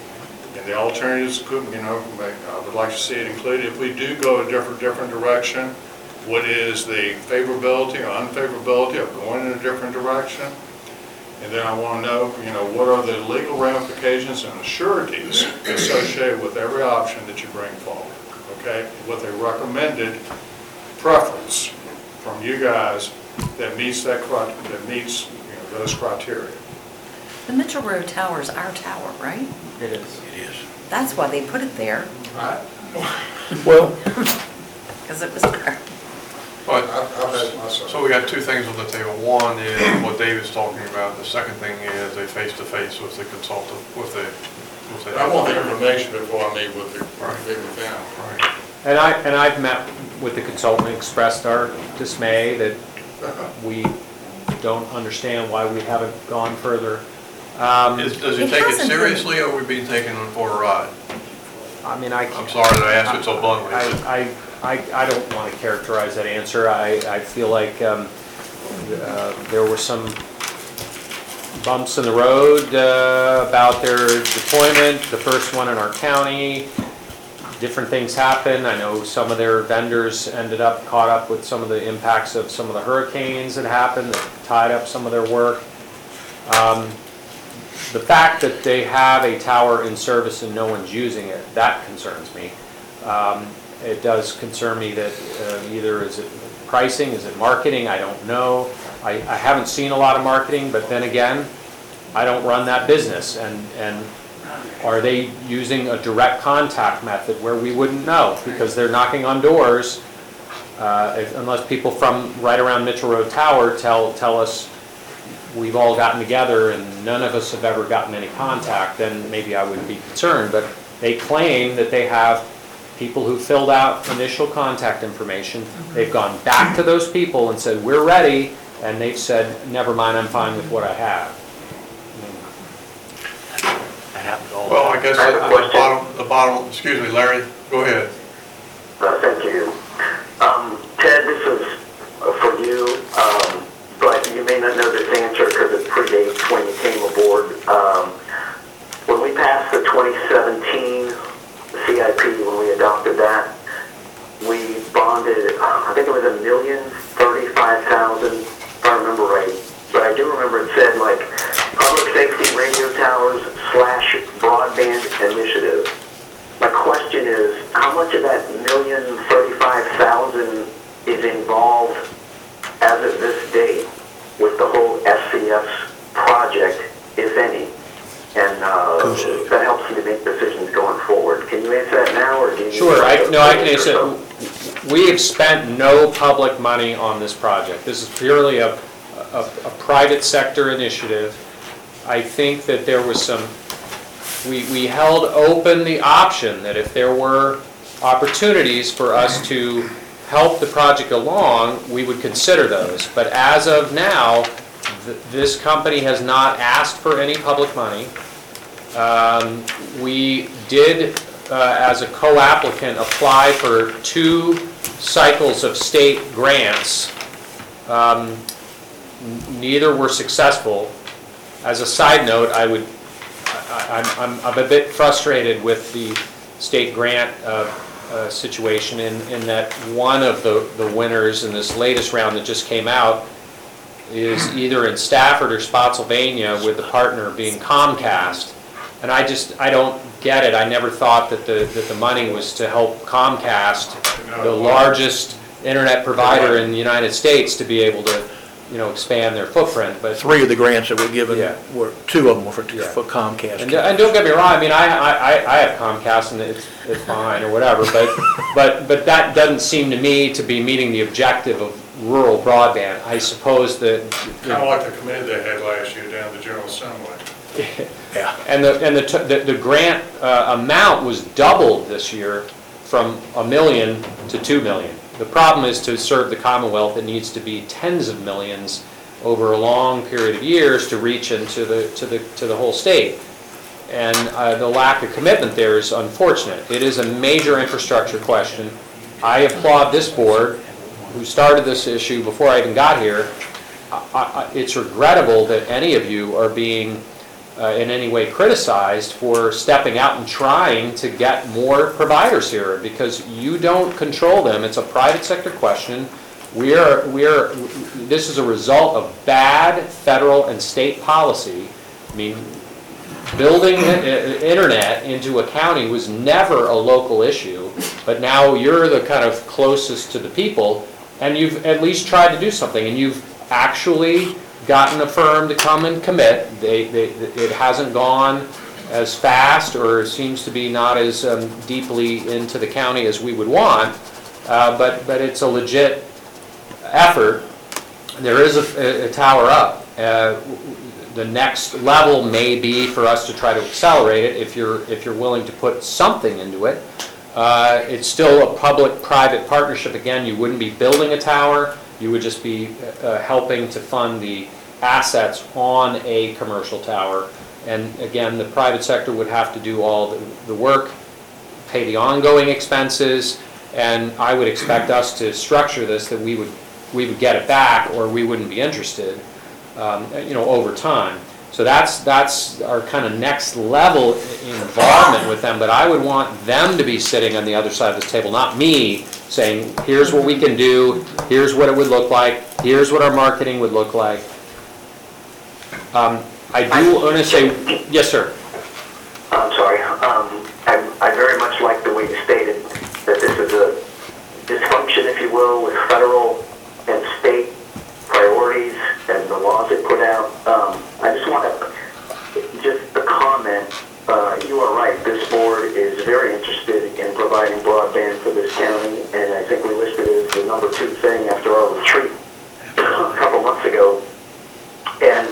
The alternatives could, you know, make- I would like to see it included, if we do go a different, different direction, what is the favorability or unfavorability of going in a different direction? And then I want to know, you know, what are the legal ramifications and sureties associated with every option that you bring forward, okay? With a recommended preference from you guys that meets that, that meets, you know, those criteria.
The Mitchell Road Tower is our tower, right?
It is.
It is.
That's why they put it there,
Right.
Well,
because it was there.
But,
I've, I've had my say.
so we got two things on the table. One is what David's talking about. The second thing is a face-to-face with the consultant, with the, with the.
I want the information before I meet with the,
Right.
meet with them.
Right.
And I, and I've met with the consultant, and expressed our dismay that we don't understand why we haven't gone further. Um,
Is- Does he
It
take it
hasn't been-
seriously, or are we being taken for a ride?
I mean, I.
I'm sorry that I asked it so bluntly.
I, I, I I don't want to characterize that answer. I, I feel like um, uh, there were some bumps in the road uh, about their deployment, the first one in our county. Different things happened. I know some of their vendors ended up caught up with some of the impacts of some of the hurricanes that happened that tied up some of their work. Um, The fact that they have a tower in service and no one's using it, that concerns me. Um, It does concern me that uh, either is it pricing, is it marketing, I don't know. I, I haven't seen a lot of marketing, but then again, I don't run that business. And, and are they using a direct contact method where we wouldn't know? Because they're knocking on doors, uh, if- unless people from right around Mitchell Road Tower tell, tell us we've all gotten together and none of us have ever gotten any contact, then maybe I wouldn't be concerned. But they claim that they have people who filled out initial contact information. They've gone back to those people and said, we're ready, and they've said, never mind, I'm fine with what I have.
that happens all the
Well,
time.
I guess
I have a
the
question.
bottom, the bottom, excuse me, Larry, go ahead.
Uh, Thank you. Um, Ted, this is uh, for you, um, but you may not know this answer because it predates when you came aboard. Um, When we passed the 2017 CIP, when we adopted that, we bonded, I think it was a million thirty-five thousand, if I remember right. But I do remember it said like, public safety radio towers slash broadband initiative. My question is, how much of that million thirty-five thousand is involved as of this date with the whole SCS project, if any? And uh, that helps you to make decisions going forward. Can you answer that now, or do you?
Sure, I, no, I can answer. it. We have spent no public money on this project. This is purely a, a, a private sector initiative. I think that there was some, we, we held open the option that if there were opportunities for us to help the project along, we would consider those. But as of now, th- this company has not asked for any public money. Um, We did, uh, as a co-applicant, apply for two cycles of state grants. Um, Neither were successful. As a side note, I would, I- I'm I'm I'm a bit frustrated with the state grant uh, uh, situation in in that one of the the winners in this latest round that just came out is either in Stafford or Spotsylvania with the partner being Comcast. And I just, I don't get it. I never thought that the, that the money was to help Comcast, the largest internet provider in the United States, to be able to, you know, expand their footprint, but.
Three of the grants that were given
Yeah.
were, two of them were for
Yeah.
for Comcast.
And, and don't get me wrong, I mean, I, I, I- I have Comcast and it's, it's fine or whatever, but, but, but that doesn't seem to me to be meeting the objective of rural broadband. I suppose that.
Kind of like the committee they had last year down at the General Assembly.
Yeah.
And the, and the, t- the, the grant uh, amount was doubled this year from a million to two million. The problem is to serve the Commonwealth, it needs to be tens of millions over a long period of years to reach into the, to the, to the whole state. And uh, the lack of commitment there is unfortunate. It is a major infrastructure question. I applaud this board, who started this issue before I even got here. I- I- It's regrettable that any of you are being uh, in any way criticized for stepping out and trying to get more providers here, because you don't control them. It's a private sector question. We are, we are, this is a result of bad federal and state policy. I mean, building internet into a county was never a local issue, but now you're the kind of closest to the people, and you've at least tried to do something, and you've actually gotten a firm to come and commit. They, they, it hasn't gone as fast, or seems to be not as um, deeply into the county as we would want, uh, but, but it's a legit effort. There is a, a tower up. Uh, The next level may be for us to try to accelerate it, if you're, if you're willing to put something into it. Uh, It's still a public-private partnership, again, you wouldn't be building a tower, you would just be uh, helping to fund the assets on a commercial tower. And again, the private sector would have to do all the, the work, pay the ongoing expenses, and I would expect us to structure this that we would, we would get it back, or we wouldn't be interested, um, you know, over time. So that's, that's our kind of next level involvement with them, but I would want them to be sitting on the other side of this table, not me, saying, here's what we can do, here's what it would look like, here's what our marketing would look like. Um, I do want to say, yes, sir.
I'm sorry, um, I, I very much like the way you stated that this is a dysfunction, if you will, with federal and state priorities and the laws they put out. Um, I just want to, just a comment, uh, you are right, this board is very interested in providing broadband for this county, and I think we listed it as the number two thing after our retreat a couple months ago. And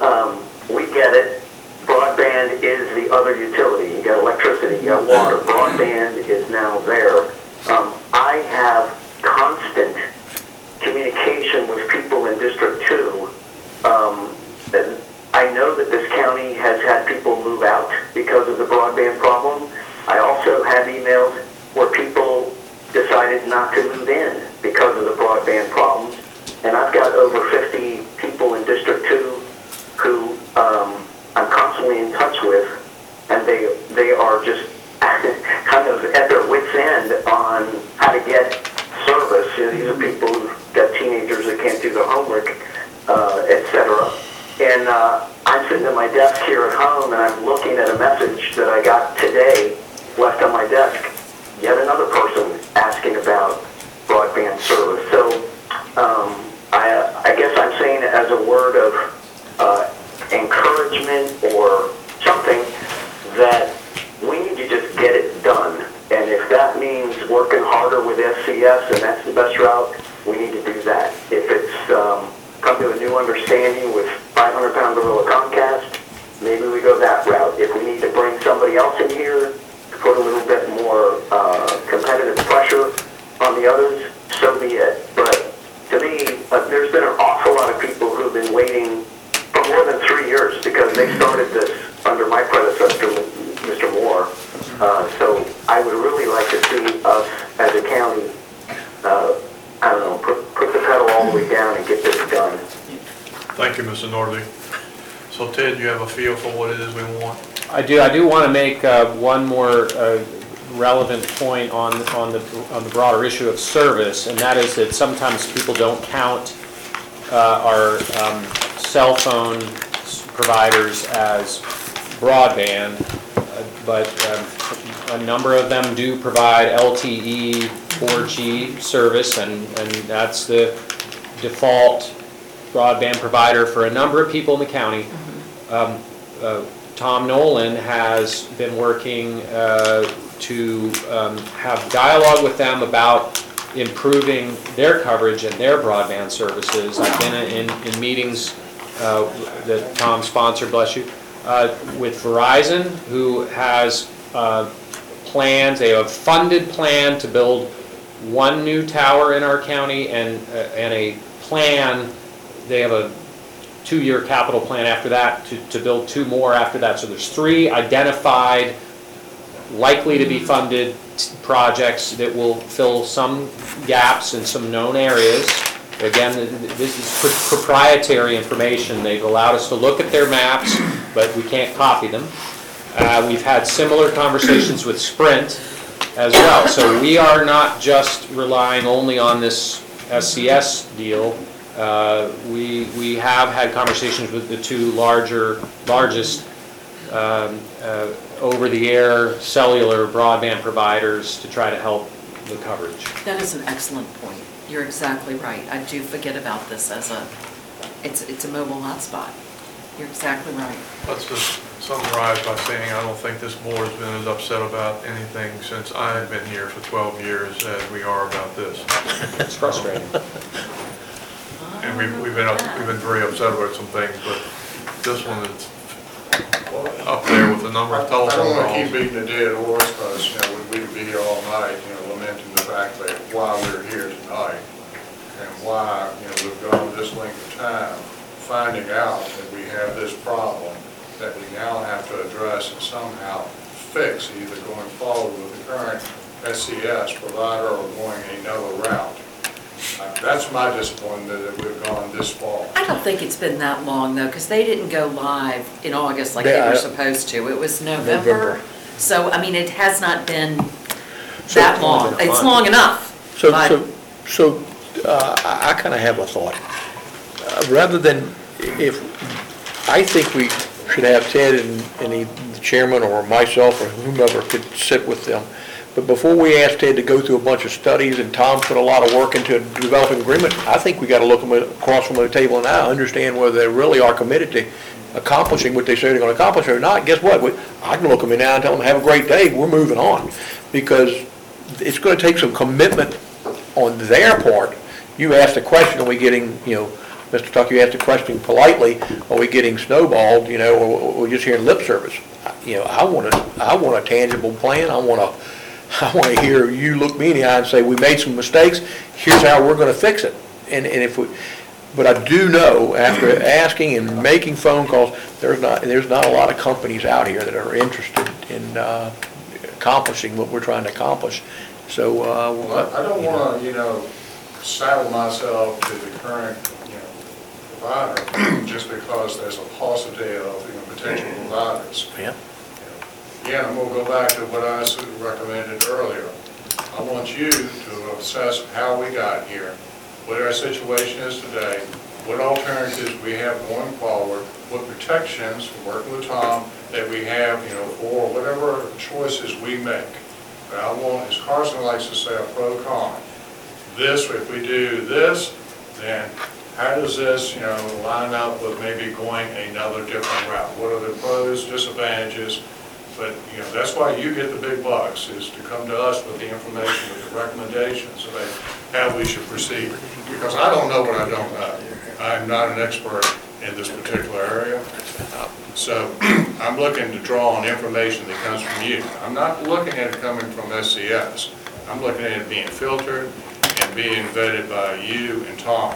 um, we get it. Broadband is the other utility. You got electricity, you got water. Broadband is now there. Um, I have constant communication with people in District 2. Um, I know that this county has had people move out because of the broadband problem. I also have emails where people decided not to move in because of the broadband problems. And I've got over 50 people in District 2 who um, I'm constantly in touch with, and they they are just kind of at their wits' end on how to get service. You know, these are people who've got teenagers that can't do their homework, uh, et cetera. And uh, I'm sitting at my desk here at home, and I'm looking at a message that I got today left on my desk. Yet another person asking about broadband service. So um, I, I guess I'm saying it as a word of uh, encouragement or something that we need to just get it done. And if that means working harder with SCS and that's the best route, we need to do that. If it's um, come to a new understanding with 500 pound gorilla Comcast, maybe we go that route. If we need to bring somebody else in here to put a little bit more uh, competitive pressure on the others, so be it. But to me, uh, there's been an awful lot of people who've been waiting for more than three years because they started this under my predecessor, Mr. Moore. Uh, So I would really like to see us as a county, uh, I don't know, put put the pedal all the way down and get this done.
Thank you, Mr. Nordvig. So Ted, you have a feel for what it is we want?
I do, I do want to make uh, one more uh, relevant point on, on the, on the broader issue of service, and that is that sometimes people don't count uh, our um, cell phone providers as broadband, but um, a number of them do provide LTE 4G service, and, and that's the default broadband provider for a number of people in the county. Um, uh, Tom Nolan has been working uh, to um, have dialogue with them about improving their coverage and their broadband services. I've been in, in meetings uh, that Tom sponsored, bless you, uh, with Verizon, who has uh, plans, they have a funded plan to build one new tower in our county and, uh, and a plan, they have a two-year capital plan after that to, to build two more after that. So there's three identified, likely to be funded projects that will fill some gaps in some known areas. Again, th- th- this is pro- proprietary information. They've allowed us to look at their maps, but we can't copy them. Uh, We've had similar conversations with Sprint as well. So we are not just relying only on this SCS deal. Uh, We, we have had conversations with the two larger, largest um, uh, over-the-air cellular broadband providers to try to help the coverage.
That is an excellent point. You're exactly right. I do forget about this as a, it's, it's a mobile hotspot. You're exactly right.
Let's just summarize by saying I don't think this board's been as upset about anything since I've been here for 12 years as we are about this.
It's frustrating.
And we've, we've been, up- we've been very upset about some things, but this one is up there with the number of
I don't want to keep
calls.
beating the dead horse, because, you know, we could be here all night, you know, lamenting the fact that why we're here tonight, and why, you know, we've gone this length of time, finding out that we have this problem that we now have to address and somehow fix, either going forward with the current SCS provider or going another route. Uh, That's my disappointment that we've gone this far.
I don't think it's been that long, though, because they didn't go live in August like they
Yeah, I-
were supposed to. It was November.
November.
So, I mean, it has not been
So-
that long. It's long enough.
So,
but-
so, so, uh, I, I kind of have a thought. Uh, Rather than, if, I think we should have Ted and, and he- the chairman or myself or whomever could sit with them. But before we ask Ted to go through a bunch of studies and Tom put a lot of work into developing agreement, I think we got to look them across from the table and now, understand whether they really are committed to accomplishing what they say they're going to accomplish or not. Guess what? We- I can look them in now and tell them, have a great day, we're moving on. Because it's going to take some commitment on their part. You asked the question, are we getting, you know, Mr. Tucker, you asked the question politely, are we getting snowballed, you know, or we're just hearing lip service? You know, I want a, I want a tangible plan, I want to, I want to hear you look me in the eye and say, we made some mistakes, here's how we're going to fix it. And, and if we, but I do know, after asking and making phone calls, there's not, there's not a lot of companies out here that are interested in uh, accomplishing what we're trying to accomplish. So, uh,
Well, I don't want to, you know, saddle myself to the current, you know, provider just because there's a paucity of, you know, potential providers.
Yeah.
Again, I'm going to go back to what I s- recommended earlier. I want you to assess how we got here, what our situation is today, what alternatives we have going forward, what protections, working with Tom, that we have, you know, for whatever choices we make. But I want, as Carson likes to say, a pro con. This, if we do this, then how does this, you know, line up with maybe going another different route? What are the pros, disadvantages? But, you know, that's why you get the big bucks, is to come to us with the information, with the recommendations about how we should proceed. Because I don't know what I don't know. I'm not an expert in this particular area. So I'm looking to draw on information that comes from you. I'm not looking at it coming from SCS. I'm looking at it being filtered and being vetted by you and Tom,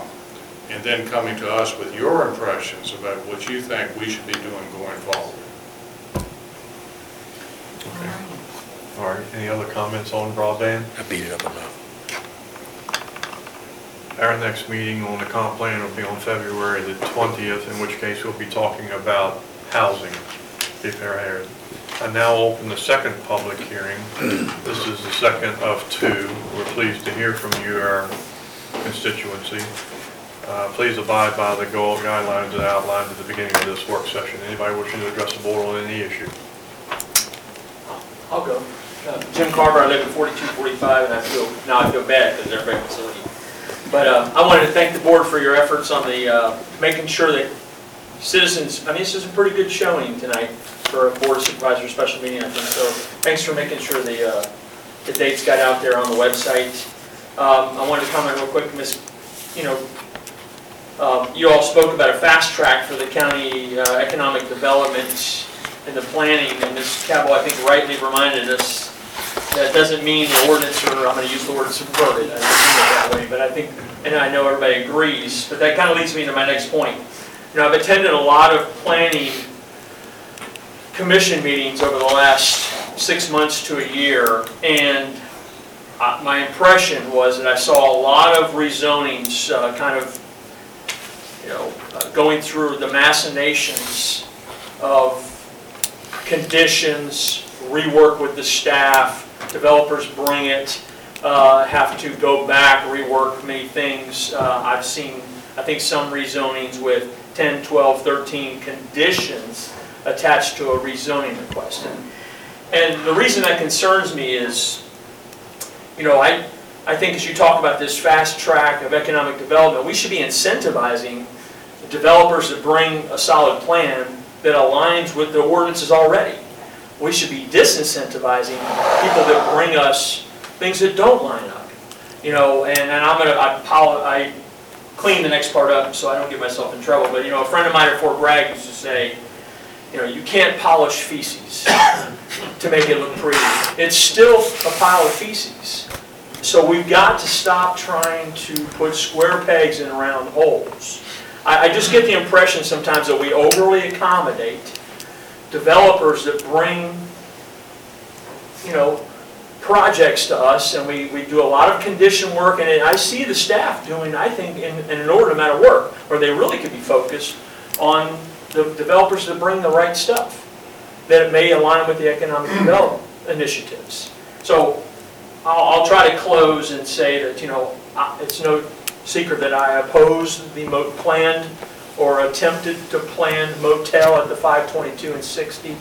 and then coming to us with your impressions about what you think we should be doing going forward.
All right, any other comments on broadband?
I beat it up enough.
Our next meeting on the comp plan will be on February the 20th, in which case we'll be talking about housing, if they're. I now open the second public hearing. This is the second of two. We're pleased to hear from you, our constituency. Uh, Please abide by the goal guidelines that outlined at the beginning of this work session. Anybody wishing to address the board on any issue?
I'll go. Uh, Jim Carver, I live in 4245, and I feel, now I feel bad because big facility. But uh, I wanted to thank the board for your efforts on the, uh, making sure that citizens, I mean, this is a pretty good showing tonight for a board of supervisors special meeting, I think. So thanks for making sure the, uh, the dates got out there on the website. Um, I wanted to comment real quick, Miss, you know, um, you all spoke about a fast track for the county uh, economic development and the planning, and Ms. Cabell, I think rightly reminded us, that doesn't mean the ordinance, or I'm gonna use the word subverted, I didn't mean it that way, but I think, and I know everybody agrees, but that kind of leads me to my next point. You know, I've attended a lot of planning commission meetings over the last six months to a year, and uh, my impression was that I saw a lot of rezonings, uh, kind of, you know, uh, going through the machinations of conditions, rework with the staff, developers bring it, uh, have to go back, rework many things. Uh, I've seen, I think, some rezonings with 10, 12, 13 conditions attached to a rezoning request. And- And the reason that concerns me is, you know, I, I think as you talk about this fast track of economic development, we should be incentivizing developers to bring a solid plan that aligns with the ordinances already. We should be disincentivizing people that bring us things that don't line up. You know, and, and I'm gonna, I I clean the next part up so I don't get myself in trouble, but you know, a friend of mine at Fort Bragg used to say, you know, you can't polish feces to make it look pretty. It's still a pile of feces. So we've got to stop trying to put square pegs in round holes. I, I just get the impression sometimes that we overly accommodate developers that bring, you know, projects to us, and we, we do a lot of condition work, and I see the staff doing, I think, in, in an order amount of work, where they really could be focused on the developers that bring the right stuff, that it may align with the economic development initiatives. So I'll, I'll try to close and say that, you know, I- it's no secret that I oppose the mo- planned or attempted to plan motel at the 522 and 60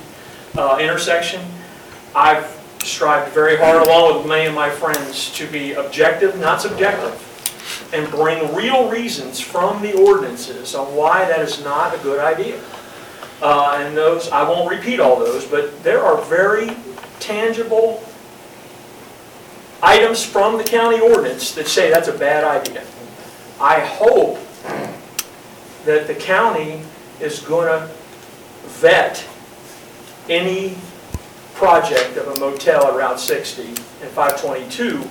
uh, intersection. I've strived very hard, along with many of my friends, to be objective, not subjective, and bring real reasons from the ordinances on why that is not a good idea. Uh, And those, I won't repeat all those, but there are very tangible items from the county ordinance that say that's a bad idea. I hope that the county is going to vet any project of a motel at Route 60 and 522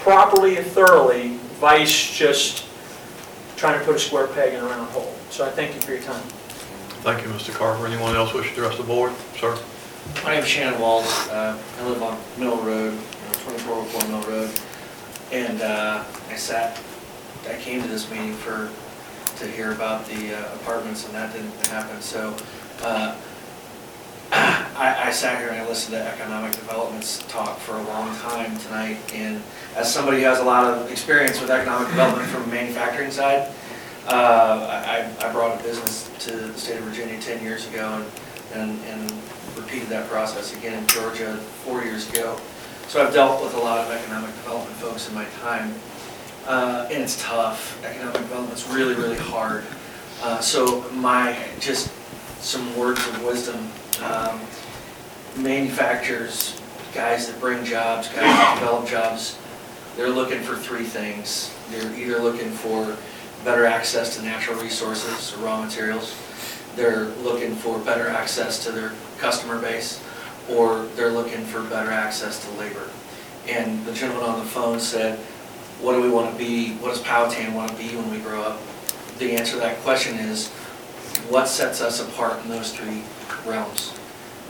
properly and thoroughly, vice just trying to put a square peg in a round hole. So I thank you for your time.
Thank you, Mr. Carver. Anyone else wish to address the board? Sir?
My name is Shannon Walls. Uh, I live on Mill Road, you 2404 Mill Road. And uh, I sat, I came to this meeting for, to hear about the uh, apartments and that didn't happen. So uh, I I sat here and I listened to economic developments talk for a long time tonight. And as somebody who has a lot of experience with economic development from the manufacturing side, uh, I I brought a business to the state of Virginia 10 years ago and and and repeated that process again in Georgia four years ago. So I've dealt with a lot of economic development folks in my time, uh, and it's tough. Economic development's really, really hard. Uh, So my, just some words of wisdom. um, Manufacturers, guys that bring jobs, guys that develop jobs, they're looking for three things. They're either looking for better access to natural resources, or raw materials, they're looking for better access to their customer base, or they're looking for better access to labor. And the gentleman on the phone said, what do we want to be, what does Powhatan want to be when we grow up? The answer to that question is, what sets us apart in those three realms?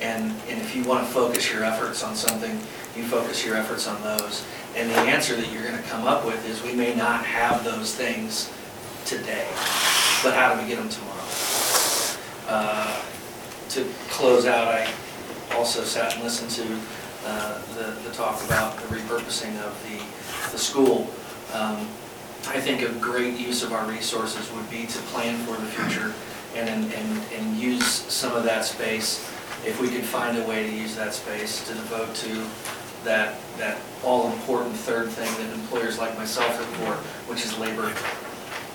And, and if you want to focus your efforts on something, you focus your efforts on those. And the answer that you're going to come up with is, we may not have those things today, but how do we get them tomorrow? Uh, To close out, I also sat and listened to uh, the, the talk about the repurposing of the, the school. Um, I think a great use of our resources would be to plan for the future and, and, and use some of that space, if we could find a way to use that space to devote to that, that all-important third thing that employers like myself look for, which is labor,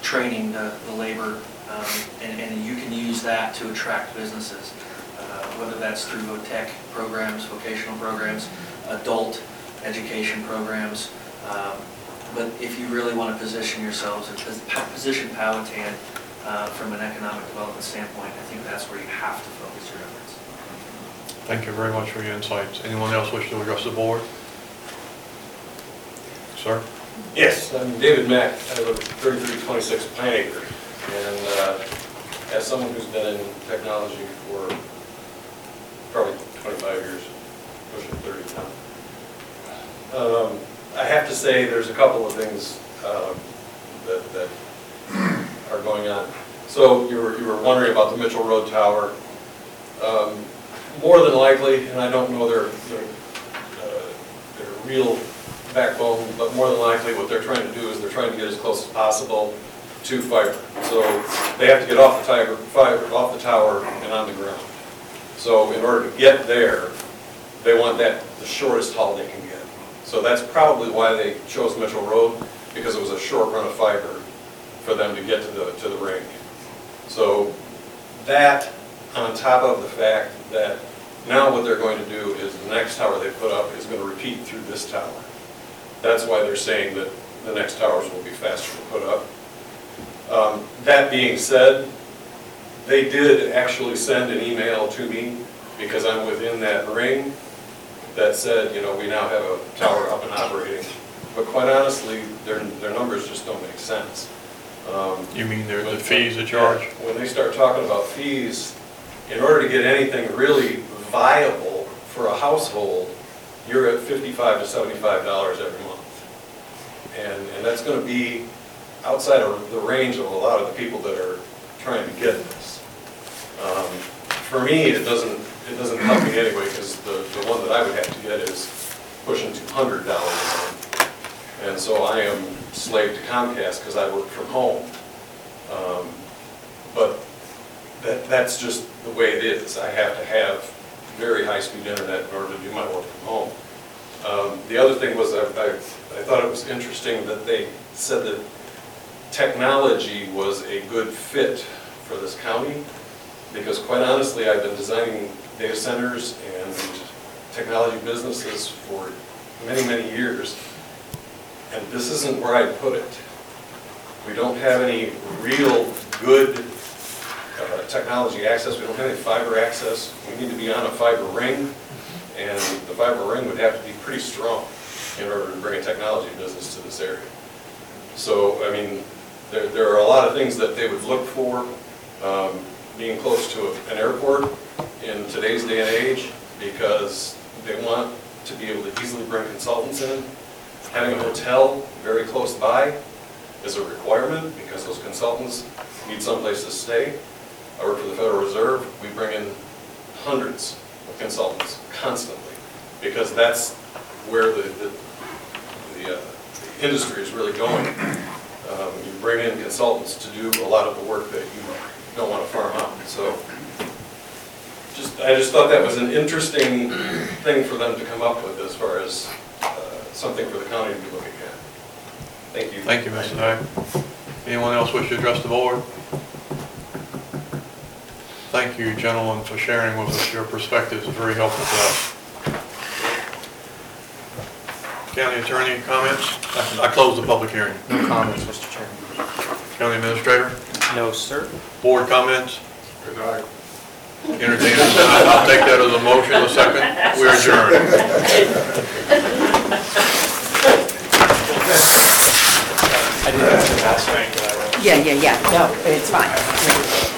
training the, the labor, um, and, and you can use that to attract businesses, uh, whether that's through VOTEC programs, vocational programs, adult education programs. Um, But if you really want to position yourselves, and pos- position Powhatan uh, from an economic development standpoint, I think that's where you have to focus your efforts.
Thank you very much for your insights. Anyone else wish to address the board? Sir?
Yes, I'm David Mack, I live at 3326 Pine Acre, and uh, as someone who's been in technology for probably 25 years, pushing 30 now, um, I have to say, there's a couple of things um, that that are going on. So you were, you were wondering about the Mitchell Road Tower. Um, More than likely, and I don't know their, their, uh, their real backbone, but more than likely, what they're trying to do is they're trying to get as close as possible to fiber. So they have to get off the fiber, off the tower and on the ground. So in order to get there, they want that, the shortest haul they can get. So that's probably why they chose Mitchell Road, because it was a short run of fiber for them to get to the, to the ring. So that, on top of the fact that now what they're going to do is the next tower they put up is going to repeat through this tower. That's why they're saying that the next towers will be faster to put up. Um, That being said, they did actually send an email to me, because I'm within that ring, that said, you know, we now have a tower up and operating. But quite honestly, their, their numbers just don't make sense. Um,
You mean the the fees they charge?
when they start talking about fees, in order to get anything really viable for a household, you're at fifty-five to seventy-five dollars every month. And, and that's gonna be outside of the range of a lot of the people that are trying to get this. Um, For me, it doesn't, it doesn't help me anyway, because the, the one that I would have to get is pushing two hundred dollars a month. And so I am slave to Comcast because I work from home. Um, But that, that's just the way it is. I have to have very high-speed internet in order to do my work from home. Um, The other thing was, I, I I thought it was interesting that they said that technology was a good fit for this county, because quite honestly, I've been designing data centers and technology businesses for many, many years, and this isn't where I'd put it. We don't have any real good uh, technology access, we don't have any fiber access, we need to be on a fiber ring, and the fiber ring would have to be pretty strong in order to bring a technology business to this area. So, I mean, there, there are a lot of things that they would look for, um, being close to an airport in today's day and age, because they want to be able to easily bring consultants in. Having a hotel very close by is a requirement, because those consultants need someplace to stay. I work for the Federal Reserve, we bring in hundreds of consultants constantly, because that's where the, the, the uh, the industry is really going. Um, You bring in consultants to do a lot of the work that you don't want to farm out, so just, I just thought that was an interesting thing for them to come up with as far as uh, something for the county to be looking at. Thank you.
Thank you, Mr. Day. Anyone else wish to address the board? Thank you, gentlemen, for sharing with us your perspectives, It's very helpful to us. County attorney, comments? I I close the public hearing.
No comments, Mr. Chairman.
County administrator,
No, sir.
board comments? Entertain, I'll take that as a motion, a second. We adjourn.
I didn't have to ask Frank that.
Yeah, yeah, yeah, no, it's fine.